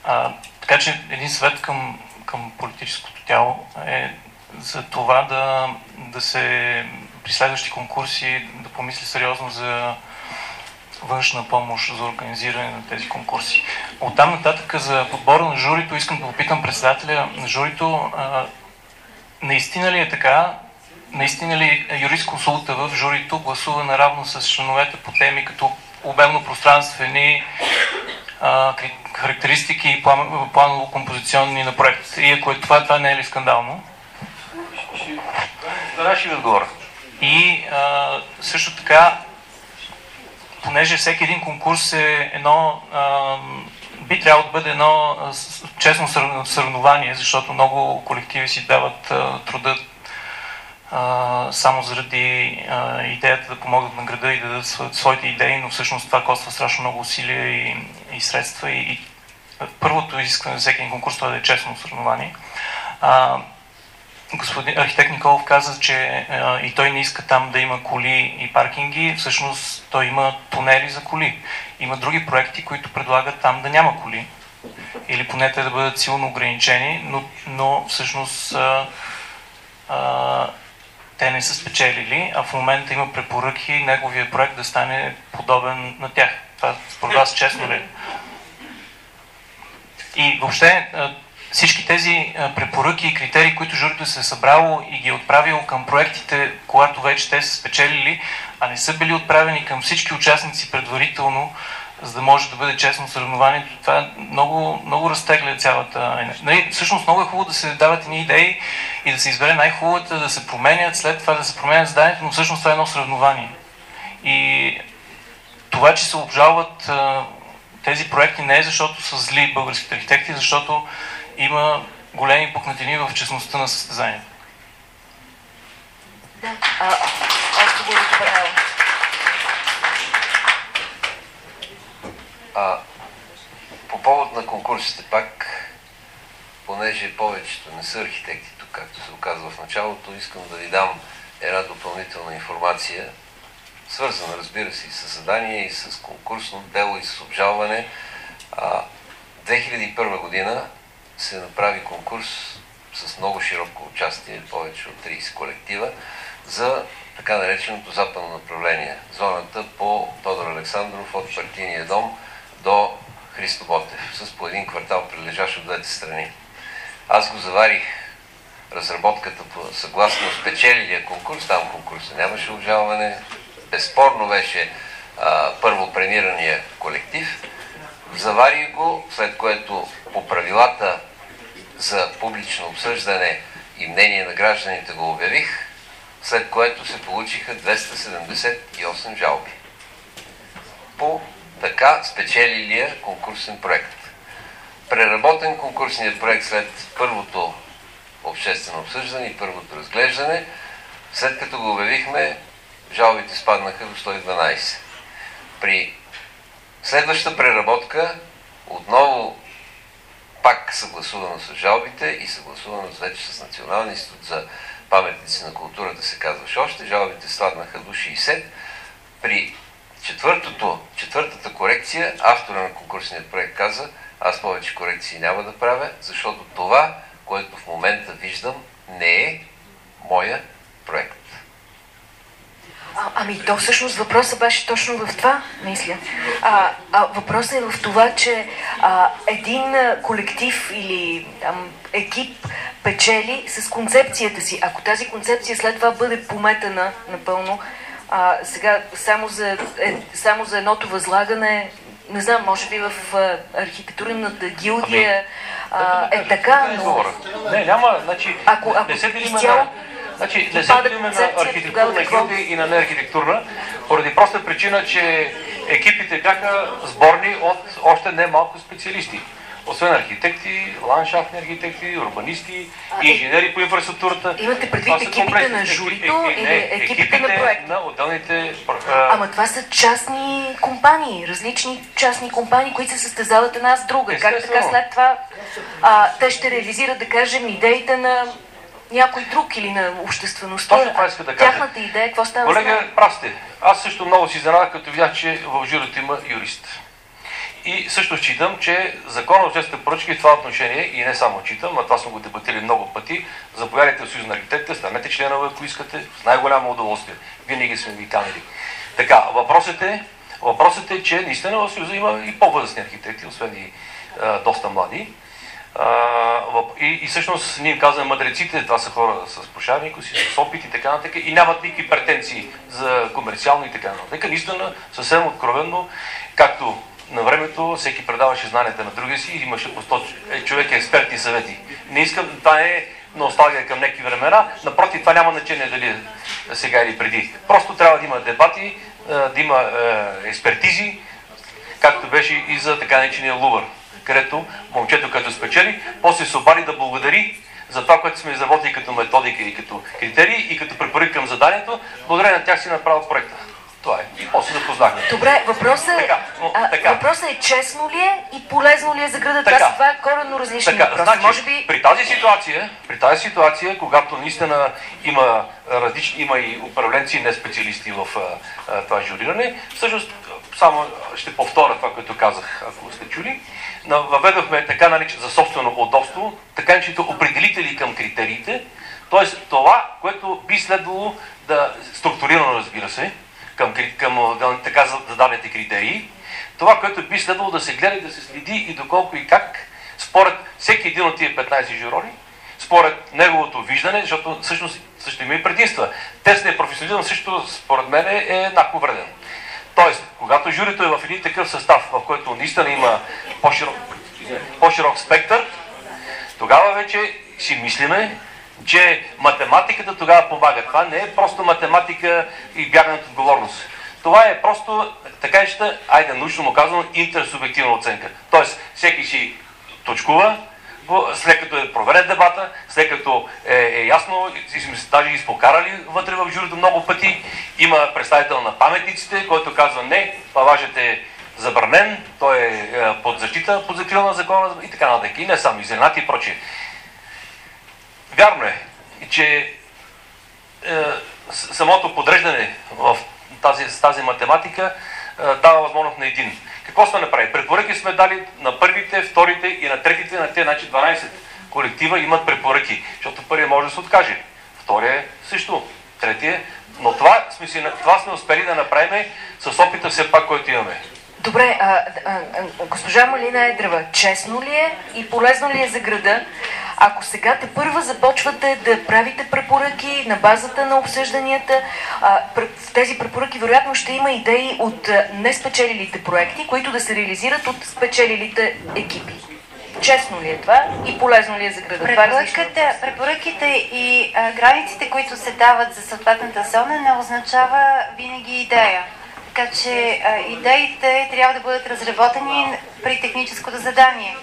А, така че един съвет към, към политическото тяло е за това да, да се при следващи конкурси да помисли сериозно за външна помощ за организиране на тези конкурси. От там нататък за подбора на журито искам да попитам председателя на журито а, наистина ли е така, наистина ли юрисконсулта в журито гласува наравно с членовете по теми като обемно-пространствени характеристики и план- планово-композиционни на проект? И ако е това, това не е ли скандално? Да, ще ви отговоря. И а, също така, понеже всеки един конкурс е едно, а, би трябвало да бъде едно а, честно сър- съревнование, защото много колективи си дават а, труда а, само заради а, идеята да помогнат на града и да дадат сво- своите идеи, но всъщност това коства страшно много усилия и, и средства. И, и първото изискване за всеки един конкурс това е да е честно съревнование. А, господин архитект Николов каза, че а, и той не иска там да има коли и паркинги. Всъщност той има тунели за коли. Има други проекти, които предлагат там да няма коли. Или поне те да бъдат силно ограничени, но, но всъщност а, а, те не са спечелили, а в момента има препоръки неговия проект да стане подобен на тях. Това според вас честно ли е? И въобще всички тези препоръки и критерии, които журито се е събрало и ги е отправило към проектите, когато вече те са спечелили, а не са били отправени към всички участници предварително, за да може да бъде честно съревнованието. Това много, много разтегля цялата... Нали, всъщност много е хубаво да се дават едни идеи и да се избере най-хубавата, да се променят, след това да се променят заданието, но всъщност това е едно съревнование. И това, че се обжалват тези проекти не е защото са зли българските архитекти, защото има големи пукнатини в честността на състезанието. Да, а, отговорът панела. А, по повод на конкурсите пак, понеже повечето не са архитекти тук, както се оказва в началото, искам да ви дам една допълнителна информация, свързана, разбира се, и с задание, и с конкурсно дело, и с обжалване. А, 2001 година се направи конкурс с много широко участие, повече от 30 колектива, за така нареченото западно направление. Зоната по Тодор Александров от партийния дом до Христо Ботев, с по един квартал прилежащ от двете страни. Аз го заварих разработката по съгласно спечелилия конкурс, там конкурса нямаше обжалване, безспорно беше а, първо премирания колектив. Заварих го, след което по правилата за публично обсъждане и мнение на гражданите го обявих, след което се получиха 278 жалби. По така спечелилия конкурсен проект. Преработен конкурсният проект след първото обществено обсъждане и първото разглеждане, след като го обявихме, жалбите спаднаха до 112. При следваща преработка отново пак съгласувано с жалбите и съгласувано вече с Националния институт за паметници на културата се казваше още, жалбите сладнаха до 60. При четвъртото, четвъртата корекция, автора на конкурсния проект каза, аз повече корекции няма да правя, защото това, което в момента виждам, не е моя проект. А, ами то всъщност въпросът беше точно в това, мисля. А, а, въпросът е в това, че а, един колектив или там, екип печели с концепцията си. Ако тази концепция след това бъде пометена напълно, а, сега само за, е, само за едното възлагане, не знам, може би в а, архитектурната гилдия а, е така, но... Не, няма, значи, ако, ако не се изцяло на... Значи, не се делиме на архитектурна гилдия и на неархитектурна, поради проста причина, че екипите бяха сборни от още не малко специалисти. Освен архитекти, ландшафтни архитекти, урбанисти, инженери по инфраструктурата. Имате предвид Това са екипите на е- журито е- или не, екипите на проекта? на отделните... а, Ама това са частни компании, различни частни компании, които се състезават една с друга. Как така след това а, те ще реализират, да кажем, идеите на някой друг или на обществеността. Точно това иска да кажа. Тяхната идея, какво става Колега, нея? прав сте. Аз също много си изненадах, като видях, че в журито има юрист. И също считам, че закон за обществените поръчки в това отношение, и не само считам, а това сме го дебатирали много пъти, заповядайте в Съюз на архитектите, станете членове, ако искате, с най-голямо удоволствие. Винаги сме ви канили. Така, въпросът е, въпросът е, че наистина в Съюза има и по-възрастни архитекти, освен и а, доста млади. И, и всъщност ние казваме мъдреците, това са хора с прошарник, с опит и така нататък, и нямат никакви претенции за комерциално и така нататък. Наистина, съвсем откровенно, както на времето всеки предаваше знанията на другия си и имаше по 100 е, човек експертни съвети. Не искам, това е носталгия към някакви времена, напротив, това няма значение дали е сега или преди. Просто трябва да има дебати, е, да има е, експертизи, както беше и за така наречения Лувър, където момчето, като спечели, после се обади да благодари за това, което сме изработили като методика и като критерии и като препоръки към заданието, благодарение на тях си направил проекта. Това е. И после запознахме. Добре, въпросът е, Така, но, а, така. въпросът е честно ли е и полезно ли е за града? Така. Това два коренно различни Така, въпроси. значи, Може би при тази ситуация, при тази ситуация, когато наистина има различни, има и управленци, не специалисти в а, това журиране, всъщност само ще повторя това, което казах, ако сте чули, въведохме така наречено за собствено удобство, така наречените определители към критериите, т.е. това, което би следвало да структурирано, разбира се, към, към така зададените критерии, това, което би следвало да се гледа и да се следи и доколко и как, според всеки един от тия 15 журори, според неговото виждане, защото всъщност също има и предимства. Тесният професионализъм също, според мен, е еднакво вреден. Тоест, когато журито е в един такъв състав, в който наистина има по-широк, по-широк спектър, тогава вече си мислиме, че математиката тогава помага. Това не е просто математика и бягане от отговорност. Това е просто, така ще, айде научно му казвам, интерсубективна оценка. Тоест, всеки си точкува, след като е проверен дебата, след като е, е ясно, сме се даже изпокарали вътре в журито много пъти, има представител на паметниците, който казва не, паважът е забранен, той е, е под защита, под закрила на закона и така нататък. И не само, и зеленати и прочие. Вярно е, че е, самото подреждане в тази, тази математика е, дава възможност на един. Какво сме направили? Препоръки сме дали на първите, вторите и на третите, на тези, значи 12 колектива имат препоръки, защото първият може да се откаже, втория също, третия, но това сме, това сме успели да направим с опита все пак, който имаме. Добре, а, а, а, госпожа Малина Едрава, честно ли е и полезно ли е за града, ако сега те първа започвате да правите препоръки на базата на обсъжданията, а, в тези препоръки вероятно ще има идеи от неспечелилите проекти, които да се реализират от спечелилите екипи. Честно ли е това и полезно ли е за града? Препоръките, препоръките и а, границите, които се дават за съответната зона, не означава винаги идея. Така че а, идеите трябва да бъдат разработени при техническото задание.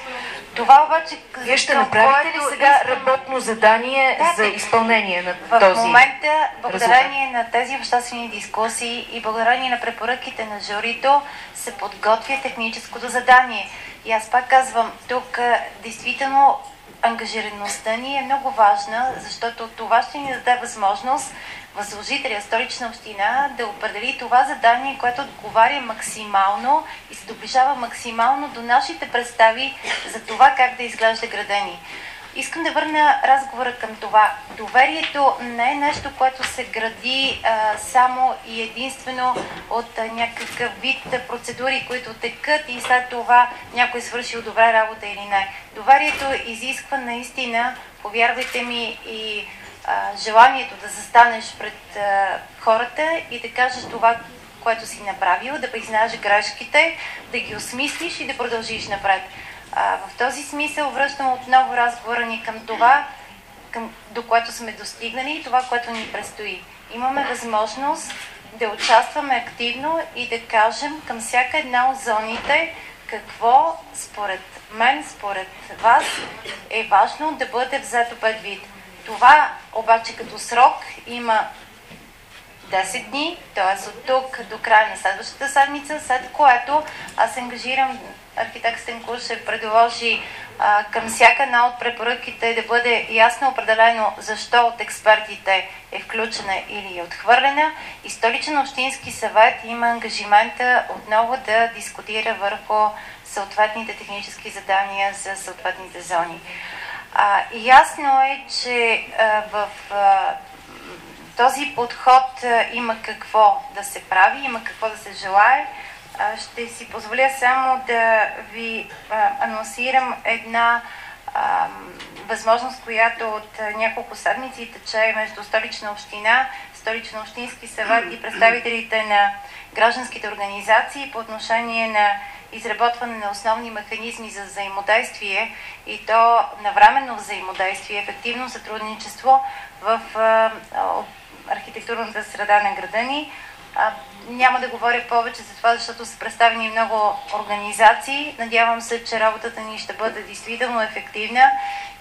Това обаче... Вие ще направите ли сега работно задание да, за изпълнение на в този В момента, благодарение резултат? на тези обществени дискусии и благодарение на препоръките на журито, се подготвя техническото задание. И аз пак казвам, тук действително ангажираността ни е много важна, защото това ще ни даде възможност възложителя, столична община, да определи това задание, което отговаря максимално и се доближава максимално до нашите представи за това как да изглежда града ни. Искам да върна разговора към това. Доверието не е нещо, което се гради а, само и единствено от а, някакъв вид процедури, които текат и след това някой свършил добра работа или не. Доверието изисква наистина, повярвайте ми, и желанието да застанеш пред хората и да кажеш това, което си направил, да признаеш грешките, да ги осмислиш и да продължиш напред. В този смисъл връщам отново разговора ни към това, към, до което сме достигнали и това, което ни предстои. Имаме възможност да участваме активно и да кажем към всяка една от зоните какво според мен, според вас е важно да бъде взето предвид. Това обаче като срок има 10 дни, т.е. от тук до края на следващата седмица, след което аз ангажирам архитект Стенкушев предложи а, към всяка една от препоръките да бъде ясно определено защо от експертите е включена или е отхвърлена и столичен общински съвет има ангажимента отново да дискутира върху съответните технически задания за съответните зони. А, ясно е, че а, в а, този подход а, има какво да се прави, има какво да се желае. А, ще си позволя само да ви а, анонсирам една а, възможност, която от а, няколко седмици тече между Столична община, Столична общински съвет и представителите на гражданските организации по отношение на изработване на основни механизми за взаимодействие и то навременно взаимодействие, ефективно сътрудничество в архитектурната среда на града ни. А, няма да говоря повече за това, защото са представени много организации. Надявам се, че работата ни ще бъде действително ефективна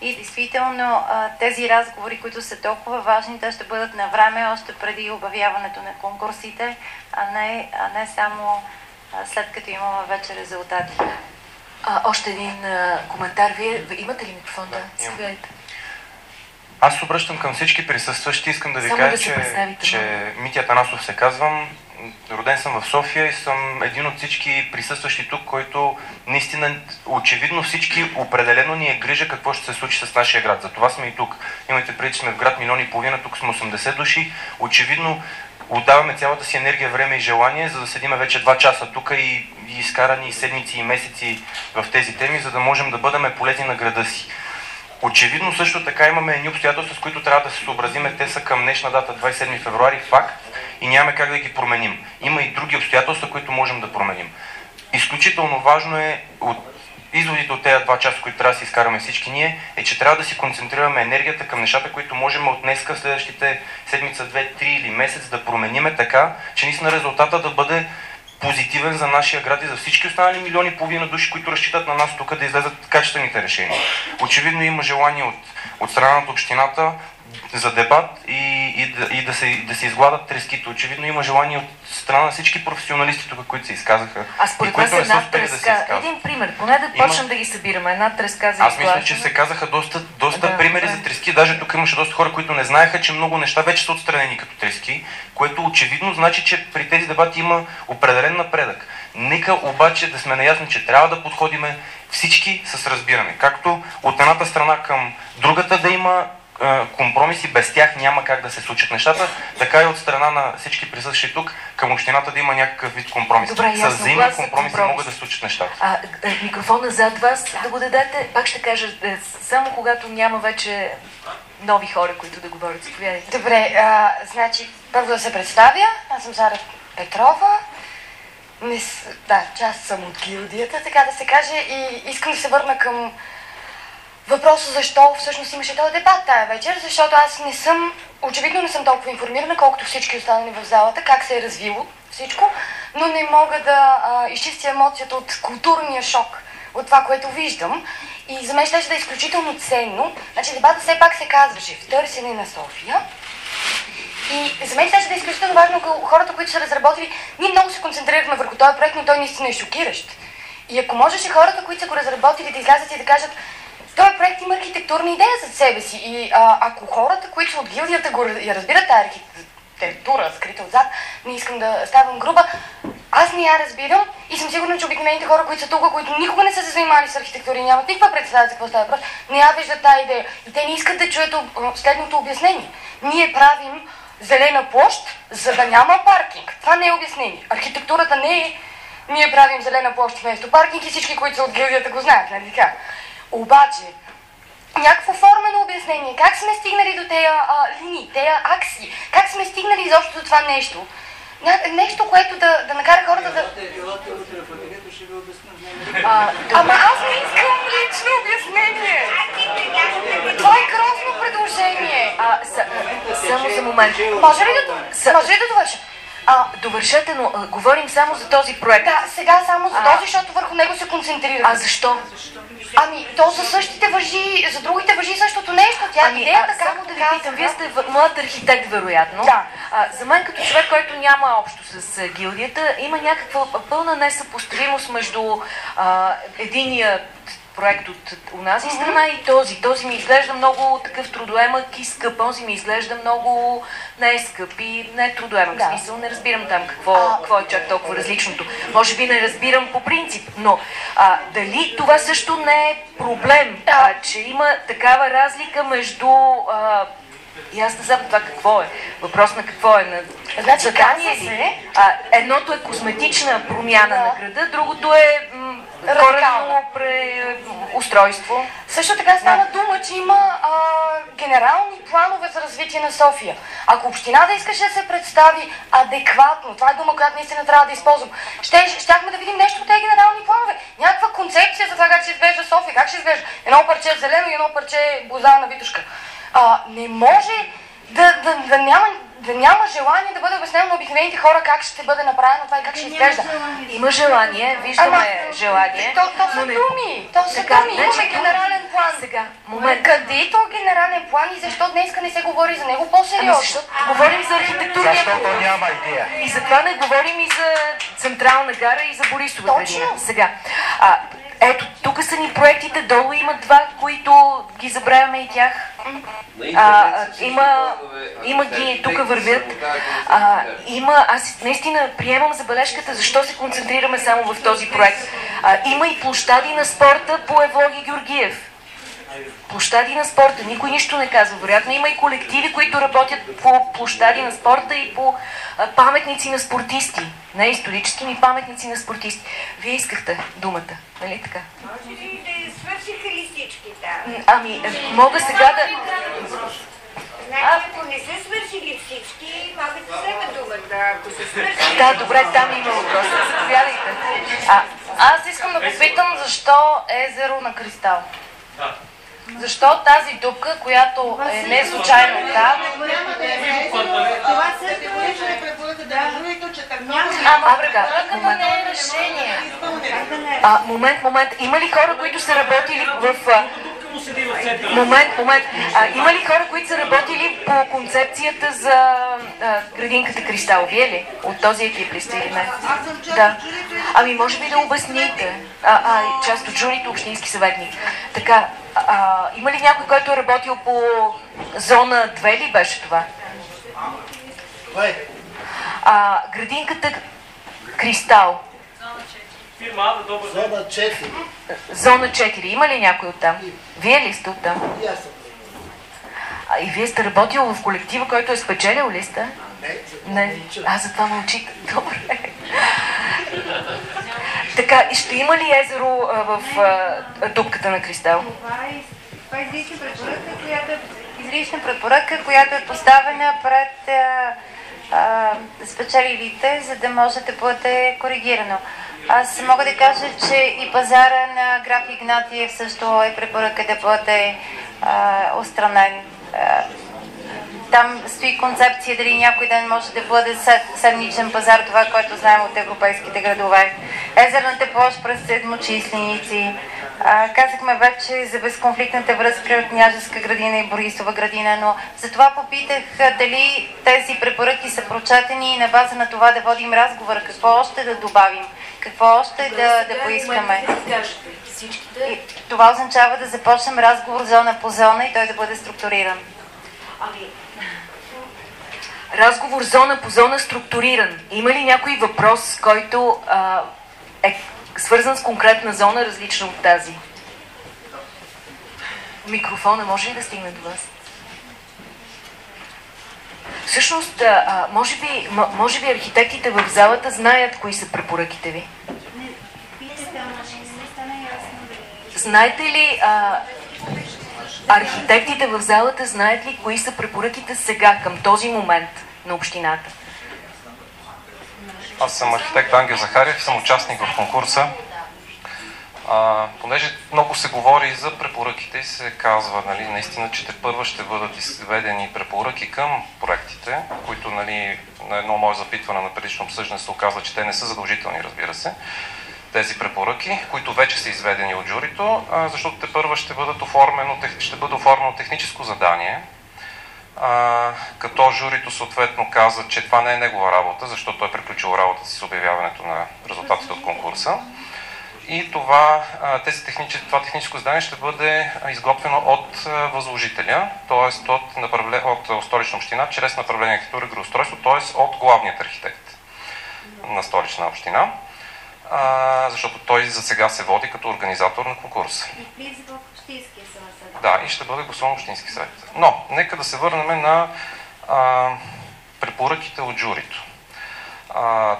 и действително а, тези разговори, които са толкова важни, те ще бъдат на време, още преди обявяването на конкурсите, а не, а не само след като имаме вече резултати. А, още един а, коментар. Вие имате ли микрофон? Да, заповядайте. Аз се обръщам към всички присъстващи. Искам да ви Само кажа, да че, че Митя Танасов се казвам. Роден съм в София и съм един от всички присъстващи тук, който наистина очевидно всички определено ни е грижа какво ще се случи с нашия град. За това сме и тук. Имайте преди, че сме в град милион и половина, тук сме 80 души. Очевидно отдаваме цялата си енергия, време и желание, за да седиме вече два часа тук и, и изкарани седмици и месеци в тези теми, за да можем да бъдем полезни на града си. Очевидно също така имаме едни обстоятелства, с които трябва да се съобразиме. Те са към днешна дата 27 февруари факт и нямаме как да ги променим. Има и други обстоятелства, които можем да променим. Изключително важно е от изводите от тези два часа, които трябва да си изкараме всички ние, е, че трябва да си концентрираме енергията към нещата, които можем от днеска в следващите седмица, две, три или месец да промениме така, че наистина резултата да бъде позитивен за нашия град и за всички останали милиони и половина души, които разчитат на нас тук да излезат качествените решения. Очевидно има желание от, от страна на общината за дебат и, и, да, и да, се, да се изгладат треските. Очевидно има желание от страна на всички професионалисти тук, които се изказаха. А според са една да треска, изказват. един пример, поне да Има- почнем да ги събираме. Една треска за Аз мисля, че се казаха доста, доста Да, примери да. за трески. Даже тук имаше доста хора, които не знаеха, че много неща вече са отстранени като трески, което очевидно значи, че при тези дебати има определен напредък. Нека обаче да сме наясни, че трябва да подходиме всички с разбиране. Както от едната страна към другата да има компромиси, без тях няма как да се случат нещата, така и от страна на всички присъщи тук към общината да има някакъв вид компромис. Добре, с ясно. взаимни Глас за компромиси компромис. могат да се случат нещата. А, е, микрофона зад вас да го дадете. Пак ще кажа, е, само когато няма вече нови хора, които да говорят. Заповядайте. Добре, а, значи първо да се представя. Аз съм Зара Петрова. Не, с- да, част съм от гилдията, така да се каже. И искам да се върна към въпроса защо всъщност имаше този дебат тая вечер, защото аз не съм, очевидно не съм толкова информирана, колкото всички останали в залата, как се е развило всичко, но не мога да а, изчистя емоцията от културния шок, от това, което виждам. И за мен ще да е изключително ценно. Значи дебата все пак се казваше в търсене на София. И за мен ще да е изключително важно хората, които са разработили, ние много се концентрирахме върху този проект, но той наистина е шокиращ. И ако можеше хората, които са го разработили, да излязат и да кажат, този проект има архитектурна идея зад себе си. И а, ако хората, които са от гилдията, го, я разбират тази архитектура, скрита отзад, не искам да ставам груба, аз не я разбирам и съм сигурна, че обикновените хора, които са тук, които никога не са се занимавали с архитектура и нямат никаква представа за какво става въпрос, не я виждат тази идея. И те не искат да чуят следното обяснение. Ние правим зелена площ, за да няма паркинг. Това не е обяснение. Архитектурата не е ние правим зелена площ вместо паркинг и всички, които са от гилдията го знаят, нали така? Обаче, някакво формено обяснение, как сме стигнали до тези линии, тези акси, как сме стигнали изобщо до това нещо. Нещо, което да, да накара хората да... А, ама аз не искам лично обяснение. Това е грозно предложение. А, са, само за момент. Може ли да, може ли да довърша? А, довършете, но а, говорим само за този проект. Да, сега само за А. този, защото върху него се концентрираме. А защо? Ами, то за същите въжи, за другите въжи същото нещо. Тя Ами, идеята а, само да ви питам, вие сте в- млад архитект, вероятно. Да. А, за мен като човек, който няма общо с а, гилдията, има някаква пълна несъпоставимост между а, единия проект от унази страна и този. Този ми изглежда много такъв трудоемък и скъп, този ми изглежда много не е скъп и не е трудоемък. Да. В смисъл не разбирам там какво, какво е чак толкова различното. Може би не разбирам по принцип, но а, дали това също не е проблем, а, че има такава разлика между а, и аз не знам това какво е. Въпрос на какво е. На Значи, задание ли? се- А, едното е косметична промяна Да. на града, другото е м, коренно пре, устройство. Също така става дума, че има а, генерални планове за развитие на София. Ако общината искаше да се представи адекватно, това е дума, която наистина трябва да използвам, ще, щяхме да видим нещо от тези генерални планове. Някаква концепция за това как ще изглежда София, как ще изглежда. Едно парче зелено и едно парче е бозана витушка. А, не може да, да, да, няма, да няма желание да бъде обяснено на обикновените хора как ще бъде направено това и как ще изглежда. Има желание, виждаме желание. То, то са думи, то са Така, думи. не, Имаме генерален план. Сега, момент. Къде е то генерален план и защо днеска не се говори за него по-сериозно? Говорим за архитектурния Защото няма идея. И затова не говорим и за Централна гара и за Борисова Точно. градина. Сега, а, ето, тук са ни проектите, долу има два, които ги забравяме и тях. А, има, има ги, тук вървят. А, има, аз наистина приемам забележката, защо се концентрираме само в този проект. А, има и площади на спорта по Евлоги Георгиев. Площади на спорта, никой нищо не казва. Вероятно има и колективи, които работят по площади на спорта и по а, паметници на спортисти. Не исторически, ми паметници на спортисти. Вие искахте думата, нали така? Може ли да свършиха ли всички? М, Ами, мога сега да... Значи, ако не са свършили всички, могат да вземат думата. Ако са свършили... Да, добре, там има въпрос. Заповядайте. Аз искам да попитам защо езеро на кристал. Защо тази дупка, която е не случайно там, Това също е препоръка да журито, че така няма. Ама препоръката не е решение. А, момент, момент. Има ли хора, които са работили в... а, Момент, момент. А, има ли хора, които са работили по концепцията за а, градинката Кристал? Вие ли? От този екип ли сте или не? Да. Ами може би да обясните. А, а, част от журито, общински съветник. Така, а, има ли някой, който е работил по зона 2 ли беше това? А, градинката Кристал. Фирма Ада, добър ден. Зона 4. Зона 4. Има ли някой от там? Вие ли сте от там? И аз съм. А, и вие сте работил в колектива, който е спечелил ли сте? Не. А, затова мълчите. Добре. така, и ще има ли езеро а, в а, дупката на Кристал? Това е, това е изрична препоръка, която е, изрична препоръка, която е поставена пред а, а, спечелилите, за да може да бъде коригирано. Аз мога да кажа, че и пазара на граф Игнатиев също е препоръка да бъде а, устранен. А, там стои концепция дали някой ден може да бъде сед- седмичен пазар, това, което знаем от европейските градове. Езерната площ през седмочисленици. А, казахме вече за безконфликтната връзка от Княжеска градина и Борисова градина, но затова попитах а, дали тези препоръки са прочетени и на база на това да водим разговор, какво още да добавим, какво още да, да поискаме. И това означава да започнем разговор зона по зона и той да бъде структуриран. Ами, разговор зона по зона структуриран. Има ли някой въпрос, който а, е свързан с конкретна зона, различна от тази? Микрофона може ли да стигне до вас? Всъщност, а, може, би, може би архитектите в залата знаят кои са препоръките ви. Знаете ли, а, архитектите в залата знаят ли кои са препоръките сега, към този момент на общината? Аз съм архитект Ангел Захарев, съм участник в конкурса. А, понеже много се говори за препоръките и се казва, нали, наистина, че те първа ще бъдат изведени препоръки към проектите, които нали, на едно мое запитване на предишно обсъждане се оказва, че те не са задължителни, разбира се, тези препоръки, които вече са изведени от журито, защото те първа ще, бъдат оформено, ще бъде оформено техническо задание, като журито съответно каза, че това не е негова работа, защото той е приключил работата си с обявяването на резултатите от конкурса. И това, тези техничес, това техническо задание ще бъде изготвено от възложителя, т.е. от, направле, от столична община, чрез направление архитектура и градостройство, т.е. от главният архитект на столична община, а, защото той за сега се води като организатор на конкурса. И влиза в Общинския съвет. Да, и ще бъде гласуван Общински съвет. Но, нека да се върнем на а, препоръките от журито. А,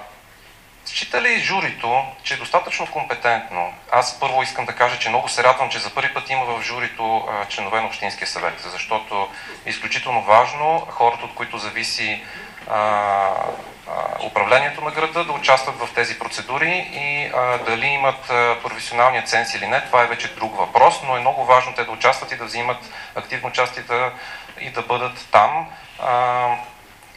счита ли журито, че е достатъчно компетентно? Аз първо искам да кажа, че много се радвам, че за първи път има в журито а, членове на Общинския съвет, защото е изключително важно хората, от които зависи а, управлението на града, да участват в тези процедури и а, дали имат а, професионалния ценз или не, това е вече друг въпрос, но е много важно те да участват и да взимат активно участие да, и да бъдат там. А,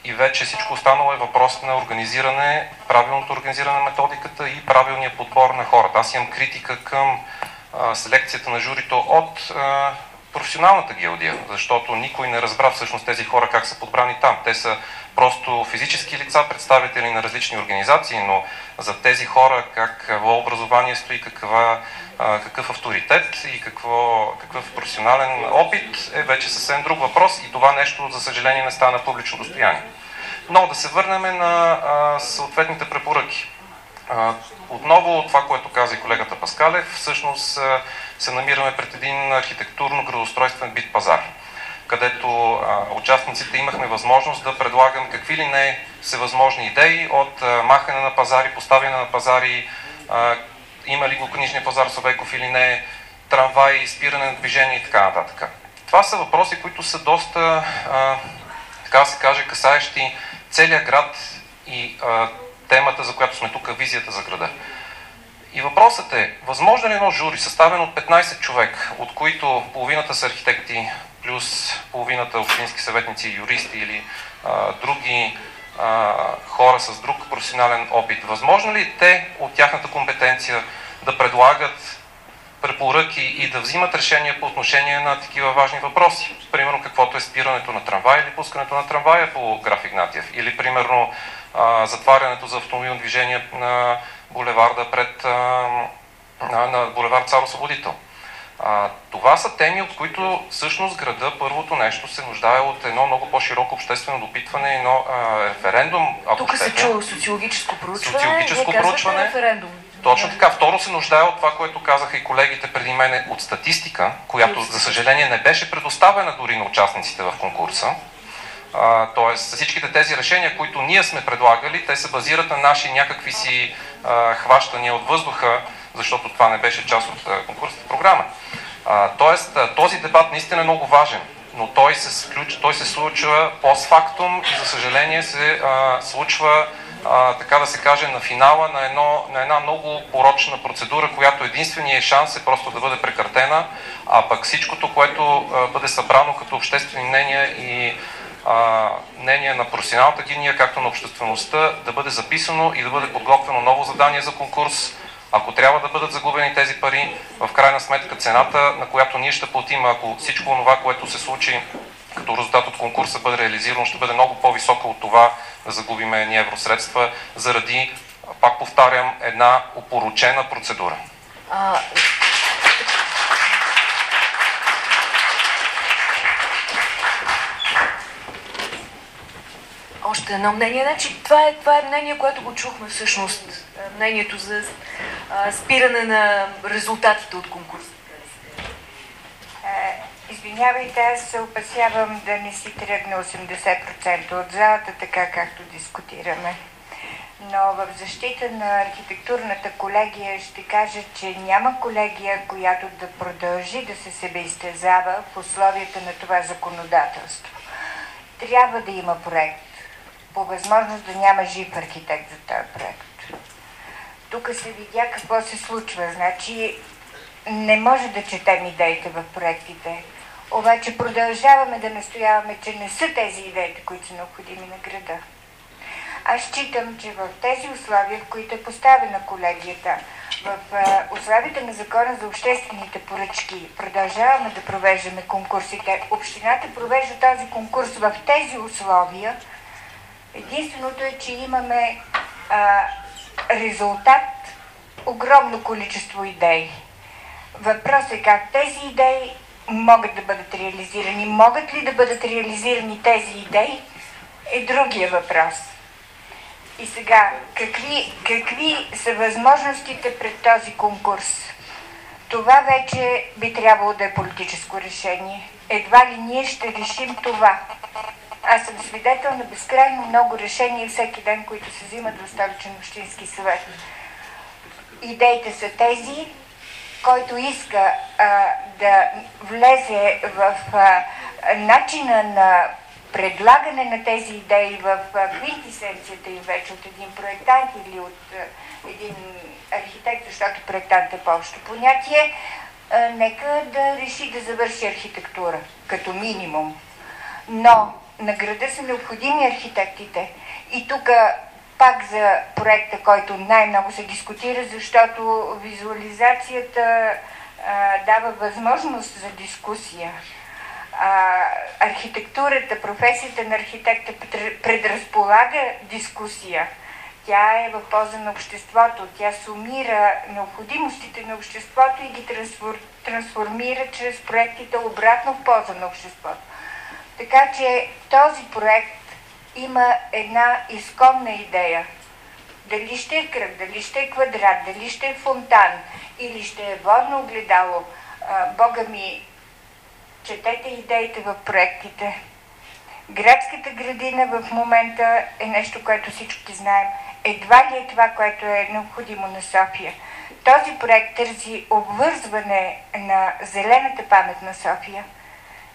и вече всичко останало е въпрос на организиране, правилното организиране на методиката и правилния подбор на хората. Аз имам критика към а, селекцията на журито от а, професионалната гилдия, защото никой не разбра всъщност тези хора как са подбрани там. Те са просто физически лица, представители на различни организации, но за тези хора как какво образование стои, каква, какъв авторитет и какво, какъв професионален опит е вече съвсем друг въпрос и това нещо, за съжаление, не стана публично достояние. Но да се върнем на съответните препоръки. Отново това, което каза и колегата Паскалев, всъщност а, се намираме пред един архитектурно-градостройствен бит пазар, където а, участниците имахме възможност да предлагам какви ли не всевъзможни идеи от а, махане на пазари, поставяне на пазари, има ли го книжния пазар Совеков или не, трамваи, спиране на движение и така нататък. Това са въпроси, които са доста, така се каже, касаещи целият град и а, темата, за която сме тук, визията за града. И въпросът е, възможно ли едно жури, съставено от 15 човек, от които половината са архитекти, плюс половината общински съветници юристи или а, други а, хора с друг професионален опит, възможно ли те от тяхната компетенция да предлагат препоръки и да взимат решения по отношение на такива важни въпроси. Примерно каквото е спирането на трамвай или пускането на трамвая по граф Игнатиев. Или примерно а, затварянето за автомобилно движение на булеварда пред а, на, на булевард Цар Освободител. А, това са теми, от които всъщност града първото нещо се нуждае от едно много по-широко обществено допитване, едно а, референдум. Тук се чува социологическо проучване. Социологическо проучване. референдум. Точно така. Второ се нуждае от това, което казаха и колегите преди мене от статистика, която за съжаление не беше предоставена дори на участниците в конкурса. Тоест всичките тези решения, които ние сме предлагали, те се базират на наши някакви си а, хващания от въздуха, защото това не беше част от конкурсната програма. А, тоест този дебат наистина е много важен, но той се, сключ, той се случва постфактум и за съжаление се а, случва а, така да се каже, на финала на, едно, на една много порочна процедура, която единственият шанс е просто да бъде прекратена, а пък всичкото, което а, бъде събрано като обществени мнения и а, мнение на професионалната гиния, както на обществеността, да бъде записано и да бъде подготвено ново задание за конкурс. Ако трябва да бъдат загубени тези пари, в крайна сметка цената, на която ние ще платим, ако всичко това, което се случи като резултат от конкурса бъде реализирано, ще бъде много по-висока от това да загубиме ни евросредства, заради, пак повтарям, една опоручена процедура. Още едно мнение. Значи, това, е, това е мнение, което го чухме всъщност. А, Мнението за а, спиране на резултатите от конкурса. Е, Извинявайте, аз се опасявам да не си тръгне 80% от залата, така както дискутираме. Но в защита на архитектурната колегия ще кажа, че няма колегия, която да продължи да се себеизтезава в условията на това законодателство. Трябва да има проект. По възможност да няма жив архитект за този проект. Тук се видя какво се случва. Значи не може да четем идеите в проектите. Обаче продължаваме да настояваме, че не са тези идеите, които са необходими на града. Аз считам, че в тези условия, в които е поставена колегията, в а, условията на закона за обществените поръчки, продължаваме да провеждаме конкурсите. Общината провежда този конкурс в тези условия. Единственото е, че имаме а, резултат огромно количество идеи. Въпросът е как тези идеи могат да бъдат реализирани. Могат ли да бъдат реализирани тези идеи е другия въпрос. И сега, какви, какви са възможностите пред този конкурс? Това вече би трябвало да е политическо решение. Едва ли ние ще решим това. Аз съм свидетел на безкрайно много решения всеки ден, които се взимат в Столичен общински съвет. Идеите са тези, който иска а, да влезе в а, начина на предлагане на тези идеи в квинтисенцията им вече от един проектант или от един архитект, защото проектант е по-общо понятие, нека да реши да завърши архитектура, като минимум. Но на града са необходими архитектите. И тук пак за проекта, който най-много се дискутира, защото визуализацията а, дава възможност за дискусия. А, архитектурата, професията на архитекта предразполага дискусия. Тя е в полза на обществото, тя сумира необходимостите на обществото и ги трансформира чрез проектите обратно в полза на обществото. Така че този проект има една изконна идея. Дали ще е кръг, дали ще е квадрат, дали ще е фонтан или ще е водно огледало, Бога ми, четете идеите в проектите. Градската градина в момента е нещо, което всички знаем. Едва ли е това, което е необходимо на София. Този проект търси обвързване на зелената памет на София.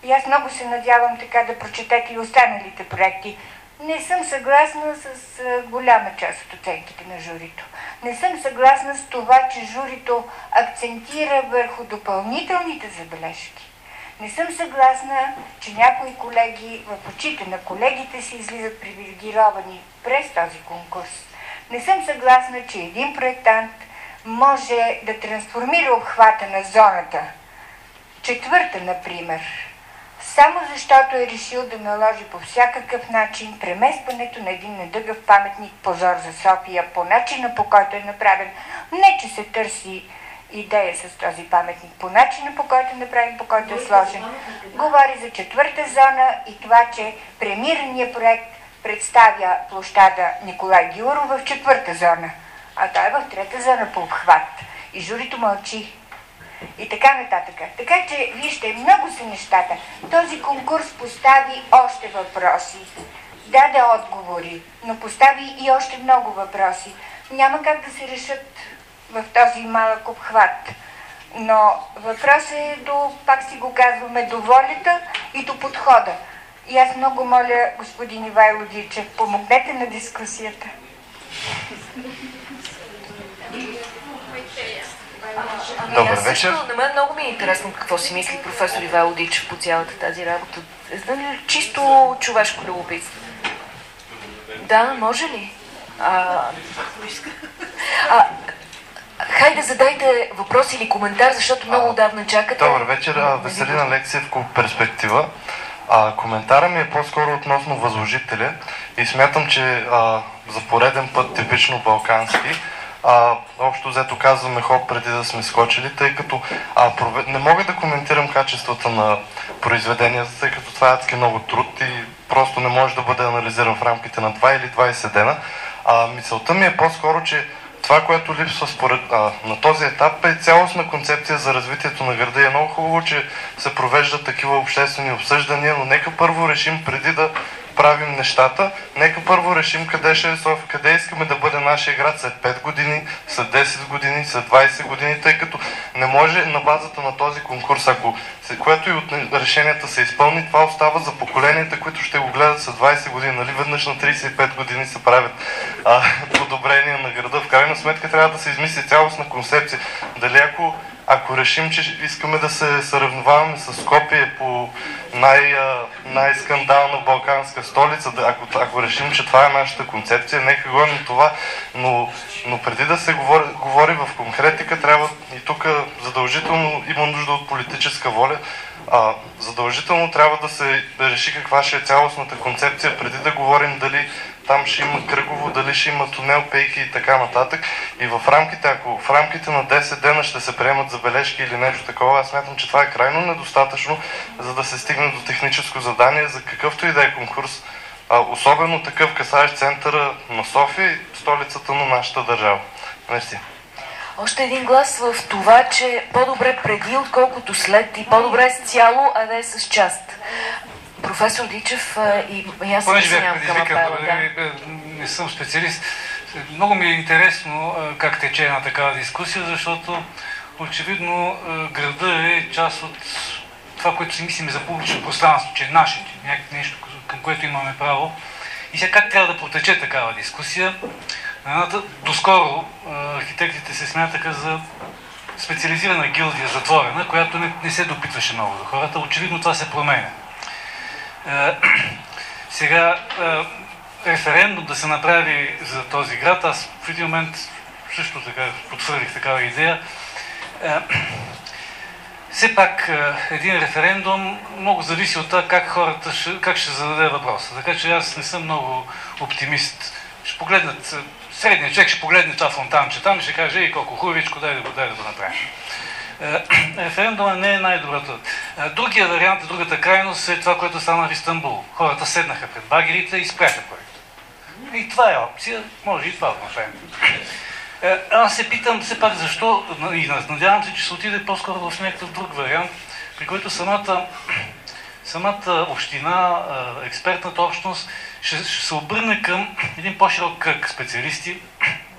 И аз много се надявам така да прочетете и останалите проекти. Не съм съгласна с голяма част от оценките на журито. Не съм съгласна с това, че журито акцентира върху допълнителните забележки. Не съм съгласна, че някои колеги в очите на колегите си излизат привилегировани през този конкурс. Не съм съгласна, че един проектант може да трансформира обхвата на зоната. Четвърта, например, само защото е решил да наложи по всякакъв начин преместването на един недъгъв паметник позор за София по начина по който е направен. Не, че се търси идея с този паметник по начина по който е направен, по който е сложен. Говори за четвърта зона и това, че премирания проект представя площада Николай Гюров в четвърта зона, а той е в трета зона по обхват. И журито мълчи. И така нататък. Така че, вижте, много са нещата. Този конкурс постави още въпроси. Даде отговори, но постави и още много въпроси. Няма как да се решат в този малък обхват. Но въпросът е до, пак си го казваме, до волята и до подхода. И аз много моля, господин Ивайло Дичев, помогнете на дискусията. Ами Добър вечер. Също, на мен много ми е интересно какво си мисли професор Ивайло Дичев по цялата тази работа. Знам чисто човешко любопитство. Да, може ли? А, а, хайде задайте въпрос или коментар, защото много отдавна чакате. Добър вечер. Веселина лекция в перспектива. А, коментара ми е по-скоро относно възложителя и смятам, че а, за пореден път типично балкански а, общо взето казваме хоп преди да сме скочили, тъй като а, прове... не мога да коментирам качествата на произведенията, тъй като това е адски много труд и просто не може да бъде анализиран в рамките на 2 или 20 дена. А, мисълта ми е по-скоро, че това, което липсва според, а, на този етап е цялостна концепция за развитието на града и е много хубаво, че се провеждат такива обществени обсъждания, но нека първо решим преди да правим нещата. Нека първо решим къде ще е София, къде искаме да бъде нашия град след 5 години, след 10 години, след 20 години, тъй като не може на базата на този конкурс, ако което и от решенията се изпълни, това остава за поколенията, които ще го гледат след 20 години. Нали? Веднъж на 35 години се правят а, подобрения на града. В крайна сметка трябва да се измисли цялостна концепция. Дали ако ако решим, че искаме да се съревноваваме с Скопие по най, най-скандална балканска столица, ако, ако решим, че това е нашата концепция, нека го на това, но, но преди да се говори, говори в конкретика, трябва и тук задължително има нужда от политическа воля, а, задължително трябва да се реши каква ще е цялостната концепция, преди да говорим дали там ще има кръгово, дали ще има тунел, пейки и така нататък. И в рамките, ако в рамките на 10 дена ще се приемат забележки или нещо такова, аз смятам, че това е крайно недостатъчно, за да се стигне до техническо задание за какъвто и да е конкурс, а, особено такъв касаещ центъра на София столицата на нашата държава. Мерси. Още един глас в това, че по-добре преди, отколкото след и по-добре с цяло, а не с част. Професор Дичев и, и аз Понеже бях предизвикан, да. Е, не съм специалист, много ми е интересно как тече една такава дискусия, защото очевидно града е част от това, което си мислим за публично пространство, че е наше, че е нещо, към което имаме право. И сега как трябва да протече такава дискусия? Едната, доскоро архитектите се смятаха за специализирана гилдия, затворена, която не, не се допитваше много до хората. Очевидно това се променя. Е, сега, е, референдум да се направи за този град, аз в един момент също така потвърдих такава идея. Е, все пак един референдум много зависи от това как хората ще, как ще зададе въпроса. Така че аз не съм много оптимист. Ще погледнат, средният човек ще погледне това фонтанче там и ще каже, ей колко хубавичко, дай да го, дай да го направим. Е, референдума не е най-доброто. Е, другия вариант, другата крайност е това, което стана в Истанбул. Хората седнаха пред багерите и спряха проекта. И това е опция, може и това да направим. Е, аз се питам все пак защо, и надявам се, че ще отиде по-скоро в някакъв друг вариант, при който самата, самата община, експертната общност ще, ще се обърне към един по-широк кръг специалисти,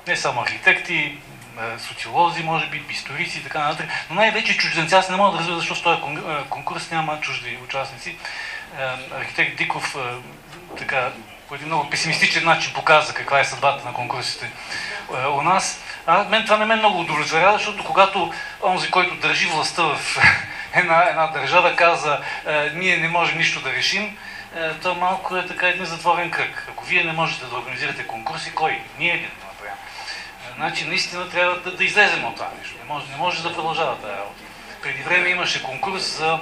не само архитекти, е, социолози, може би, историци и така нататък, но най-вече чужденци. Аз не мога да разбера защо в този е, конкурс няма чужди участници. Е, Архитект Диков така, по един много песимистичен начин показа каква е съдбата на конкурсите у нас. А мен това не ме много удовлетворява, защото когато онзи, който държи властта в една, една държава, каза ние не можем нищо да решим, то малко е така един затворен кръг. Ако вие не можете да организирате конкурси, кой? Ние ли да направим? Е, Значи наистина трябва да, да излезем от това нещо. Не може, не може да продължава тази работа. Преди време имаше конкурс за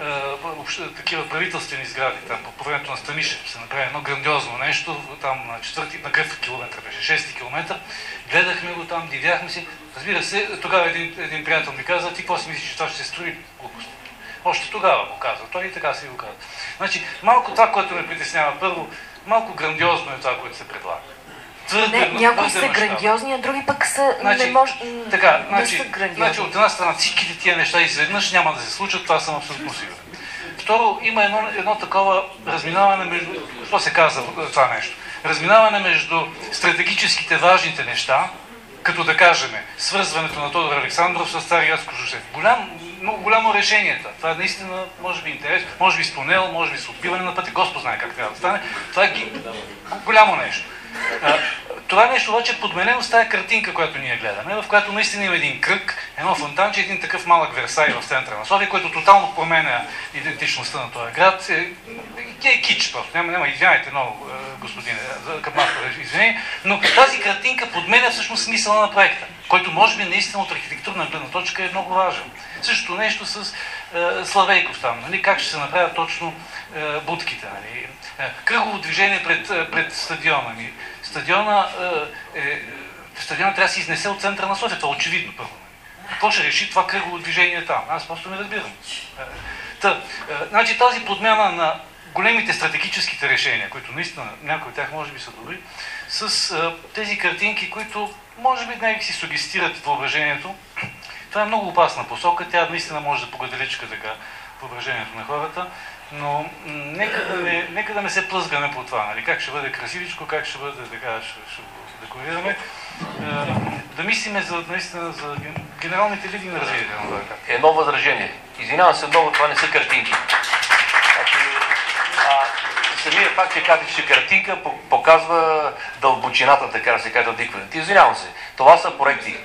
е, такива правителствени сгради. Там по времето на Станишев се направи едно грандиозно нещо. Там на четвърти, на какъв километър беше? Шести километър. Гледахме го там, дивяхме си. Разбира се, тогава един, един приятел ми каза, ти какво си мислиш, че това ще се строи? Глупост. Още тогава го каза. Той и така си го каза. Значи, малко това, което ме притеснява, първо, малко грандиозно е това, което се предлага. Твърде, Не, някои са грандиозни, а други пък са Значи, не, мож... Така, не значи, са грандиозни. значи от една страна всичките тия неща изведнъж няма да се случат, това съм абсолютно сигурен. Второ, има едно, едно такова разминаване между... Що се казва това нещо? Разминаване между стратегическите важните неща, като да кажем свързването на Тодор Александров с цар Яско Жусев. Голям, много голямо решение е това. Е наистина, може би интерес, може би с тунел, може би с отбиване на пътя, Господ знае как трябва да стане. Това е голямо нещо. Това нещо обаче е подменено с тази картинка, която ние гледаме, в която наистина има един кръг, едно фонтанче, един такъв малък Версай в центъра на София, който тотално променя идентичността на този град. Е, е кич просто. Няма, няма, извинявайте много, е, господине, Капмастър, извини, но тази картинка подменя всъщност смисъла на проекта, който може би наистина от архитектурна гледна точка е много важен. Същото нещо с е, Славейков там, нали, как ще се направят точно е, будките. Нали. Е, кръгово движение пред, е, пред стадиона. Нали. Стадиона, е, е, стадиона трябва да се изнесе от центъра на София, това е очевидно първо. Какво ще реши това кръгово движение там? Аз просто не разбирам. Е, Та, е, значи тази подмяна на големите стратегическите решения, които наистина някои от тях може би са добри, с е, тези картинки, които може би някак си сугестират въображението, това е много опасна посока. Тя наистина може да погаделичка така въображението на хората, но нека да не, нека да не се плъзгаме по това. Нали? Как ще бъде красивичко, как ще бъде така, ще, ще го декорираме. Е, да мислиме за, наистина за ген- генералните линии на развитие това. Едно възражение. Извинявам се много, това не са картинки. Значи, а, самия факт, че казах, че картинка по- показва дълбочината, така да се каже, дикването. Извинявам се. Това са проекти.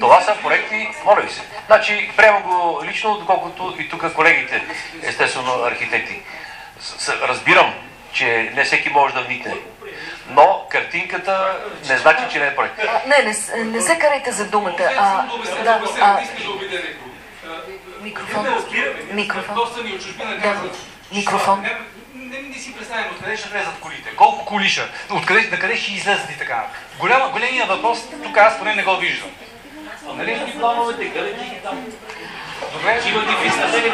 Това са проекти, моля ви се. Значи, приемам го лично, доколкото и тук колегите, естествено архитекти. Разбирам, че не всеки може да вникне. Но картинката не значи, че не е проект. Не, не, не се карайте за думата. А, да, а, микрофон. Микрофон. Да, микрофон. Не, не, не си представям откъде ще влезат колите. Колко коли ще? Откъде, на къде ще излезат и така. Голяма, големия въпрос, тук аз поне не го виждам. Нали? плановете, къде ги там? Добре, Има ги виждате ли?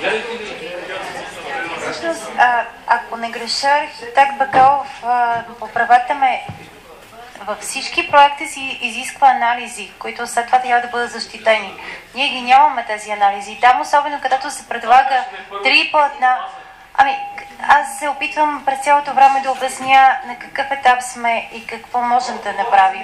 Гледайте ли? Всъщност, а, ако не греша, архитект Бакалов а, поправете ме, във всички проекти си изисква анализи, които след това трябва да бъдат защитени. Ние ги нямаме тези анализи. Там, особено където се предлага три платна, ами, аз се опитвам през цялото време да обясня на какъв етап сме и какво можем да направим.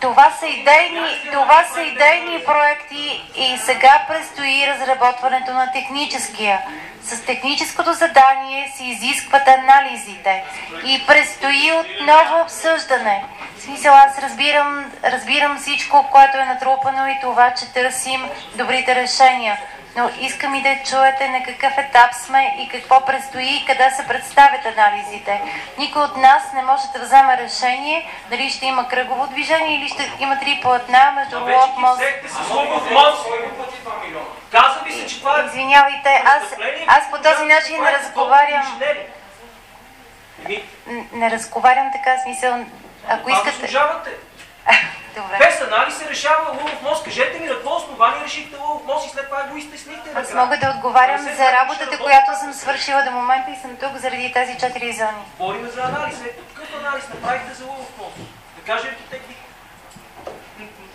Това са идейни, това са идейни проекти и сега предстои разработването на техническия. С техническото задание се изискват анализите и предстои отново обсъждане. В смисъл аз разбирам, разбирам всичко, което е натрупано и това, че търсим добрите решения. Но искам и да чуете на какъв етап сме и какво предстои и къде се представят анализите. Никой от нас не може да вземе решение дали ще има кръгово движение или ще има три платна между Лов мост. Каза ми се, че това е... Извинявайте, аз, аз по този начин не разговарям. Не разговарям така, смисъл, ако искате... Добре. Без анализ се решава Лулов мост. Кажете ми на какво основание решихте Лулов мост и след това го изтеснихте. Аз мога да отговарям за работата, която съм свършила до момента и съм тук заради тези четири зони. Говорим за анализ. Ето какъв анализ направихте за Лулов мост? Да каже архитект Дик.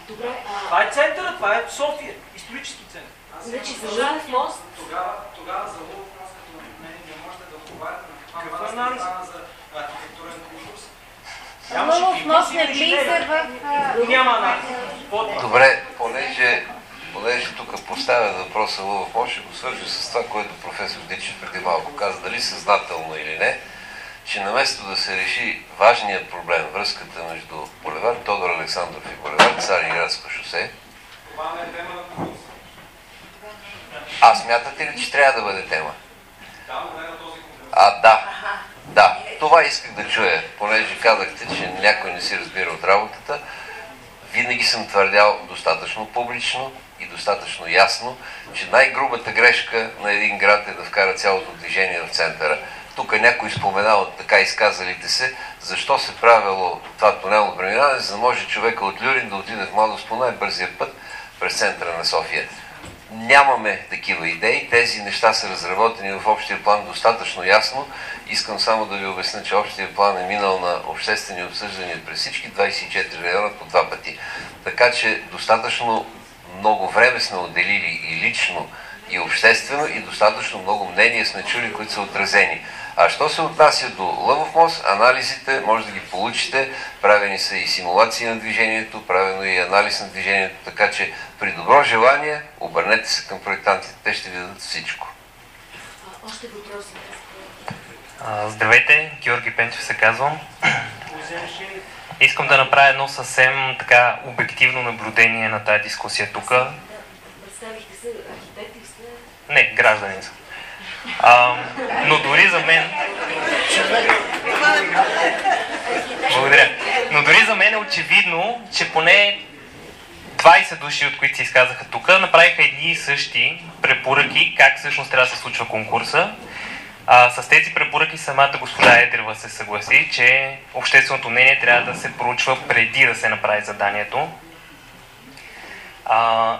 Добре, Това е центъра, това е София. Исторически център. Значи за Лулов мост? Тогава, тогава за Лулов мост, като не можете да отговаряте на каква анализ? Лъвов мост не влиза в... а, Няма анализ. Добре, понеже, понеже тук поставя въпроса Лъвов, може да го свържи с това, което професор Дичев преди малко каза, дали съзнателно или не, че наместо да се реши важният проблем, връзката между булевар Тодор Александров и булевар Цариградско шосе, а смятате ли, че трябва да бъде тема? А, да. Да, това исках да чуя, понеже казахте, че някой не си разбира от работата. Винаги съм твърдял достатъчно публично и достатъчно ясно, че най-грубата грешка на един град е да вкара цялото движение в центъра. Тук някой спомена от така изказалите се, защо се правило това тунелно преминаване, за да може човека от Люрин да отиде в Младост по най-бързия път през центъра на София. Нямаме такива идеи. Тези неща са разработени в общия план достатъчно ясно. Искам само да ви обясня, че общия план е минал на обществени обсъждания през всички 24 района по два пъти. Така че достатъчно много време сме отделили и лично, и обществено, и достатъчно много мнения сме чули, които са отразени. А що се отнася до Лъвов мост, анализите може да ги получите. Правени са и симулации на движението, правено е и анализ на движението, така че при добро желание обърнете се към проектантите, те ще ви дадат всичко. Още въпроси? Здравейте, Георги Пенчев се казвам. Искам да направя едно съвсем така обективно наблюдение на тази дискусия тук. Представихте се, архитекти сте. Не, гражданин съм. А, но дори за мен... Благодаря. Но дори за мен е очевидно, че поне 20 души, от които се изказаха тук, направиха едни и същи препоръки как всъщност трябва да се случва конкурса. А, с тези препоръки самата госпожа Едрева се съгласи, че общественото мнение трябва да се проучва преди да се направи заданието. А,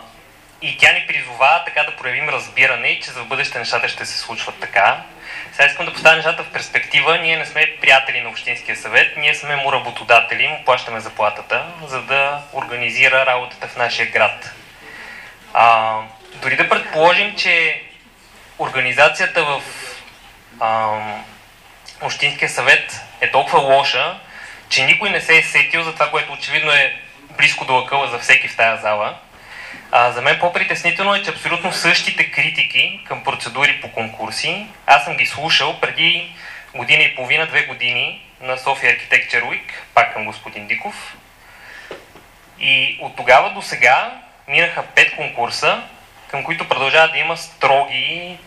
и тя ни призова така да проявим разбиране, че за бъдеще нещата ще се случват така. Сега искам да поставя нещата в перспектива. Ние не сме приятели на Общинския съвет, ние сме му работодатели, му плащаме заплатата, за да организира работата в нашия град. А, дори да предположим, че организацията в а, Общинския съвет е толкова лоша, че никой не се е сетил за това, което очевидно е близко до лъкъла за всеки в тази зала. А, за мен по-притеснително е, че абсолютно същите критики към процедури по конкурси, аз съм ги слушал преди година и половина, две години на София Architecture Week, пак към господин Диков. И от тогава до сега минаха пет конкурса, към които продължава да има строги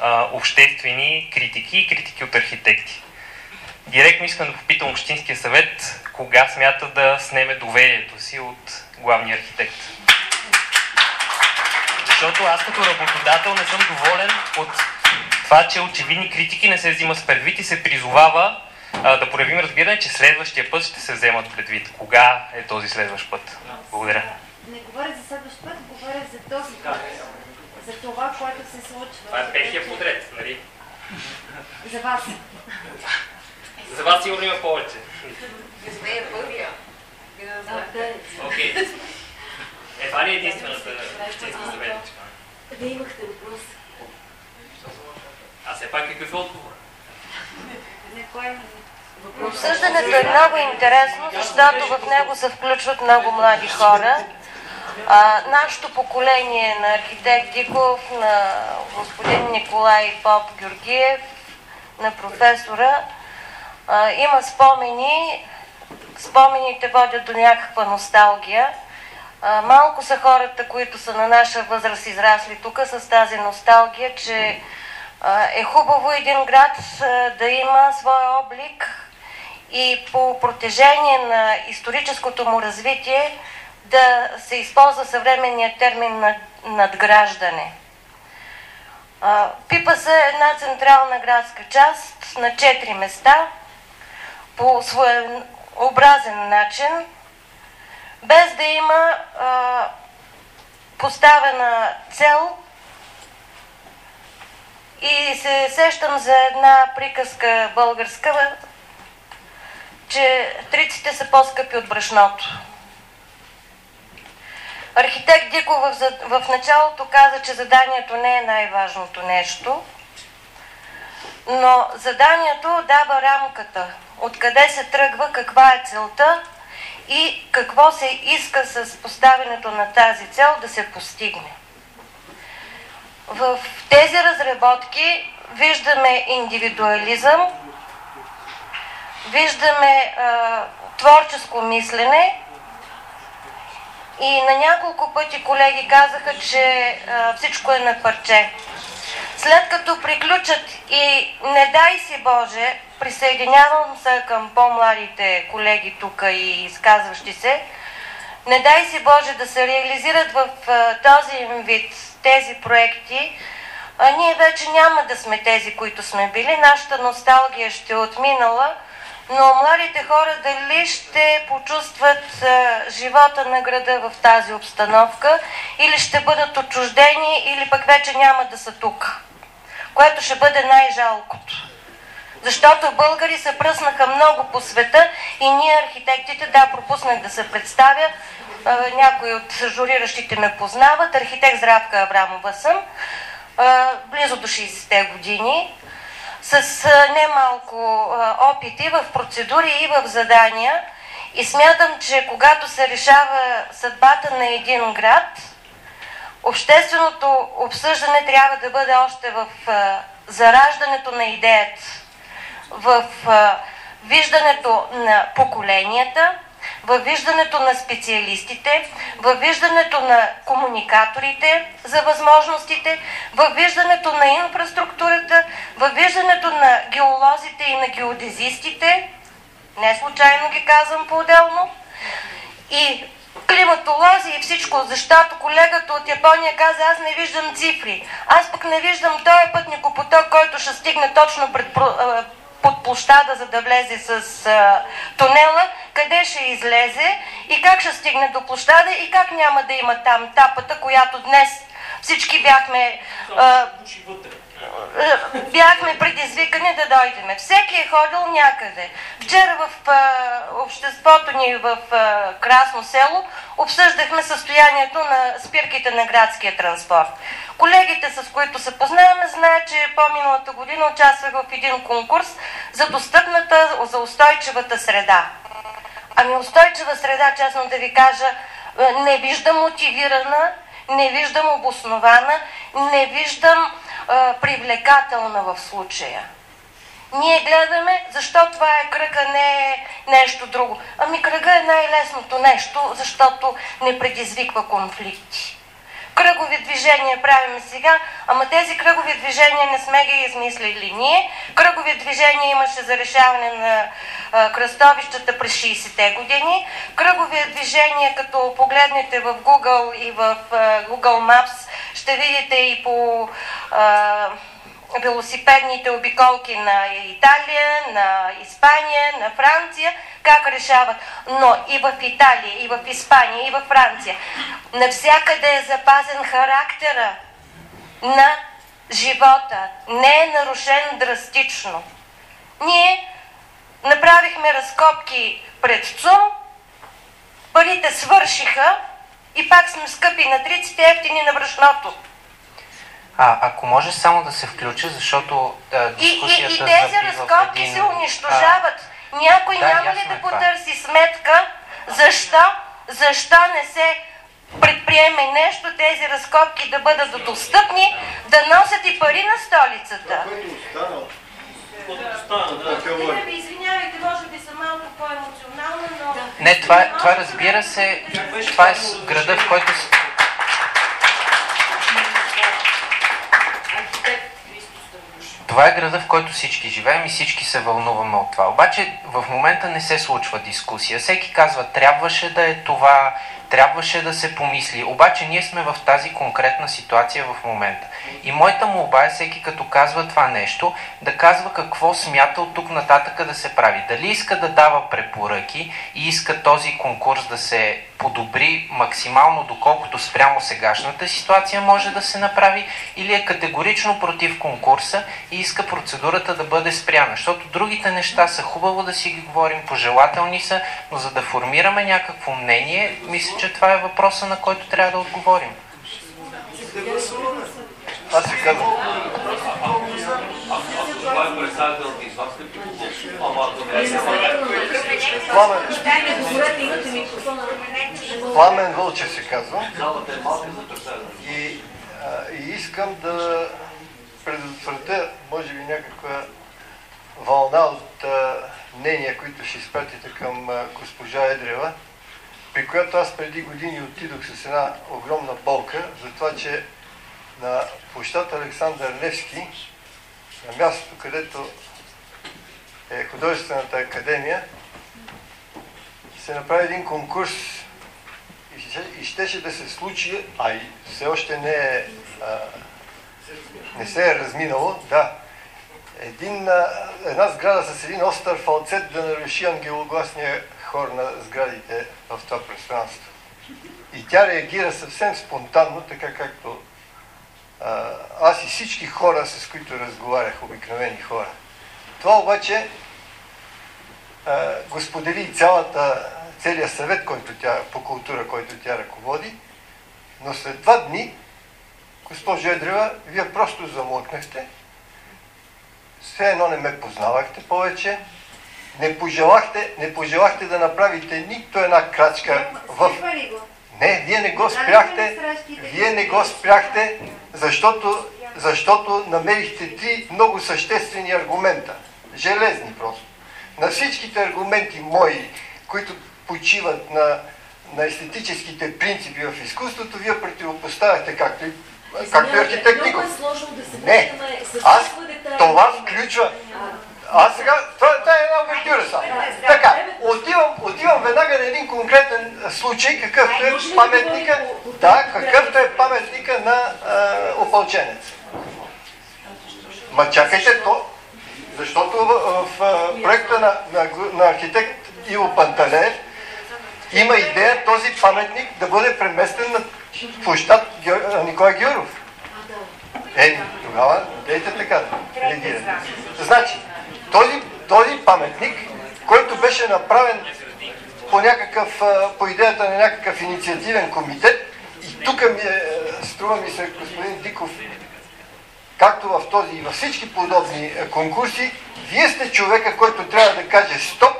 а, обществени критики и критики от архитекти. Директно искам да попитам Общинския съвет кога смята да снеме доверието си от главния архитект. Защото аз като работодател не съм доволен от това, че очевидни критики не се взима с предвид и се призовава а, да проявим разбиране, че следващия път ще се вземат предвид. Кога е този следващ път? Благодаря. Не говоря за следващ път, говоря за този път. За това, което се случва. Това е петия подред, нали? За вас. За вас сигурно има повече. Не сме е първия. Окей. Е, това ли е единствената общинска съветничка? Вие имахте въпрос. А все пак какъв е отговор? Обсъждането е много интересно, защото в него се включват много млади хора. А, нашето поколение на архитект Диков, на господин Николай Поп Георгиев, на професора, а, има спомени. Спомените водят до някаква носталгия. А, малко са хората, които са на наша възраст израсли тук с тази носталгия, че а, е хубаво един град а, да има своя облик и по протежение на историческото му развитие да се използва съвременния термин на надграждане. Пипа се една централна градска част на четири места по своеобразен начин, без да има поставена цел и се сещам за една приказка българска, че триците са по-скъпи от брашното. Архитект Диков в, в началото каза, че заданието не е най-важното нещо. но заданието дава рамката. Откъде се тръгва, каква е целта и какво се иска с поставянето на тази цел да се постигне. В тези разработки виждаме индивидуализъм, виждаме а, творческо мислене и на няколко пъти колеги казаха, че а, всичко е на парче. След като приключат и не дай си Боже, присъединявам се към по-младите колеги тук и изказващи се, не дай си Боже да се реализират в а, този вид тези проекти, а ние вече няма да сме тези, които сме били. Нашата носталгия ще е отминала, но младите хора дали ще почувстват а, живота на града в тази обстановка или ще бъдат отчуждени или пък вече няма да са тук, което ще бъде най-жалкото. Защото българи се пръснаха много по света и ние архитектите, да, пропуснах да се представя, някои от журиращите ме познават, архитект Здравка Аврамова съм, близо до 60-те години, с немалко опити в процедури и в задания. И смятам, че когато се решава съдбата на един град, общественото обсъждане трябва да бъде още в зараждането на идеята, в виждането на поколенията, във виждането на специалистите, във виждането на комуникаторите за възможностите, във виждането на инфраструктурата, във виждането на геолозите и на геодезистите, не случайно ги казвам по-отделно, и климатолози и всичко, защото колегата от Япония каза, аз не виждам цифри. Аз пък не виждам този пътникопоток, който ще стигне точно пред под площада, за да влезе с а, тунела, къде ще излезе и как ще стигне до площада и как няма да има там тапата, която днес всички бяхме а, бяхме предизвикани да дойдеме. Всеки е ходил някъде. Вчера в а, обществото ни в а, Красно село обсъждахме състоянието на спирките на градския транспорт. Колегите, с които се познаваме, знаят, че по-миналата година участвах в един конкурс за достъпната, за устойчивата среда. Ами устойчива среда, честно да ви кажа, не виждам мотивирана, не виждам обоснована, не виждам привлекателна в случая. Ние гледаме защо това е кръга, не е нещо друго. Ами кръга е най-лесното нещо, защото не предизвиква конфликти. Кръгови движения правим сега, ама тези кръгови движения не сме ги измислили ние. Кръгови движения имаше за решаване на а, кръстовищата през 60-те години. Кръгови движения, като погледнете в Google и в а, Google Maps, ще видите и по а, велосипедните обиколки на Италия, на Испания, на Франция, как решават. Но и в Италия, и в Испания, и в Франция, навсякъде е запазен характера на живота. Не е нарушен драстично. Ние направихме разкопки пред ЦУМ, парите свършиха и пак сме скъпи на триците, ефтини на брашното. А, ако може само да се включа, защото а, дискусията и, и, и тези разкопки един... се унищожават. А, Някой да, няма ли да е потърси това. сметка защо, защо не се предприеме нещо тези разкопки да бъдат достъпни, да носят и пари на столицата? Извинявайте, може би съм малко по-емоционална, но... Не, това, това разбира се, това е града, в който Това е града, в който всички живеем и всички се вълнуваме от това. Обаче в момента не се случва дискусия. Всеки казва, трябваше да е това, трябваше да се помисли. Обаче ние сме в тази конкретна ситуация в момента. И моята молба е всеки като казва това нещо, да казва какво смята от тук нататък да се прави. Дали иска да дава препоръки и иска този конкурс да се подобри максимално доколкото спрямо сегашната ситуация може да се направи или е категорично против конкурса и иска процедурата да бъде спряна. Защото другите неща са хубаво да си ги говорим, пожелателни са, но за да формираме някакво мнение, мисля, че това е въпроса, на който трябва да отговорим. Аз ви казвам. представителната извадка при Ама ако не е Пламен. Пламен Вълчев се казва. Е представител. И, и искам да предотвратя, може би, някаква вълна от мнения, които ще изпратите към госпожа Едрева, при която аз преди години отидох с една огромна болка, за това, че на площад Александър Левски, на мястото, където е художествената академия, се направи един конкурс и, ще, и щеше да се случи, а и все още не е, а, не се е разминало, да, един, една сграда с един остър фалцет да наруши ангелогласния хор на сградите в това пространство. И тя реагира съвсем спонтанно, така както а, аз и всички хора, с които разговарях, обикновени хора. Това обаче а, го сподели и цялата, целият съвет, който тя, по култура, който тя ръководи, но след два дни, госпожо Едрева, вие просто замлъкнахте, все едно не ме познавахте повече, не пожелахте, не пожелахте да направите нито една крачка в... Не, вие не го спряхте, вие не го спряхте, защото, защото намерихте три много съществени аргумента. Железни просто. На всичките аргументи мои, които почиват на, на естетическите принципи в изкуството, вие противопоставяте както и, както и архитект Ников. Много е сложно да се Не, аз това включва... Аз сега, това, това е една само. Така, отивам, отивам веднага на един конкретен случай, какъвто е паметника, да, какъвто е паметника на а, опълченец. Ма чакайте то, защото в, в а, проекта на, на, на архитект Иво Панталеев има идея този паметник да бъде преместен на площад Николай Георгов. Е, тогава дейте така реагирате. Значи, този, този паметник, който беше направен по, някакъв, по идеята на някакъв инициативен комитет, и тук ми е, струва ми се, господин Диков, както в този и във всички подобни е, конкурси, вие сте човека, който трябва да каже стоп,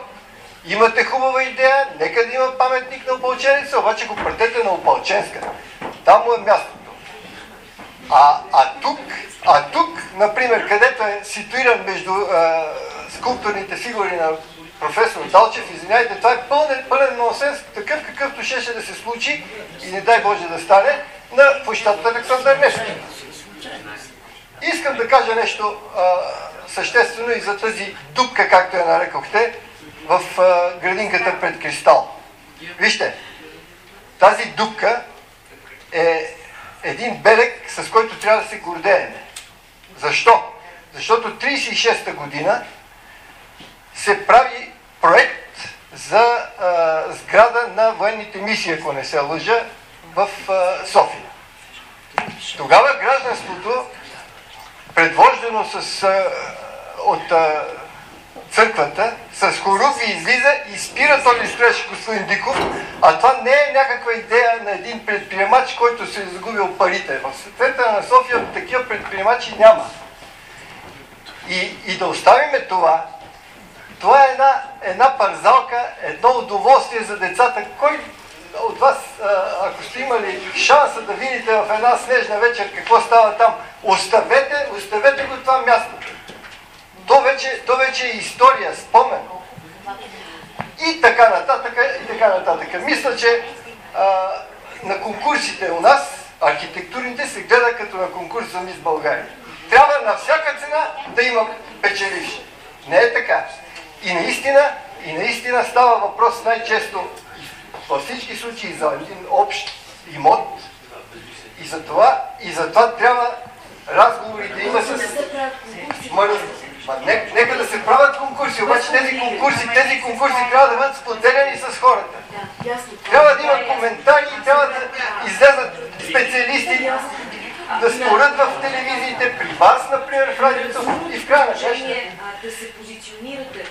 имате хубава идея, нека да има паметник на опълченица, обаче го пратете на опълченска. Там му е мястото. А, а, тук, а тук, например, където е ситуиран между а, скулптурните фигури на професор Далчев, извиняйте, това е пълен, пълен нонсенс, такъв какъвто щеше да се случи и не дай Боже да стане на площадта Александър Невски. Искам да кажа нещо а, съществено и за тази дупка, както я нарекохте, в а, градинката пред Кристал. Вижте, тази дупка е един белег, с който трябва да се гордееме. Защо? Защото 36-та година се прави проект за а, сграда на военните мисии, ако не се лъжа, в а, София. Тогава гражданството, предвождено с, а, от а, църквата, с хоругви излиза и спира този строеж, господин Диков, а това не е някаква идея на един предприемач, който се е загубил парите. В центъра на София такива предприемачи няма. И, и да оставиме това, това е една, една парзалка, едно удоволствие за децата. Кой от вас, ако сте имали шанса да видите в една снежна вечер какво става там, оставете, оставете го това място. То вече, то вече е история, спомен. И така нататък, и така нататък. Мисля, че а, на конкурсите у нас, архитектурните се гледа като на конкурс за Мис България. Трябва на всяка цена да има печеливши. Не е така. И наистина, и наистина става въпрос най-често във всички случаи за един общ имот. И за това, и за това трябва разговори да има с... Ма, ма, не, нека да се правят конкурси, обаче тези конкурси, тези конкурси трябва да бъдат споделени с хората. Трябва да има коментари, трябва да излезат специалисти, да спорят в телевизиите, при вас, например, в радиото и в края на да се позиционирате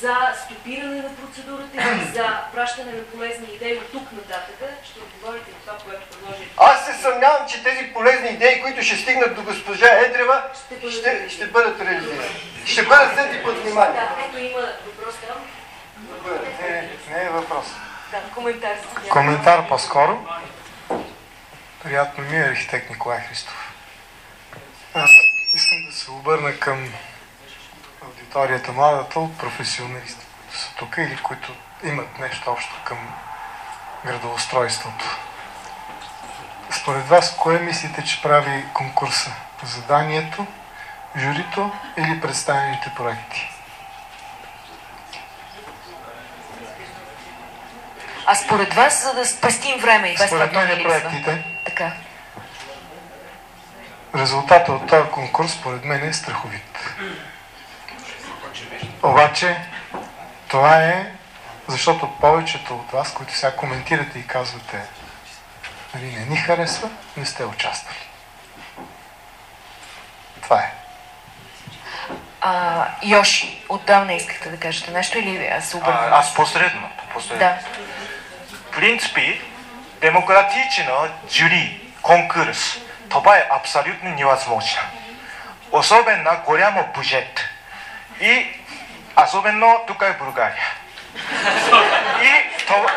за стопиране на процедурата или за пращане на полезни идеи от тук нататък? Ще отговорите на това, което предложи. Аз се съмнявам, че тези полезни идеи, които ще стигнат до госпожа Едрева, ще, ще бъдат реализирани. Ще бъдат взети под внимание. Да, ето има въпрос там. Не, не е въпрос. Да, коментар. Коментар по-скоро. Приятно ми е архитект Николай Христов. А, искам да се обърна към аудиторията младата от професионалисти, които са тук или които имат нещо общо към градоустройството. Според вас, кое мислите, че прави конкурса? Заданието, журито или представените проекти? А според вас, за да спестим време и без Според мен е проектите. Така. Резултатът от този конкурс, според мен, е страховит. Обаче, това е защото повечето от вас, които сега коментирате и казвате, нали, не ни харесва, не сте участвали. Това е. А, Йоши, отдавна искахте да кажете нещо или аз се обърна? А, аз последно. последно. Да. Принципе, демократично жюри, конкурс, това е абсолютно невъзможно. Особено голямо бюджет. И особено тук е България. И, това,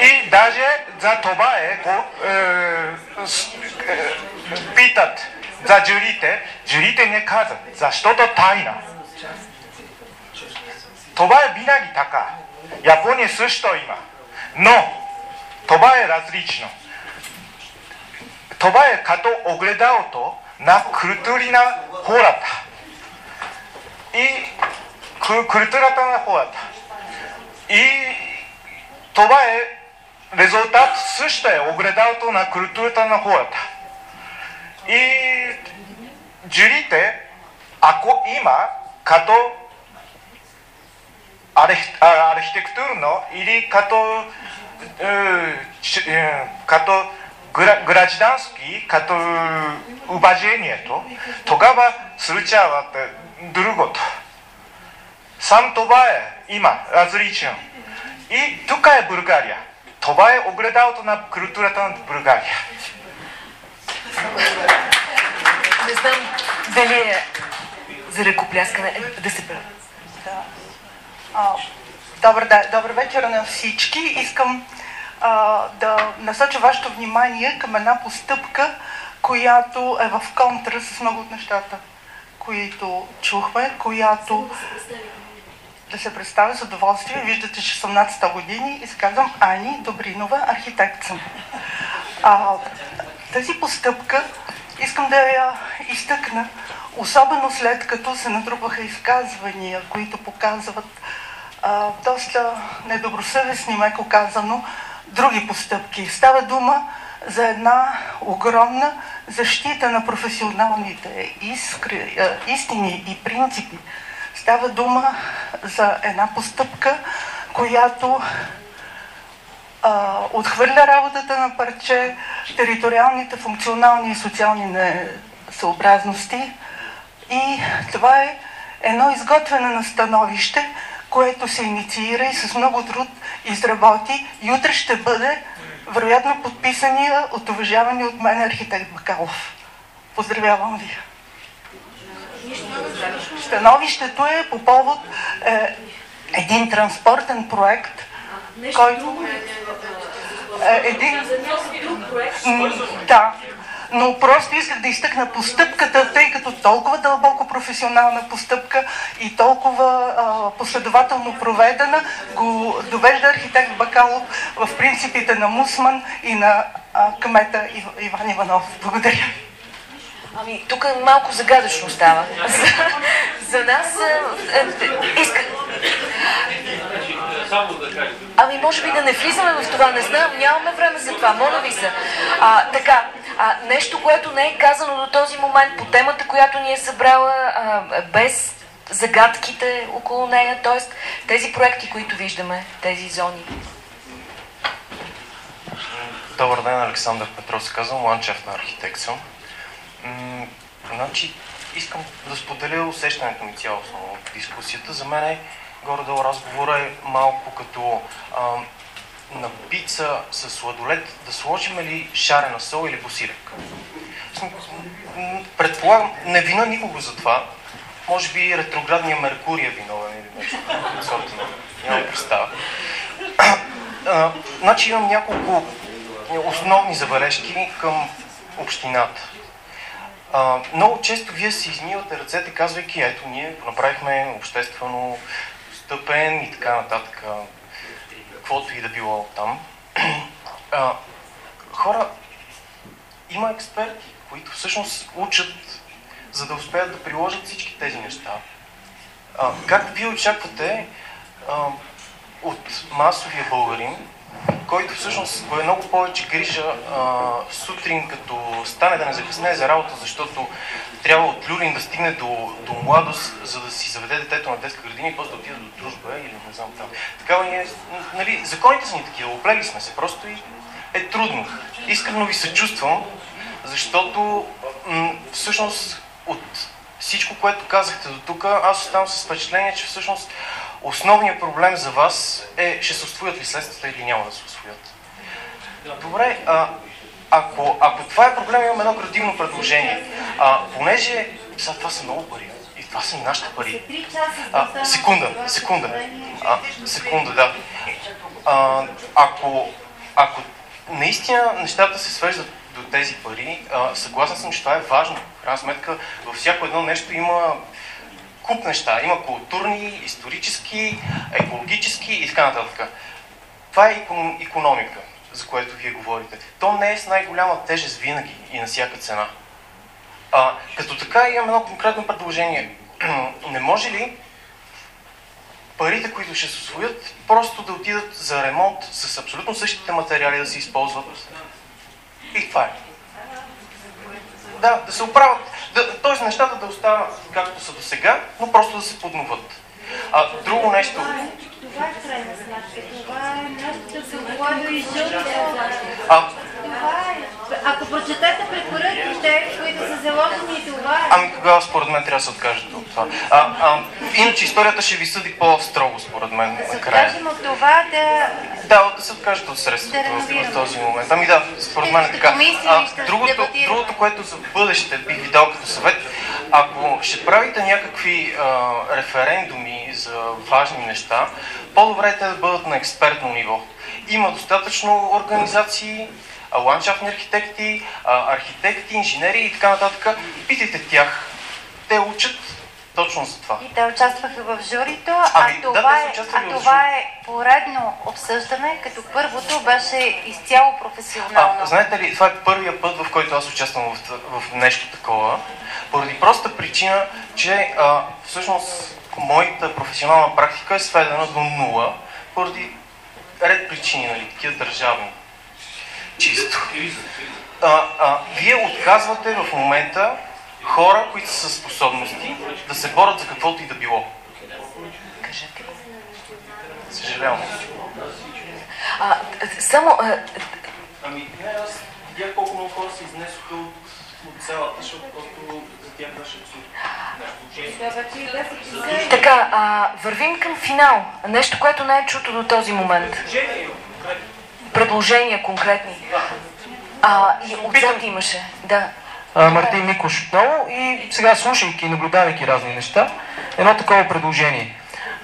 и даже за това е, го, е, с, е, питат за журите, журите не казват, защото тайна. Това е винаги така. Япония също има. Но това е различно. Това е като огледалото на култури на хората. И ククルトゥラタの方だったいトバエレゾータスシタエオグレダウトなクルトゥラタの方だったいジュリテアコイマカトアレヒアレヒテクトゥルのイリカトカトグラグラジダンスキーカトウバジエニエとトガバスルチャーワってドゥルゴト。3. Това е има различен. И тук е България. Това е огледалото на културата на България. Не знам дали е за ръкопляскане. Е, да се правя. Да. Добър, да, добър вечер на всички. Искам а, да насоча вашето внимание към една постъпка, която е в контра с много от нещата, които чухме, която да се представя с удоволствие. Виждате, че съм над 100 години и се казвам Ани Добринова, архитект съм. А, тази постъпка искам да я изтъкна, особено след като се натрупаха изказвания, които показват а, доста недобросъвестни, меко казано, други постъпки. Става дума за една огромна защита на професионалните искри, а, истини и принципи. Става дума за една постъпка, която а, отхвърля работата на парче, териториалните, функционални и социални несъобразности. И това е едно изготвяне на становище, което се инициира и с много труд изработи. И утре ще бъде вероятно подписания от уважавания от мен архитект Бакалов. Поздравявам ви! Становището е по повод е, един транспортен проект, който е един... М, Да, но просто исках да изтъкна постъпката, тъй като толкова дълбоко професионална постъпка и толкова а, последователно проведена, го довежда архитект Бакалов в принципите на Мусман и на а, кмета Ив, Иван Иванов. Благодаря. Ами, тук малко загадъчно става. За, за нас е, е, иска... Ами, може би да не влизаме в това, не знам, нямаме време за това, моля ви се. А, така, а, нещо, което не е казано до този момент по темата, която ни е събрала а, без загадките около нея, т.е. тези проекти, които виждаме, тези зони. Добър ден, Александър Петров се казвам, ландшафт на архитект съм. Значи, искам да споделя усещането ми цялостно от дискусията. За мен е горе-долу разговора е малко като а, на пица с сладолет да сложим ли шарена сол или босирек. Предполагам, не вина никого за това. Може би ретроградния Меркурий е виновен или нещо сорта представа. Значи имам няколко основни забележки към общината. А, много често вие си измивате ръцете, казвайки, ето ние направихме обществено стъпен и така нататък, каквото и да било там. А, хора, има експерти, които всъщност учат, за да успеят да приложат всички тези неща. А, как вие очаквате а, от масовия българин, който всъщност е много повече грижа а, сутрин, като стане да не закъсне за работа, защото трябва от Люлин да стигне до, до младост, за да си заведе детето на детска градина и после да отиде до дружба или не знам там. Такава ние, нали, законите са ни такива, оплели сме се, просто и е трудно. Искрено ви съчувствам, защото всъщност от всичко, което казахте до тук, аз оставам с впечатление, че всъщност основният проблем за вас е ще се освоят ли следствата или няма да се освоят. Добре, а, ако, ако това е проблем, имам едно градивно предложение. А, понеже сега това са много пари и това са и нашите пари. А, секунда, секунда. А, секунда, да. А, ако, ако наистина нещата се свеждат до тези пари, а, съгласен съм, че това е важно. В крайна сметка, във всяко едно нещо има куп неща. Има културни, исторически, екологически и така нататък. Това е економика, за което вие говорите. То не е с най-голяма тежест винаги и на всяка цена. А, като така имам едно конкретно предложение. не може ли парите, които ще се освоят, просто да отидат за ремонт с абсолютно същите материали да се използват? И това е. Да, да се оправят да, т.е. нещата да останат както са до сега, но просто да се подноват. А, друго нещо. Това е крайна сметка. Това е нещо, за което и а, това е. Ако прочетете препоръките, които са заложени, това е. Ами тогава според мен трябва да се откажете от това. А, а, иначе историята ще ви съди по-строго според мен. Да се откажем от това да... Да, да се откажете от средството да в, този момент. Ами да, според мен е така. А, другото, другото, което за бъдеще бих ви дал като съвет, ако ще правите някакви а, референдуми за важни неща, по-добре е те да бъдат на експертно ниво. Има достатъчно организации, ландшафтни архитекти, архитекти, инженери и така нататък. Питайте тях. Те учат точно за това. И те участваха в журито, ами, а, това, да, е, а това е поредно обсъждане, като първото беше изцяло професионално. А, знаете ли, това е първия път, в който аз участвам в, в нещо такова, поради проста причина, че а, всъщност моята професионална практика е сведена до нула, поради ред причини, нали, такива държавни чисто. А, а, вие отказвате в момента хора, които са със способности да се борят за каквото и да било. Кажете. Съжалявам. А, само... А... Ами, не, аз видях колко много хора се изнесоха от, от цялата, защото просто за тях беше Така, а, вървим към финал. Нещо, което не е чуто до този момент. Предложения конкретни. А, и отзад имаше. Да. А, Мартин Микош отново и сега слушайки и наблюдавайки разни неща, едно такова предложение.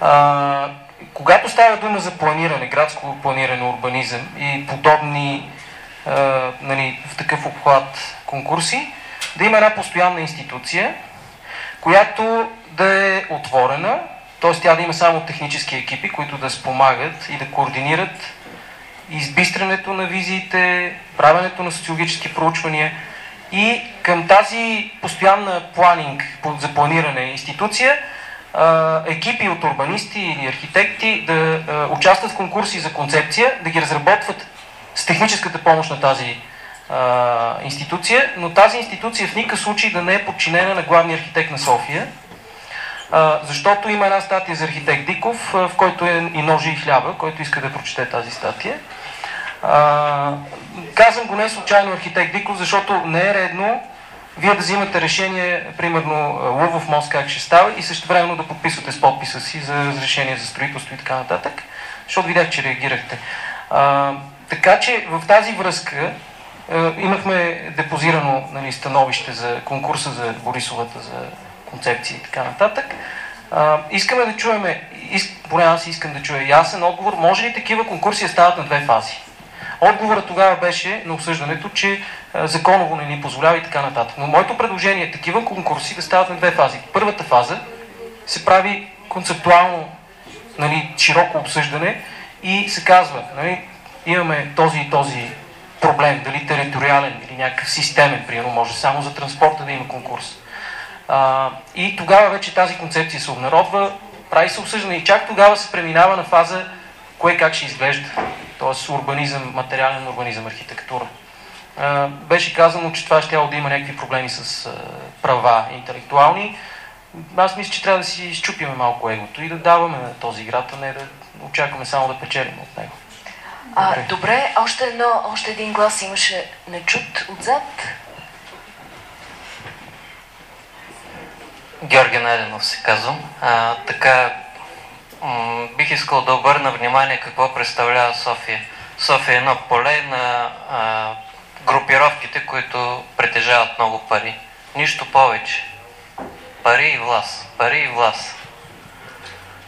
А, когато става дума за планиране, градско планиране, урбанизъм и подобни а, нали, в такъв обхват конкурси, да има една постоянна институция, която да е отворена, т.е. тя да има само технически екипи, които да спомагат и да координират избистрането на визиите, правенето на социологически проучвания и към тази постоянна планинг за планиране институция екипи от урбанисти или архитекти да участват в конкурси за концепция, да ги разработват с техническата помощ на тази институция, но тази институция в никакъв случай да не е подчинена на главния архитект на София, защото има една статия за архитект Диков, в който е и ножи и хляба, който иска да прочете тази статия. Казвам го не случайно архитект Диков, защото не е редно вие да взимате решение, примерно Лъвов мост как ще става и също времено да подписвате с подписа си за разрешение за строителство и така нататък, защото видях, че реагирахте. А, така че в тази връзка а, имахме депозирано нали, становище за конкурса за Борисовата за концепции и така нататък. А, искаме да чуеме, иск, поне аз искам да чуя ясен отговор, може ли такива конкурси стават на две фази? Отговорът тогава беше на обсъждането, че законово не ни позволява и така нататък. Но моето предложение е такива конкурси да стават на две фази. Първата фаза се прави концептуално нали, широко обсъждане и се казва, нали, имаме този и този проблем, дали териториален или някакъв системен, примерно може само за транспорта да има конкурс. А, и тогава вече тази концепция се обнародва, прави се обсъждане и чак тогава се преминава на фаза кое как ще изглежда. Тоест урбанизъм, материален урбанизъм, архитектура. А, беше казано, че това ще да има някакви проблеми с а, права интелектуални. Аз мисля, че трябва да си изчупиме малко егото и да даваме на този играта, не да очакваме само да печелим от него. А, добре, още, едно, още един глас имаше нечут отзад. Георги Найденов се казвам. А, така, бих искал да обърна внимание какво представлява София. София е едно поле на а, групировките, които притежават много пари. Нищо повече. Пари и власт. Пари и власт.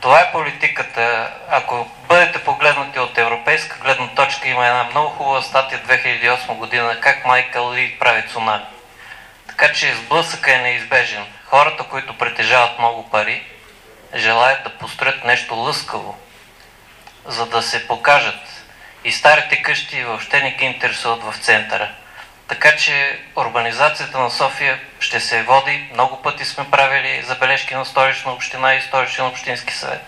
Това е политиката. Ако бъдете погледнати от европейска гледна точка, има една много хубава статия 2008 година, как Майкъл Ли прави цунами. Така че сблъсъка е неизбежен. Хората, които притежават много пари, желаят да построят нещо лъскаво, за да се покажат. И старите къщи въобще не ги интересуват в центъра. Така че урбанизацията на София ще се води. Много пъти сме правили забележки на столична община и столичен общински съвет,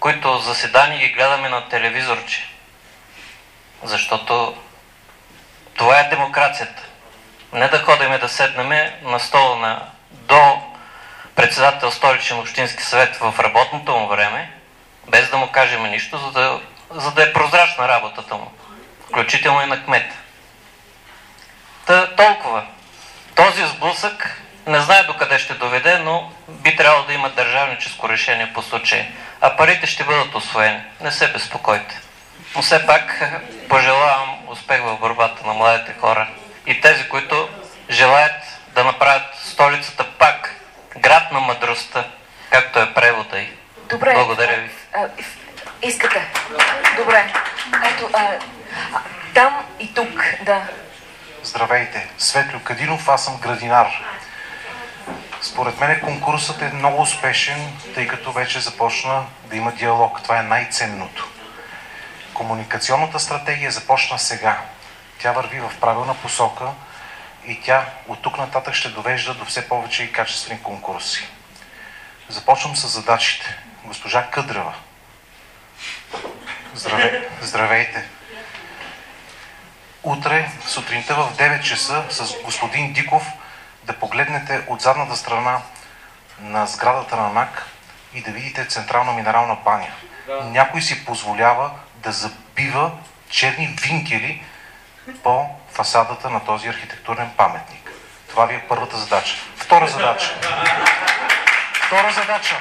които заседания ги гледаме на телевизорче. Защото това е демокрацията. Не да ходим да седнем на стола на, до председател столичен общински съвет в работното му време, без да му кажем нищо, за да, за да е прозрачна работата му, включително и на кмета. Та, толкова. Този сблъсък не знае докъде ще доведе, но би трябвало да има държавническо решение по случая. А парите ще бъдат освоени. Не се безпокойте. Но все пак пожелавам успех в борбата на младите хора и тези, които желаят да направят столицата пак град на мъдростта, както е превода и. Добре. Благодаря ви. А, искате? Добре. Ето, а, а, там и тук, да. Здравейте, Светлю Кадинов, аз съм градинар. Според мен конкурсът е много успешен, тъй като вече започна да има диалог. Това е най-ценното. Комуникационната стратегия започна сега. Тя върви в правилна посока и тя от тук нататък ще довежда до все повече и качествени конкурси. Започвам с задачите. Госпожа Къдрева. Здравей, здравейте. Утре сутринта в 9 часа с господин Диков да погледнете от задната страна на сградата на НАК и да видите централна минерална баня. Да. Някой си позволява да забива черни винкели по фасадата на този архитектурен паметник. Това ви е първата задача. Втора задача. Втора задача.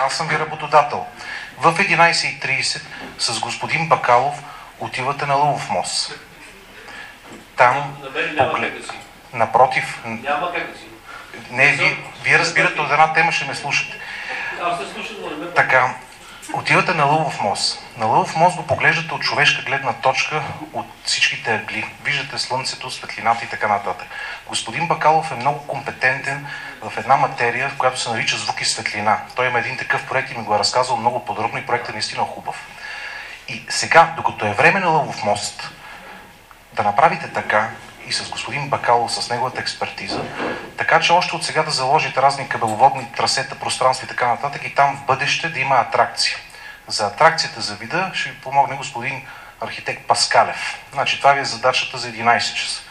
Аз съм ви работодател. В 11.30 с господин Бакалов отивате на Лъвов мост. Там поглед... Напротив. Няма как да си. Не, вие, вие разбирате от една тема, ще ме слушате. Аз се слушам, но не ме Така, отивате на Лъвов мост. На Лъвов мост го поглеждате от човешка гледна точка от всичките ъгли. Виждате слънцето, светлината и така нататък. Господин Бакалов е много компетентен в една материя, която се нарича звук и светлина. Той има един такъв проект и ми го е разказал много подробно и проектът е наистина хубав. И сега, докато е време на Лъвов мост, да направите така, и с господин Бакалов, с неговата експертиза, така че още от сега да заложите разни кабеловодни трасета, пространства и така нататък и там в бъдеще да има атракция. За атракцията за вида ще ви помогне господин архитект Паскалев. Значи това ви е задачата за 11 часа.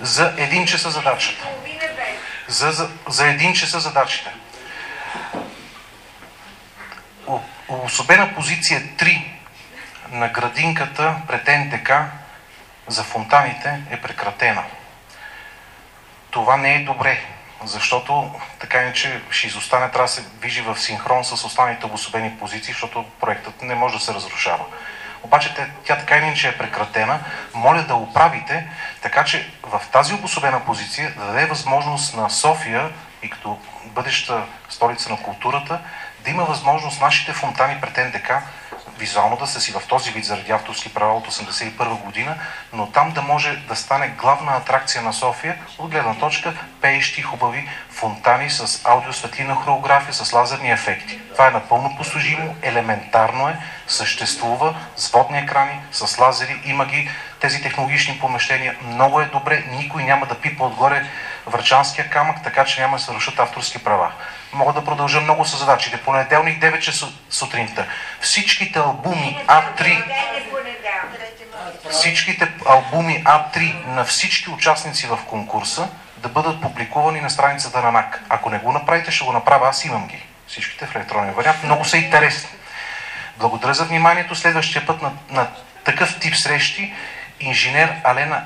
За 1 часа задачата. За, за, за 1 часа задачите. Особена позиция 3 на градинката пред НДК за фонтаните е прекратена. това не е добре, защото така иначе ще изостане, трябва да се движи в синхрон с останалите обособени позиции, защото проектът не може да се разрушава. Обаче тя така или иначе е прекратена. Моля да оправите, така че в тази обособена позиция да даде възможност на София и като бъдеща столица на културата, да има възможност нашите фонтани пред НДК визуално да са си в този вид заради авторски права от 1981 година, но там да може да стане главна атракция на София от гледна точка пеещи хубави фонтани с аудиосветлина хореография, с лазерни ефекти. Това е напълно послужимо, елементарно е, съществува с водни екрани, с лазери, има ги тези технологични помещения. Много е добре, никой няма да пипа отгоре Врачанския камък, така че няма да се нарушат авторски права. Мога да продължа много с задачите. Понеделник 9 часа сутринта. Всичките албуми А3 всичките албуми А3 на всички участници в конкурса да бъдат публикувани на страницата на НАК. Ако не го направите, ще го направя. Аз имам ги. Всичките в електронен вариант. Много са интересни. Благодаря за вниманието. Следващия път на, на такъв тип срещи инженер Алена,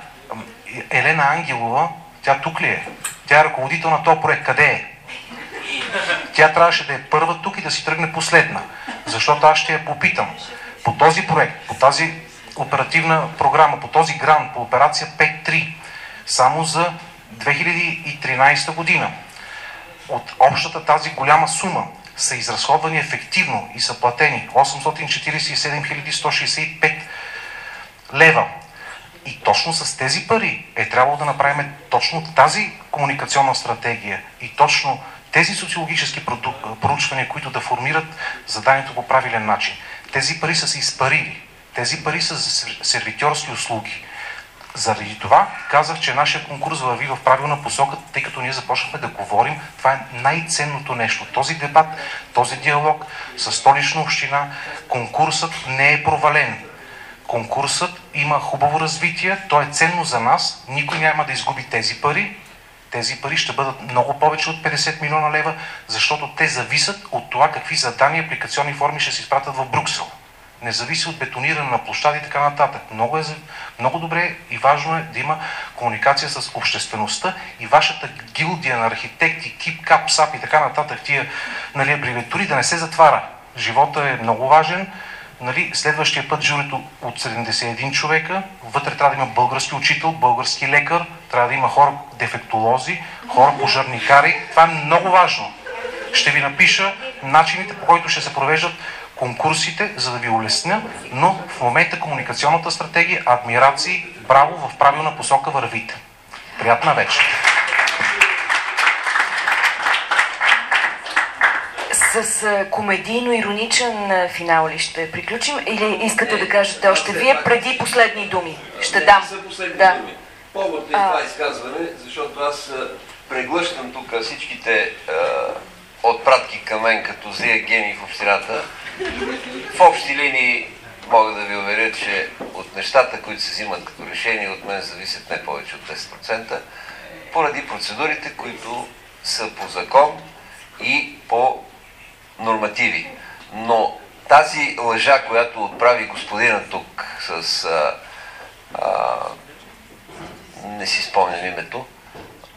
Елена Ангелова, тя тук ли е? Тя е ръководител на този проект. Къде е? Тя трябваше да е първа тук и да си тръгне последна. Защото аз ще я попитам. По този проект, по тази оперативна програма, по този грант, по операция 5.3, само за 2013 година, от общата тази голяма сума са изразходвани ефективно и са платени 847 165 лева. И точно с тези пари е трябвало да направим точно тази комуникационна стратегия и точно тези социологически проучвания, които да формират заданието по правилен начин. Тези пари са се изпарили. Тези пари са за сервитьорски услуги. Заради това казах, че нашия конкурс върви в правилна посока, тъй като ние започнахме да говорим. Това е най-ценното нещо. Този дебат, този диалог с столична община, конкурсът не е провален. Конкурсът има хубаво развитие, то е ценно за нас, никой няма да изгуби тези пари. Тези пари ще бъдат много повече от 50 милиона лева, защото те зависят от това какви задания и апликационни форми ще се изпратят в Брюксел. Не зависи от бетониране на площади и така нататък. Много, е, много добре и важно е да има комуникация с обществеността и вашата гилдия на архитекти, КИП, КАП, САП и така нататък, тия нали, абревиатури да не се затваря. Живота е много важен, нали, следващия път журито от 71 човека, вътре трябва да има български учител, български лекар, трябва да има хора дефектолози, хора пожарникари. Това е много важно. Ще ви напиша начините, по които ще се провеждат конкурсите, за да ви улесня, но в момента комуникационната стратегия, адмирации, браво, в правилна посока вървите. Приятна вечер! С комедийно-ироничен финал ли ще приключим или искате не, да кажете още вие преди последни думи? Ще не, дам. Са последни да. думи. Повод е това изказване, защото аз преглъщам тук всичките а, отпратки към мен като злия гений в общината. В общи линии мога да ви уверя, че от нещата, които се взимат като решение, от мен зависят не повече от 10%, поради процедурите, които са по закон и по нормативи. Но тази лъжа, която отправи господина тук с... А, а, не си спомням името,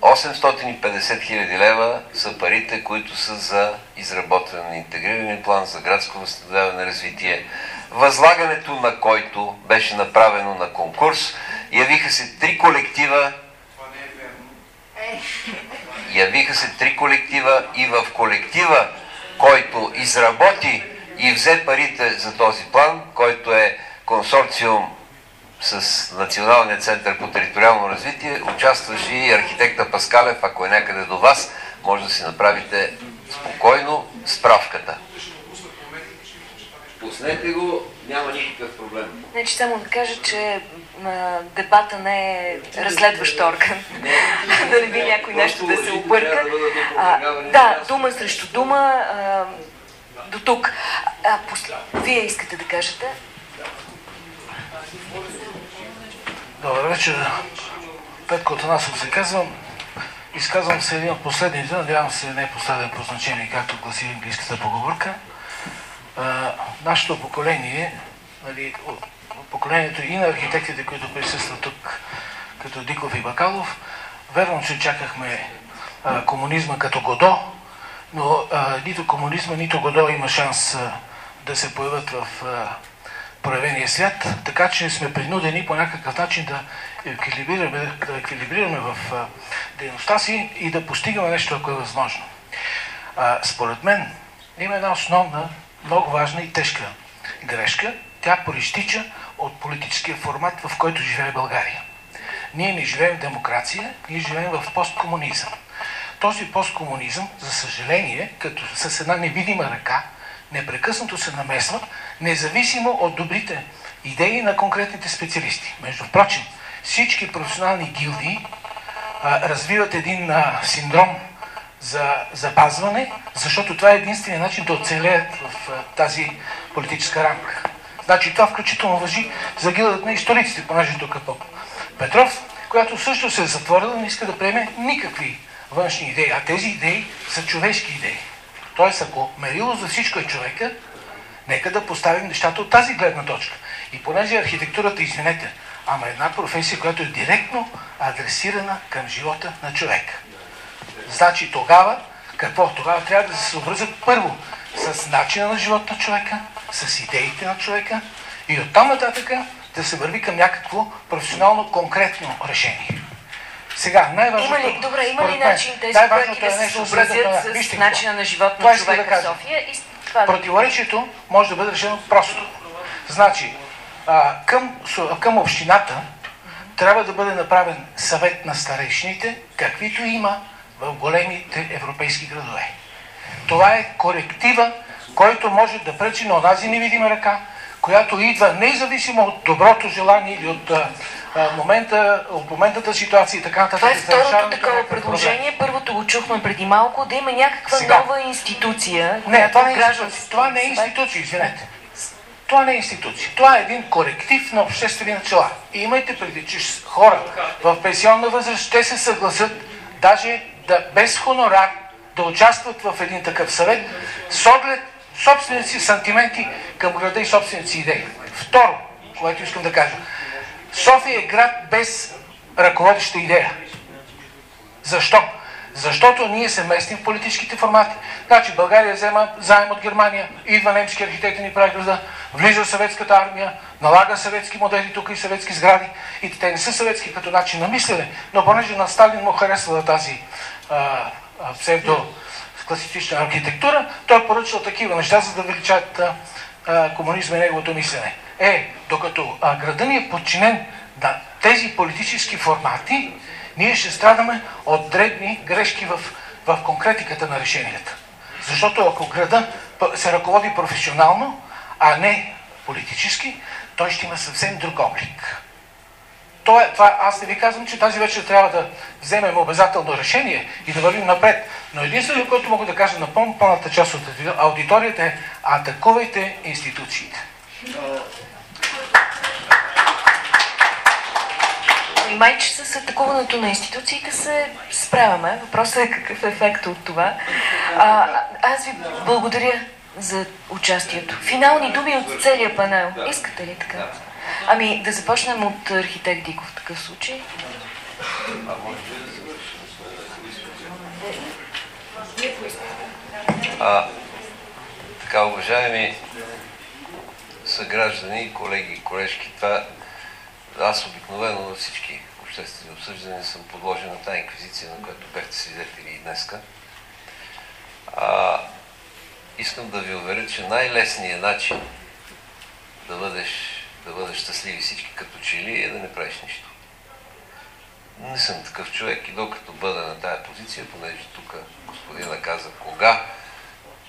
850 хиляди лева са парите, които са за изработване на интегриран план за градско възстановяване на развитие, възлагането на който беше направено на конкурс. Явиха се три колектива Явиха се три колектива и в колектива който изработи и взе парите за този план, който е консорциум с Националния център по териториално развитие, участваше и архитекта Паскалев, ако е някъде до вас, може да си направите спокойно справката. Пуснете го, няма никакъв проблем. Значи само да кажа, че а, дебата не е разследващ орган. да не би някой нещо да се обърка. А, да, дума срещу дума. А, до тук. А, после... Вие искате да кажете? Добър вечер. Петко Танасов се казвам. Изказвам се един от последните, надявам се не е последен по значение, както гласи английската поговорка. А, нашето поколение, нали, поколението и на архитектите, които присъстват тук, като Диков и Бакалов, Верно, че чакахме а, комунизма като Годо, но а, нито комунизма, нито Годо има шанс а, да се появят в а, проявения свят, така че сме принудени по някакъв начин да еквилибрираме, да еквилибрираме в а, дейността си и да постигаме нещо, ако е възможно. А, според мен има една основна, много важна и тежка грешка. Тя проистича от политическия формат, в който живее България. Ние не живеем в демокрация, ние живеем в посткомунизъм. Този посткомунизъм, за съжаление, като с една невидима ръка, непрекъснато се намесва, независимо от добрите идеи на конкретните специалисти. Между прочим, всички професионални гилдии а, развиват един а, синдром за запазване, защото това е единствения начин да оцелеят в тази политическа рамка. Значи това включително въжи за гилдата на историците, понеже тук е Петров, която също се е затворила не иска да приеме никакви външни идеи, а тези идеи са човешки идеи. Тоест, ако мерило за всичко е човека, нека да поставим нещата от тази гледна точка. И понеже архитектурата, извинете, ама една професия, която е директно адресирана към живота на човека. Значи тогава, какво? Тогава трябва да се съобразят първо с начина на живота на човека, с идеите на човека и оттам нататък да се върви към някакво професионално конкретно решение. Сега, най-важното... Има ли, добре, има ли начин тези проекти да се съобразят с начина на живот на човека в София? И това Противоречието може да бъде решено просто. Значи, а, към, към общината трябва да бъде направен съвет на старейшините, каквито има в големите европейски градове. Това е коректива, който може да пречи на онази невидима ръка, която идва независимо от доброто желание или от а, момента, от моментната ситуация и така нататък. Това е второто такова предложение. Първото го чухме преди малко, да има някаква Сега. нова институция. Не, това не, е институция. това не е институция, извинете. Това не е институция. Това е един коректив на обществени начала. И имайте преди, че хора в пенсионна възраст ще се съгласят даже да без хонорар да участват в един такъв съвет с оглед собствените си сантименти към града и собствените си идеи. Второ, което искам да кажа. София е град без ръководеща идея. Защо? Защото ние се местим в политическите формати. Значи България взема заем от Германия, идва немски архитект ни прави града, влиза съветската армия, налага съветски модели тук и съветски сгради. И те не са съветски като начин на мислене, но понеже на Сталин му харесва тази псевдо класицична архитектура, той поръчал такива неща, за да величат комунизма и неговото мислене. Е, докато а, града ни е подчинен на тези политически формати, ние ще страдаме от дребни грешки в, в конкретиката на решенията. Защото ако града се ръководи професионално, а не политически, той ще има съвсем друг облик. Това, е, това, аз не ви казвам, че тази вечер трябва да вземем обязателно решение и да вървим напред. Но единственото, което мога да кажа на по-пълната част от аудиторията е атакувайте институциите. Май, че с атакуването на институциите се справяме. Въпросът е какъв е ефект от това. А, аз ви благодаря за участието. Финални думи от целия панел. Искате ли така? Ами, да започнем от архитект Диков в такъв случай. А, така, уважаеми съграждани, колеги и колежки, това аз обикновено на всички обществени обсъждания съм подложен на тази инквизиция, на която бяхте свидетели и днеска. А, искам да ви уверя, че най-лесният начин да бъдеш, да бъдеш щастливи всички като че ли е да не правиш нищо. Не съм такъв човек и докато бъда на тая позиция, понеже тук господина каза кога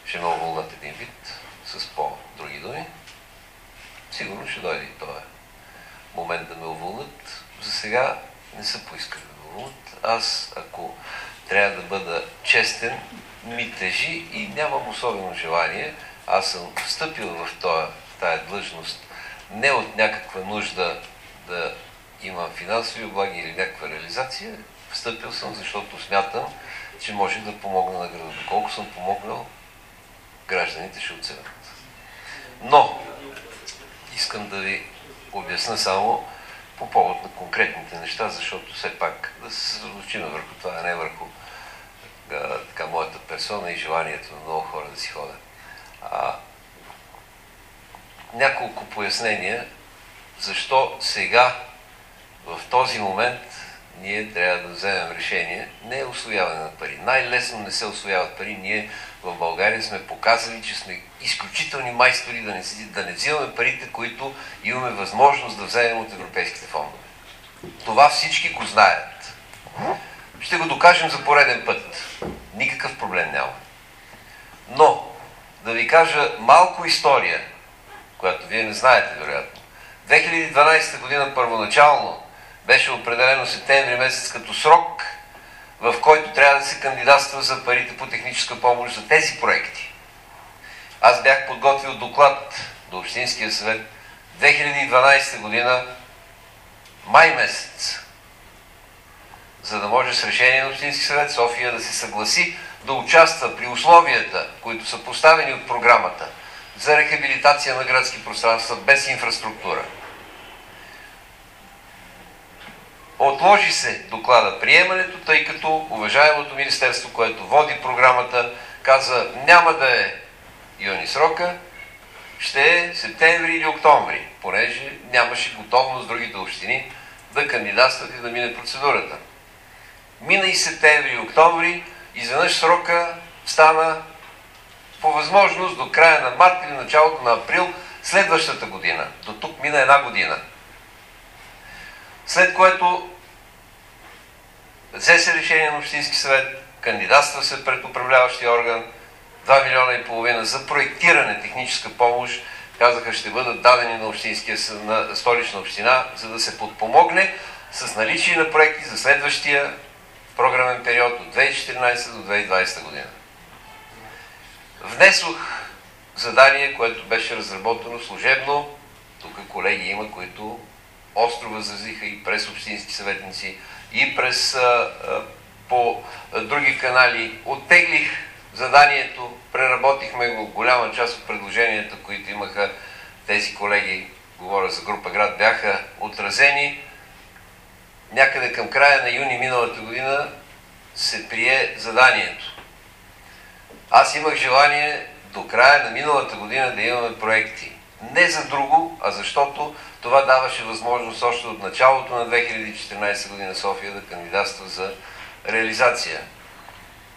ще ме уволнат един вид, с по-други думи, сигурно ще дойде и този момент да ме уволнат. За сега не са поискали да ме уволнат. Аз, ако трябва да бъда честен, ми тежи и нямам особено желание. Аз съм встъпил в този, тая длъжност не от някаква нужда да имам финансови облаги или някаква реализация. Встъпил съм, защото смятам, че може да помогна на града. Доколко съм помогнал, гражданите ще оценят. Но, искам да ви обясна само по повод на конкретните неща, защото все пак да се съсредоточим върху това, а не върху така, моята персона и желанието на много хора да си ходят. Няколко пояснения защо сега, в този момент, ние трябва да вземем решение. Не е освояване на пари. Най-лесно не се освояват пари. Ние в България сме показали, че сме изключителни майстори да не, да не взимаме парите, които имаме възможност да вземем от европейските фондове. Това всички го знаят. Ще го докажем за пореден път. Никакъв проблем няма. Но, да ви кажа малко история, която вие не знаете, вероятно. 2012 година първоначално беше определено септември месец като срок, в който трябва да се кандидатства за парите по техническа помощ за тези проекти. Аз бях подготвил доклад до Общинския съвет 2012 година, май месец, за да може с решение на Общински съвет София да се съгласи да участва при условията, които са поставени от програмата за рехабилитация на градски пространства без инфраструктура. Отложи се доклада приемането, тъй като уважаемото министерство, което води програмата, каза няма да е юни срока, ще е септември или октомври, понеже нямаше готовност другите общини да кандидатстват и да мине процедурата. Мина и септември и октомври, изведнъж срока стана по възможност до края на март или началото на април следващата година. До тук мина една година. След което взе се решение на Общински съвет, кандидатства се пред управляващия орган, 2 милиона и половина за проектиране техническа помощ, казаха ще бъдат дадени на, общинския, на столична община, за да се подпомогне с наличие на проекти за следващия програмен период от 2014 до 2020 година. Внесох задание, което беше разработено служебно. Тук колеги има, които остро възразиха и през общински съветници, и през а, а, по а, други канали. Оттеглих заданието, преработихме го. Голяма част от предложенията, които имаха тези колеги, говоря за група град, бяха отразени. Някъде към края на юни миналата година се прие заданието. Аз имах желание до края на миналата година да имаме проекти. Не за друго, а защото това даваше възможност още от началото на 2014 година София да кандидатства за реализация.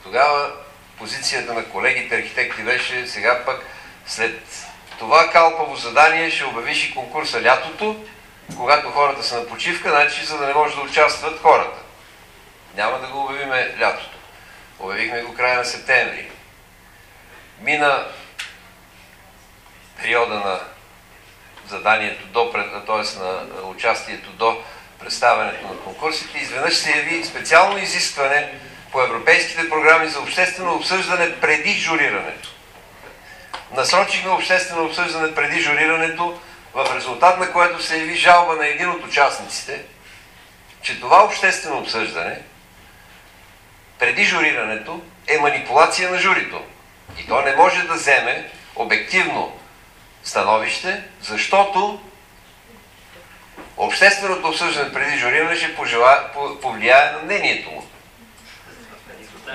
Тогава позицията на колегите архитекти беше сега пък след това калпаво задание ще обявиш и конкурса лятото, когато хората са на почивка, значи за да не може да участват хората. Няма да го обявиме лятото. Обявихме го края на септември. Мина периода на заданието до, т.е. на участието до представянето на конкурсите, изведнъж се яви специално изискване по европейските програми за обществено обсъждане преди журирането. Насрочихме обществено обсъждане преди журирането, в резултат на което се яви жалба на един от участниците, че това обществено обсъждане преди журирането е манипулация на журито. И то не може да вземе обективно становище, защото общественото обсъждане преди журиране ще пожела, повлияе на мнението му.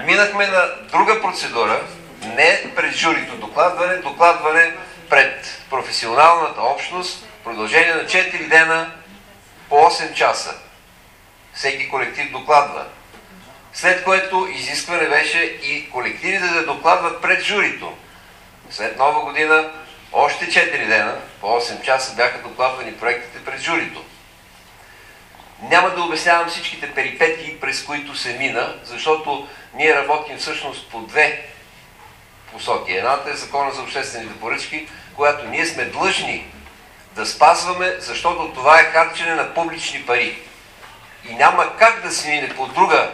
Минахме на друга процедура, не пред журито докладване, докладване пред професионалната общност продължение на 4 дена по 8 часа. Всеки колектив докладва. След което изискване беше и колективите да докладват пред журито. След нова година още 4 дена, по 8 часа, бяха докладвани проектите пред журито. Няма да обяснявам всичките перипетии, през които се мина, защото ние работим всъщност по две посоки. Едната е закона за обществените поръчки, която ние сме длъжни да спазваме, защото това е харчене на публични пари. И няма как да се мине по друга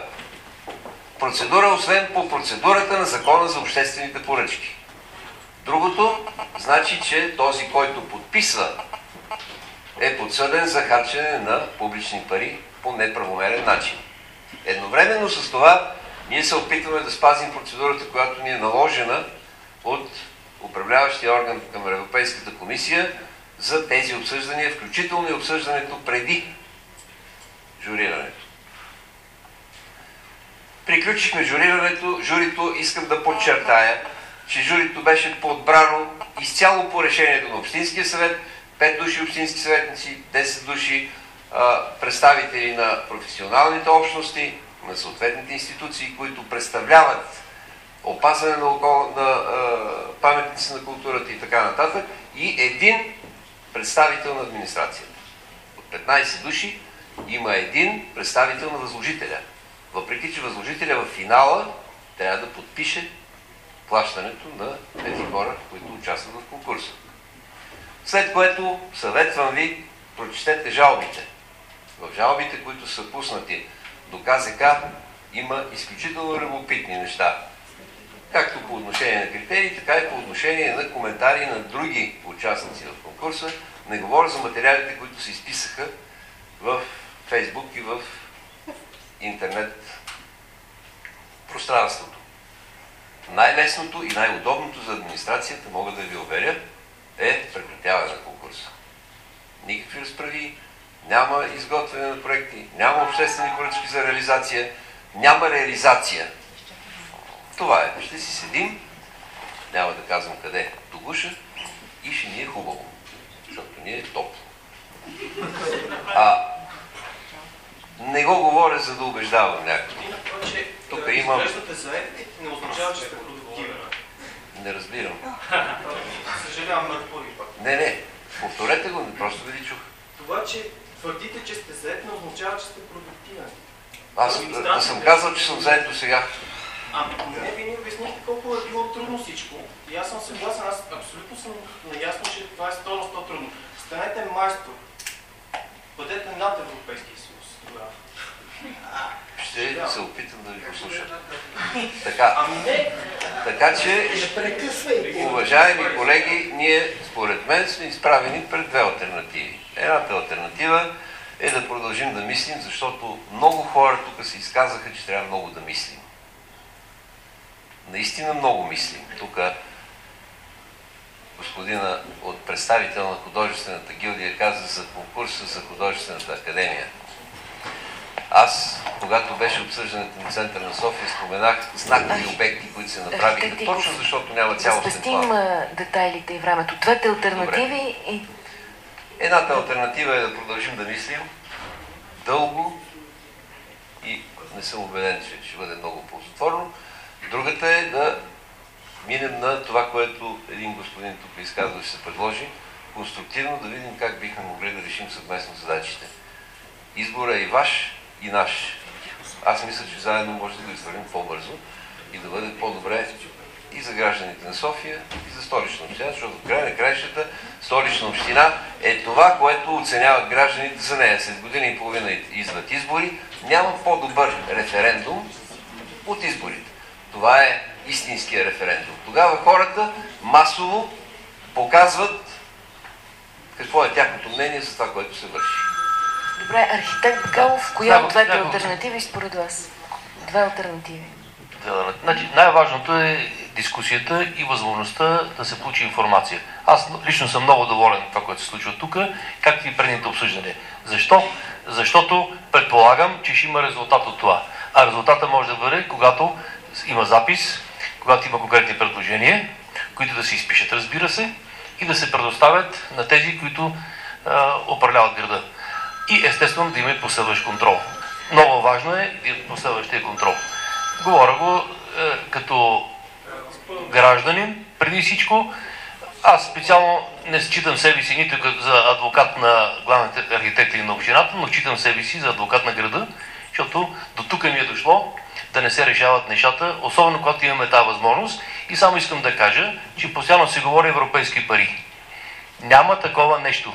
процедура, освен по процедурата на закона за обществените поръчки. Другото, значи, че този, който подписва, е подсъден за харчене на публични пари по неправомерен начин. Едновременно с това, ние се опитваме да спазим процедурата, която ни е наложена от управляващия орган към Европейската комисия за тези обсъждания, включително и обсъждането преди журирането. Приключихме журирането. Журито искам да подчертая, че журито беше подбрано изцяло по решението на Общинския съвет. 5 души общински съветници, 10 души представители на професионалните общности, на съответните институции, които представляват опазване на, окол, на а, паметници на културата и така нататък, и един представител на администрацията. От 15 души има един представител на възложителя. Въпреки, че възложителя в финала трябва да подпише плащането на тези хора, които участват в конкурса. След което съветвам ви, прочетете жалбите. В жалбите, които са пуснати до КЗК, има изключително любопитни неща. Както по отношение на критерии, така и по отношение на коментари на други участници в конкурса. Не говоря за материалите, които се изписаха в Фейсбук и в интернет пространството. Най-лесното и най-удобното за администрацията, мога да ви уверя, е прекратяване на конкурса. Никакви разправи, няма изготвяне на проекти, няма обществени поръчки за реализация, няма реализация. Това е. Ще си седим, няма да казвам къде, до гуша и ще ни е хубаво, защото ни е топло. А не го говоря, за да убеждавам някой. Тук. Срещате заети, не означава, че сте продуктивен. Не разбирам. Съжалявам първи път. Не, не. Повторете го, не просто ви чух. Това, че твърдите, че сте заед, не означава, че сте продуктивен. Аз да съм казал, че съм заед до сега. А, не, ви ни обяснихте колко е било трудно всичко. И аз съм съгласен, аз абсолютно съм наясно, че това е 100 на 100 трудно. Станете майстор. Бъдете над Европейския. Ще се опитам да ви послушам. Така. Ами. Така че, уважаеми колеги, ние според мен сме изправени пред две альтернативи. Едната альтернатива е да продължим да мислим, защото много хора тук се изказаха, че трябва много да мислим. Наистина много мислим. Тук господина от представител на художествената гилдия каза за конкурса за художествената академия. Аз, когато беше обсъждането на център на София, споменах знакови обекти, които се направиха, точно защото няма цялостен Спестим план. а, детайлите и времето. Двете альтернативи и Едната альтернатива е да продължим да мислим дълго и не съм убеден, че ще бъде много ползотворно. Другата е да минем на това, което един господин тук изказва, ще се предложи, конструктивно да видим как бихме могли да решим съвместно задачите. Избора е и ваш, и наш. Аз мисля, че заедно може да го извървим по-бързо и да бъде по-добре и за гражданите на София, и за столична община, защото в край на краищата столична община е това, което оценяват гражданите за нея. След година и половина изват избори, няма по-добър референдум от изборите. Това е истинския референдум. Тогава хората масово показват какво е тяхното мнение за това, което се върши. Добре, архитект Бакалов, коя от двете альтернативи според вас? Две альтернативи. Значи, най-важното е дискусията и възможността да се получи информация. Аз лично съм много доволен от това, което се случва тук, както и предните обсъждания. Защо? Защото предполагам, че ще има резултат от това. А резултата може да бъде, когато има запис, когато има конкретни предложения, които да се изпишат, разбира се, и да се предоставят на тези, които а, управляват града. И естествено да има и последващ контрол. Много важно е и последващия контрол. Говоря го е, като гражданин, преди всичко. Аз специално не считам себе си нито за адвокат на главните архитекти на общината, но считам себе си за адвокат на града, защото до тук ми е дошло да не се решават нещата, особено когато имаме тази възможност. И само искам да кажа, че постоянно се говори европейски пари. Няма такова нещо.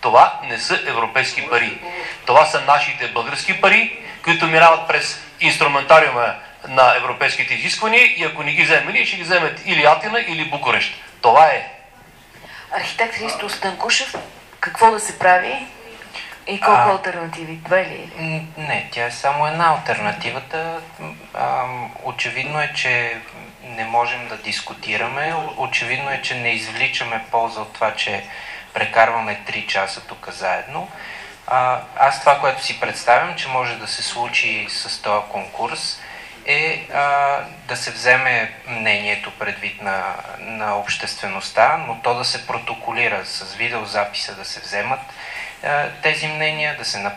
Това не са европейски пари. Това са нашите български пари, които минават през инструментариума на европейските изисквания и ако не ги вземе ние, ще ги вземат или Атина, или Букурещ. Това е. Архитект Христо Станкушев, какво да се прави и колко А. альтернативи? Две ли? Не, тя е само една альтернативата. А, Очевидно е, че не можем да дискутираме. Очевидно е, че не извличаме полза от това, че прекарваме 3 часа тук заедно. Аз това, което си представям, че може да се случи с този конкурс, е а, да се вземе мнението предвид на, на обществеността, но то да се протоколира с видеозаписа да се вземат а, тези мнения, да се направи